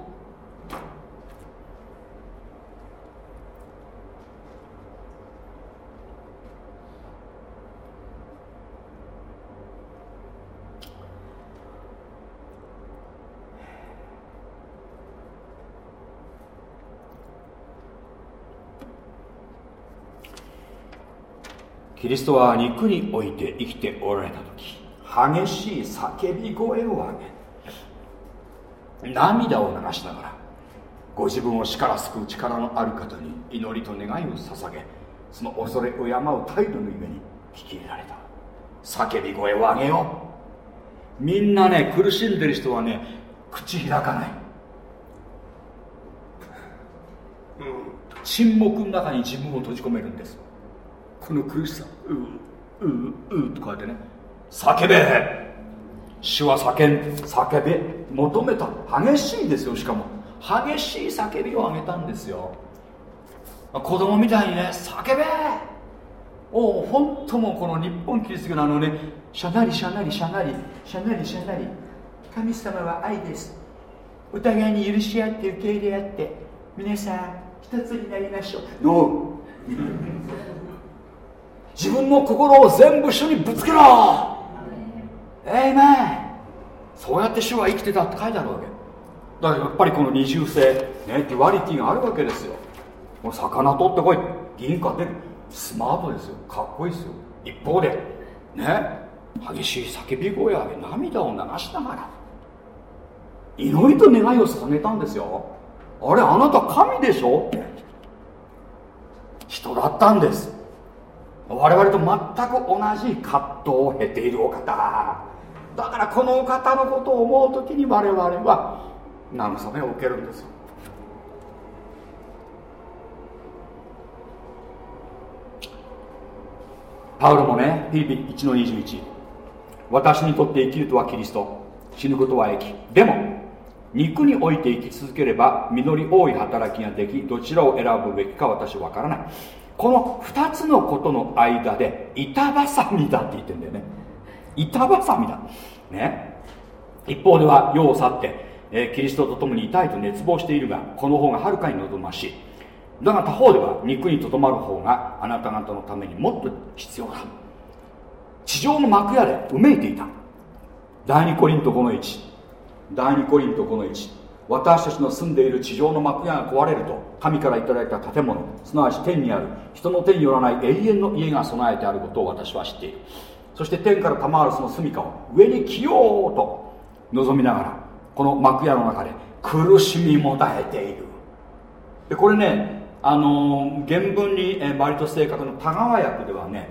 キリストは肉において生きておられた時激しい叫び声を上げ涙を流しながらご自分を死から救う力のある方に祈りと願いを捧げその恐れ敬う態度のゆえに聞き入れられた。叫び声を上げよう。みんなね苦しんでる人はね口開かない、うん、沈黙の中に自分を閉じ込めるんですこの苦しさううううとこうやってね叫べ。主は叫ん叫べ。求めた。激しいですよしかも。激しい叫びを上げたんですよ。子供みたいにね叫べ。おお本当もこの日本キリスト教のあのねしゃなりしゃなりしゃなりしゃなりしゃなり。神様は愛です。お互いに許し合って受け入れ合って皆さん一つになりましょう。ノー自分の心を全部主にぶつけろ。えいめそうやって主は生きてたって書いてあるわけ。だからやっぱりこの二重性、ね、 duality があるわけですよ。この魚取ってこい。銀貨で。スマートですよ。かっこいいですよ。一方でね激しい叫び声を上げ涙を流しながら祈りと願いを捧げたんですよ。あれあなた神でしょ？って人だったんです。我々と全く同じ葛藤を経ているお方。だからこのお方のことを思う時に我々は慰めを受けるんですパウロもねフィリピン1の21私にとって生きるとはキリスト。死ぬことは益。でも肉において生き続ければ実り多い働きができどちらを選ぶべきか私は分からない。この2つのことの間で板挟みだって言ってんだよね。板挟みだ。ね。一方では世を去って、えー、キリストと共にいたいと熱望しているがこの方がはるかに望ましい。だが他方では肉にとどまる方があなた方のためにもっと必要だ。地上の幕屋でうめいていた。第2コリント5の1第2コリント5の1私たちの住んでいる地上の幕屋が壊れると神からいただいた建物すなわち天にある人の手によらない永遠の家が備えてあることを私は知っている。そして天から賜るその住みかを上に着ようと望みながらこの幕屋の中で苦しみもだえている。でこれねあの、原文に、えー、割と正確な田川訳ではね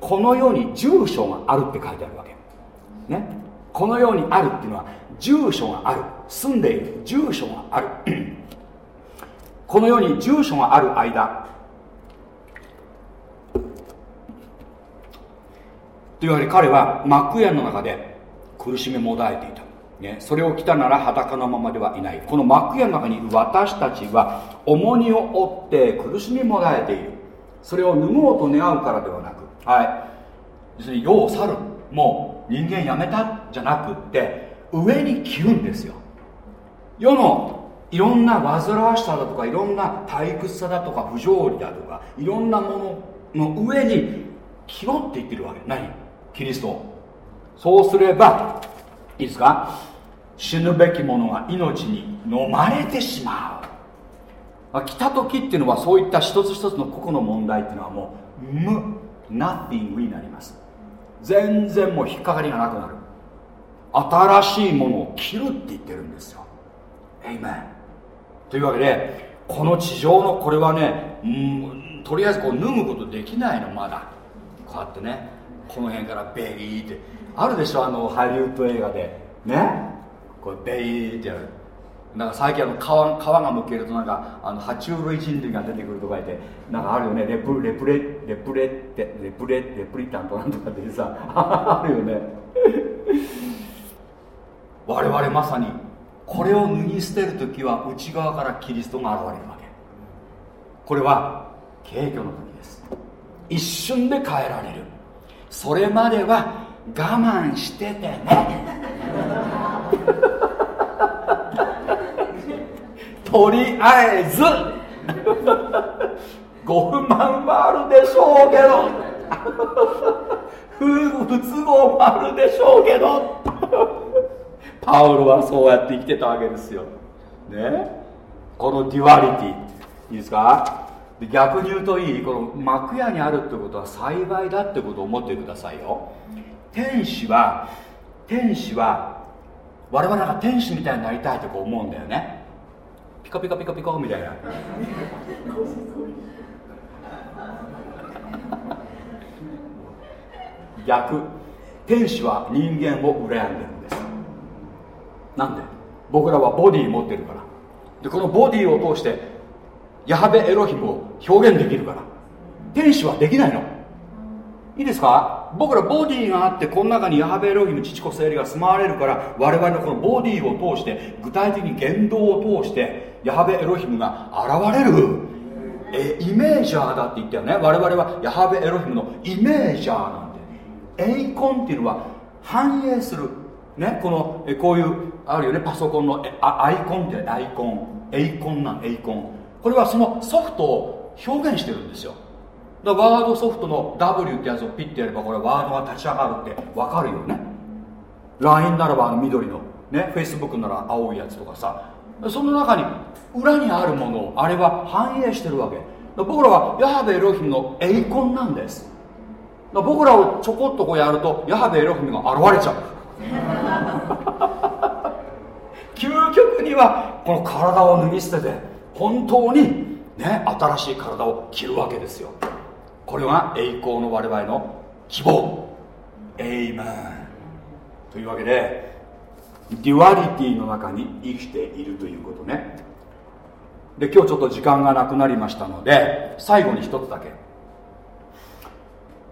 このように住所があるって書いてあるわけ。ね？このようにあるっていうのは住所がある。住んでいる住所がある。このように住所がある間というわけで彼は幕屋の中で苦しみもだえていた。ね、それを着たなら裸のままではいない。この幕屋の中に私たちは重荷を負って苦しみもらえている。それを脱ごうと願うからではなくはい。要するに世を去る。もう人間やめた。じゃなくって上に着るんですよ。世のいろんな煩わしさだとかいろんな退屈さだとか不条理だとかいろんなものの上に着ろって言ってるわけ。何？キリスト。そうすればいいですか？死ぬべきものが命に飲まれてしまう。来た時っていうのはそういった一つ一つの個々の問題っていうのはもう無 nothing になります。全然もう引っかかりがなくなる。新しいものを切るって言ってるんですよ。エイメンというわけでこの地上のこれはねうんとりあえずこう脱ぐことできないのまだ。こうやってねこの辺からベリーって。あるでしょあのハリウッド映画で。ね？こうベイってやる。なんか最近あの皮皮がむけるとなんかあの爬虫類人類が出てくるとか言ってなんかあるよね。レプレプレレプレってレプレレプリタントなんとかってさ あるよね。我々まさにこれを脱ぎ捨てる時は内側からキリストが現れるわけ。これは軽挙の時です。一瞬で変えられる。それまでは我慢しててね。とりあえず。ご不満はあるでしょうけど。不都合もあるでしょうけど。パウロはそうやって生きてたわけですよ。ね？この duality。いいですか？逆に言うといい。この幕屋にあるってことは幸いだってことを思ってくださいよ。天使は天使は我々なんか天使みたいになりたいとこう思うんだよね。ピカピカピカピカみたいな。逆。天使は人間を羨んでる。なんで？僕らはボディ持ってるから。でこのボディを通してヤハベエロヒムを表現できるから。天使はできないの。いいですか？僕らボディがあってこの中にヤハベエロヒム父子精霊が住まわれるから我々のこのボディを通して具体的に言動を通してヤハベエロヒムが現れる。えイメージャーだって言ったよね。我々はヤハベエロヒムのイメージャーなんで。エイコンっていうのは反映するねこのえこういうあるよねパソコンのアイコンってアイコン。エイコンなんエイコン。これはそのソフトを表現してるんですよ。だワードソフトの W ってやつをピッてやればこれワードが立ち上がるって分かるよね。LINE ならばあの緑のね Facebook なら青いやつとかさ。その中に裏にあるものをあれは反映してるわけ。僕らはヤハベエロヒムのエイコンなんです。僕らをちょこっとこうやるとヤハベエロヒムが現れちゃう。究極にはこの体を脱ぎ捨てて本当にね新しい体を着るわけですよ。これが栄光の我々の希望。エイメンというわけで duality の中に生きているということね。で今日ちょっと時間がなくなりましたので最後に一つだけ。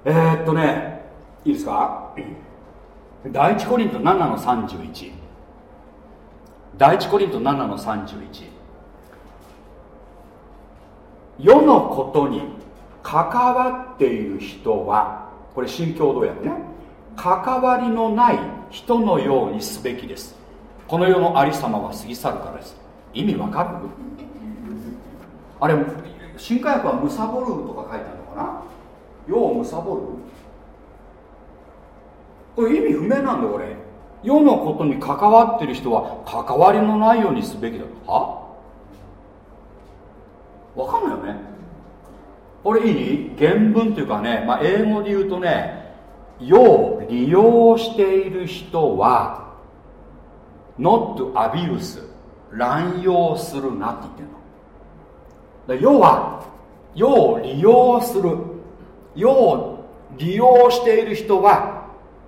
えー、っとねいいですか？第一コリント7の31第一コリント7の31世のことに関わっている人はこれ新共同訳ね。関わりのない人のようにすべきです。この世のありさまは過ぎ去るからです。意味わかる？あれ新科学はむさぼるとか書いてあるのかな？世をむさぼる？これ意味不明なんだこれ世のことに関わってる人は関わりのないようにすべきだ。は？わかんないよね。これいい？原文というかね、まあ、英語で言うとね世を利用している人は not abuse 乱用するなって言ってるの。要は世を利用する。世を利用している人は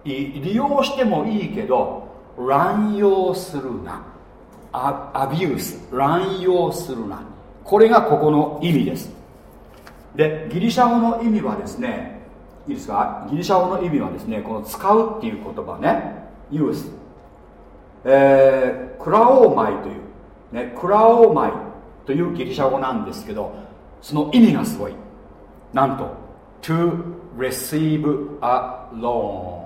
利用してもいいけど乱用するな。アビュース乱用するな。これがここの意味です。でギリシャ語の意味はですねいいですか？ギリシャ語の意味はですねこの使うっていう言葉ね。ユースえー、クラオーマイというねクラオーマイというギリシャ語なんですけどその意味がすごい。なんと to receive a loan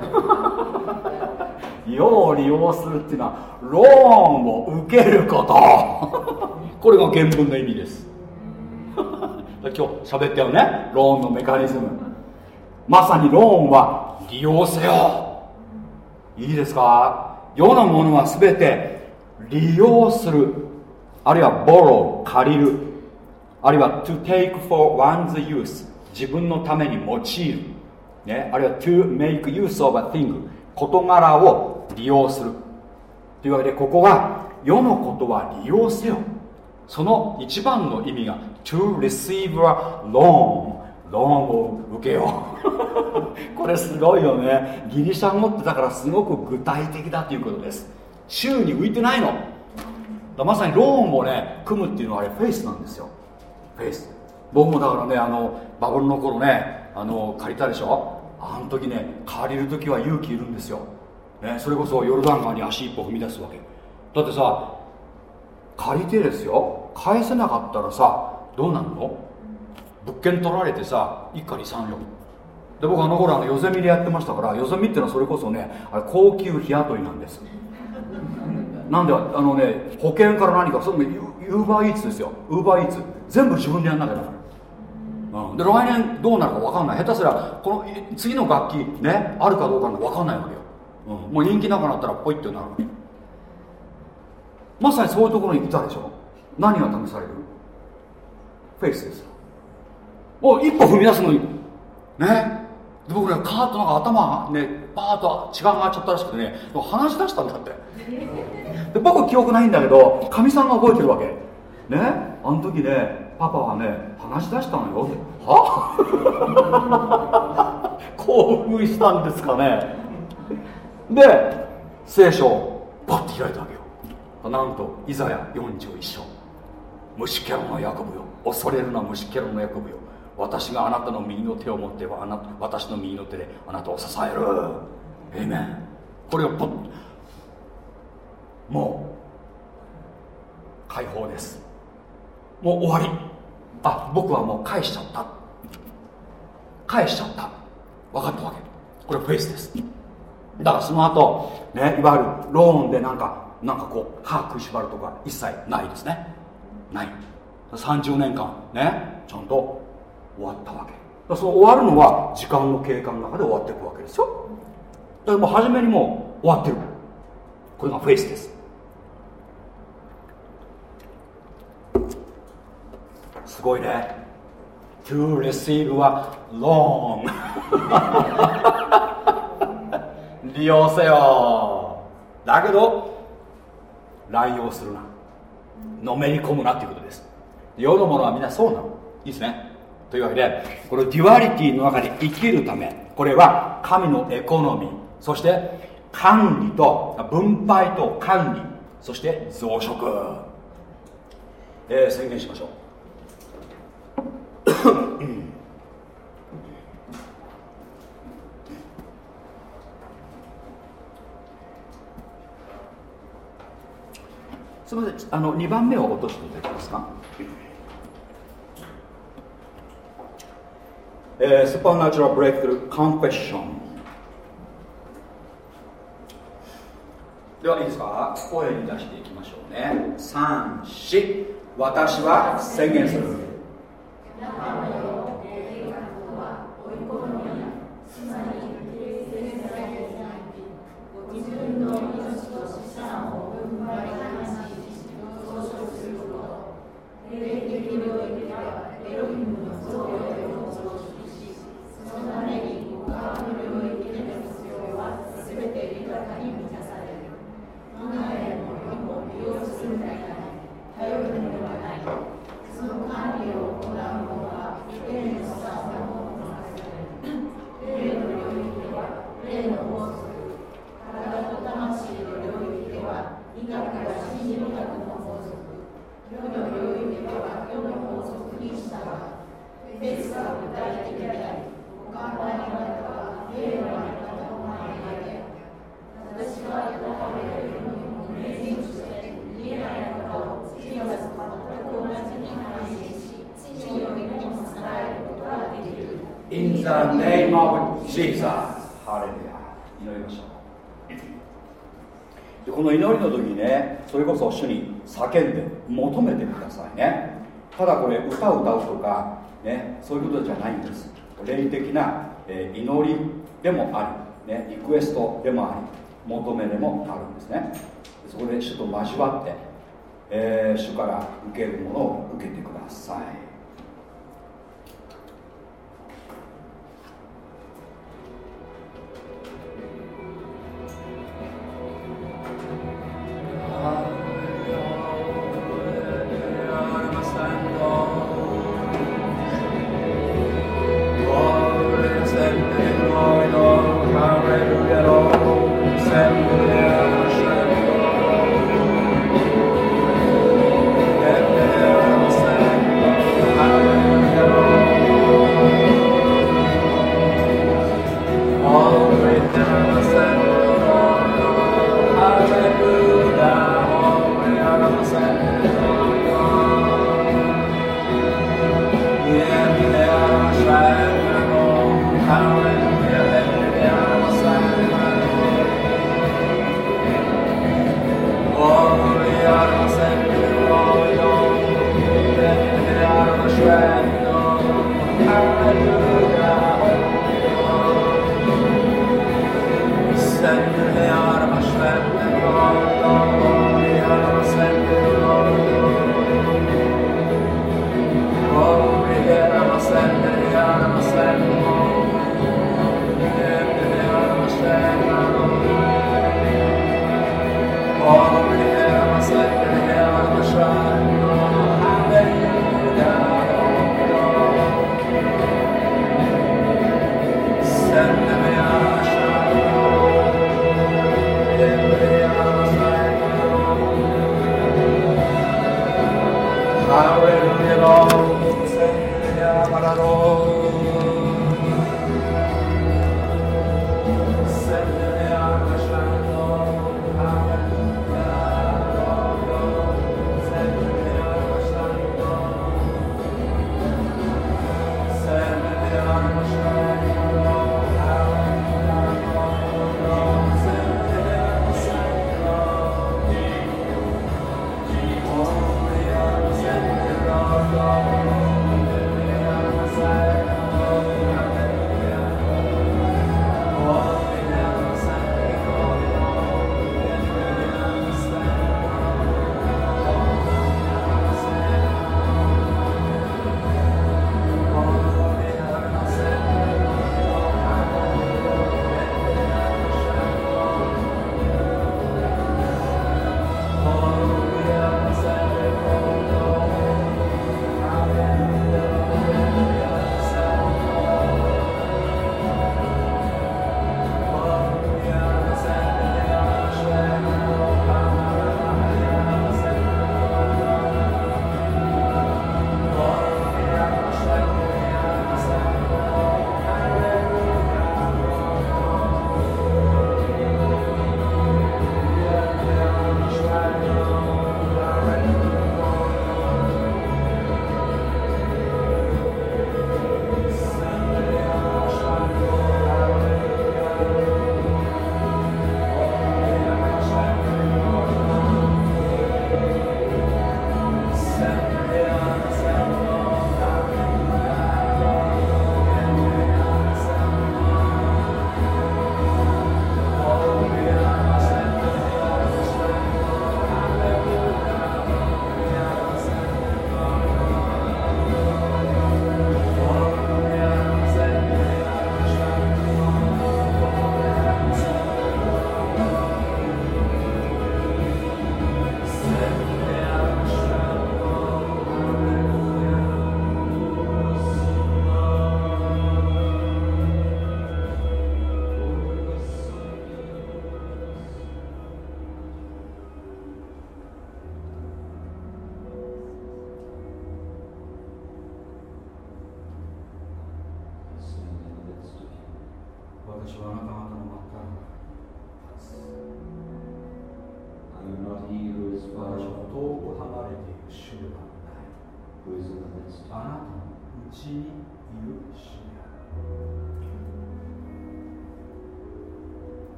世を利用するっていうのはローンを受けること。これが原文の意味です。今日喋ったよね。ローンのメカニズム。まさにローンは利用せよ。いいですか？世のものは全て利用する。あるいはボロー借りる。あるいは to take for one's use 自分のために用いる、ね、あるいは to make use of a thing 事柄を利用する。というわけでここは世のことは利用せよ。その一番の意味が to receive a loan ローンを受けよう。これすごいよね。ギリシャ語ってだからすごく具体的だということです。宙に浮いてないの。まさにローンをね組むっていうのはあれフェイスなんですよ。フェイス。僕もだからねあのバブルの頃ねあの借りたでしょ？あの時ね借りる時は勇気いるんですよ、ね、それこそヨルダン川に足一歩踏み出すわけ。だってさ借りてですよ。返せなかったらさどうなるの？物件取られてさ一家に三よで僕あの頃あのヨゼミでやってましたからヨゼミってのはそれこそねあれ高級日雇いなんです。なんであのね保険から何かそのユーバーイーツですよ。ウーバーイーツ全部自分でやんなきゃだから。うん、で来年どうなるか分かんない。下手すらこの次の楽器ねあるかどうかなんか分かんないわけよ、うん、もう人気なくなったらポイってなるわけ。まさにそういうところにいたでしょ。何が試される？フェイスですよ。もう一歩踏み出すのに。ね。で僕ねカーッとなんか頭がねパーッと血が上がっちゃったらしくてね。話し出したんだって。で僕記憶ないんだけどかみさんが覚えてるわけ。ね。あの時ねパパはね話し出したのよ。は？興奮したんですかね。で聖書をパッて開いたわけよ。なんとイザヤ41章。虫けらのヤコブよ。恐れるな虫けらのヤコブよ。私があなたの右の手を持ってあなた私の右の手であなたを支える。エイメンこれをポッもう解放です。もう終わり。あ僕はもう返しちゃった。返しちゃった。分かったわけ。これフェイスです。だからその後ねいわゆるローンでなんかなんかこう歯食いしばるとか一切ないですね。ない。30年間ねちゃんと終わったわけ。その終わるのは時間の経過の中で終わっていくわけですよ。だからもう初めにもう終わってる。これがフェイスです。すごいね。To receive a loan. 利用せよ。だけど乱用するな。のめり込むなっていうことです。世のものはみんなそうなの。いいですね。というわけでこの duality の中で生きるためこれは神のエコノミーそして管理と分配と管理そして増殖、えー、宣言しましょう。すみませんあの2番目を落としていただけますか？えー、スーパーナチュラルブレイクルコンフェッションではいいですか？声に出していきましょうね。34私は宣言する。Amém. だこれ歌を歌うとかねそういうことじゃないんです。霊的な、えー、祈りでもあり、ね、リクエストでもあり。求めでもあるんですね。そこで主と交わって、えー、主から受けるものを受けてください。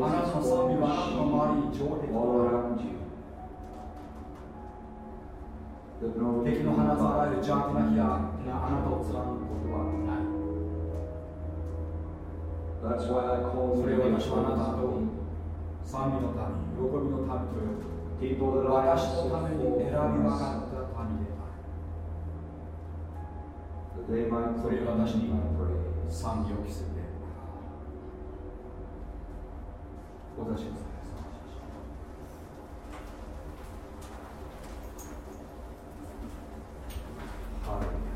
あなたの賛美はあまりの周りに上に行く。敵の花ざらえる邪悪な日やなあなたを貫くことはない。それを今、あなたと賛美の民、喜びのた民と呼ぶ。私のために選び分かった民である。それを私に今、プレ。賛美を着せてお出しください。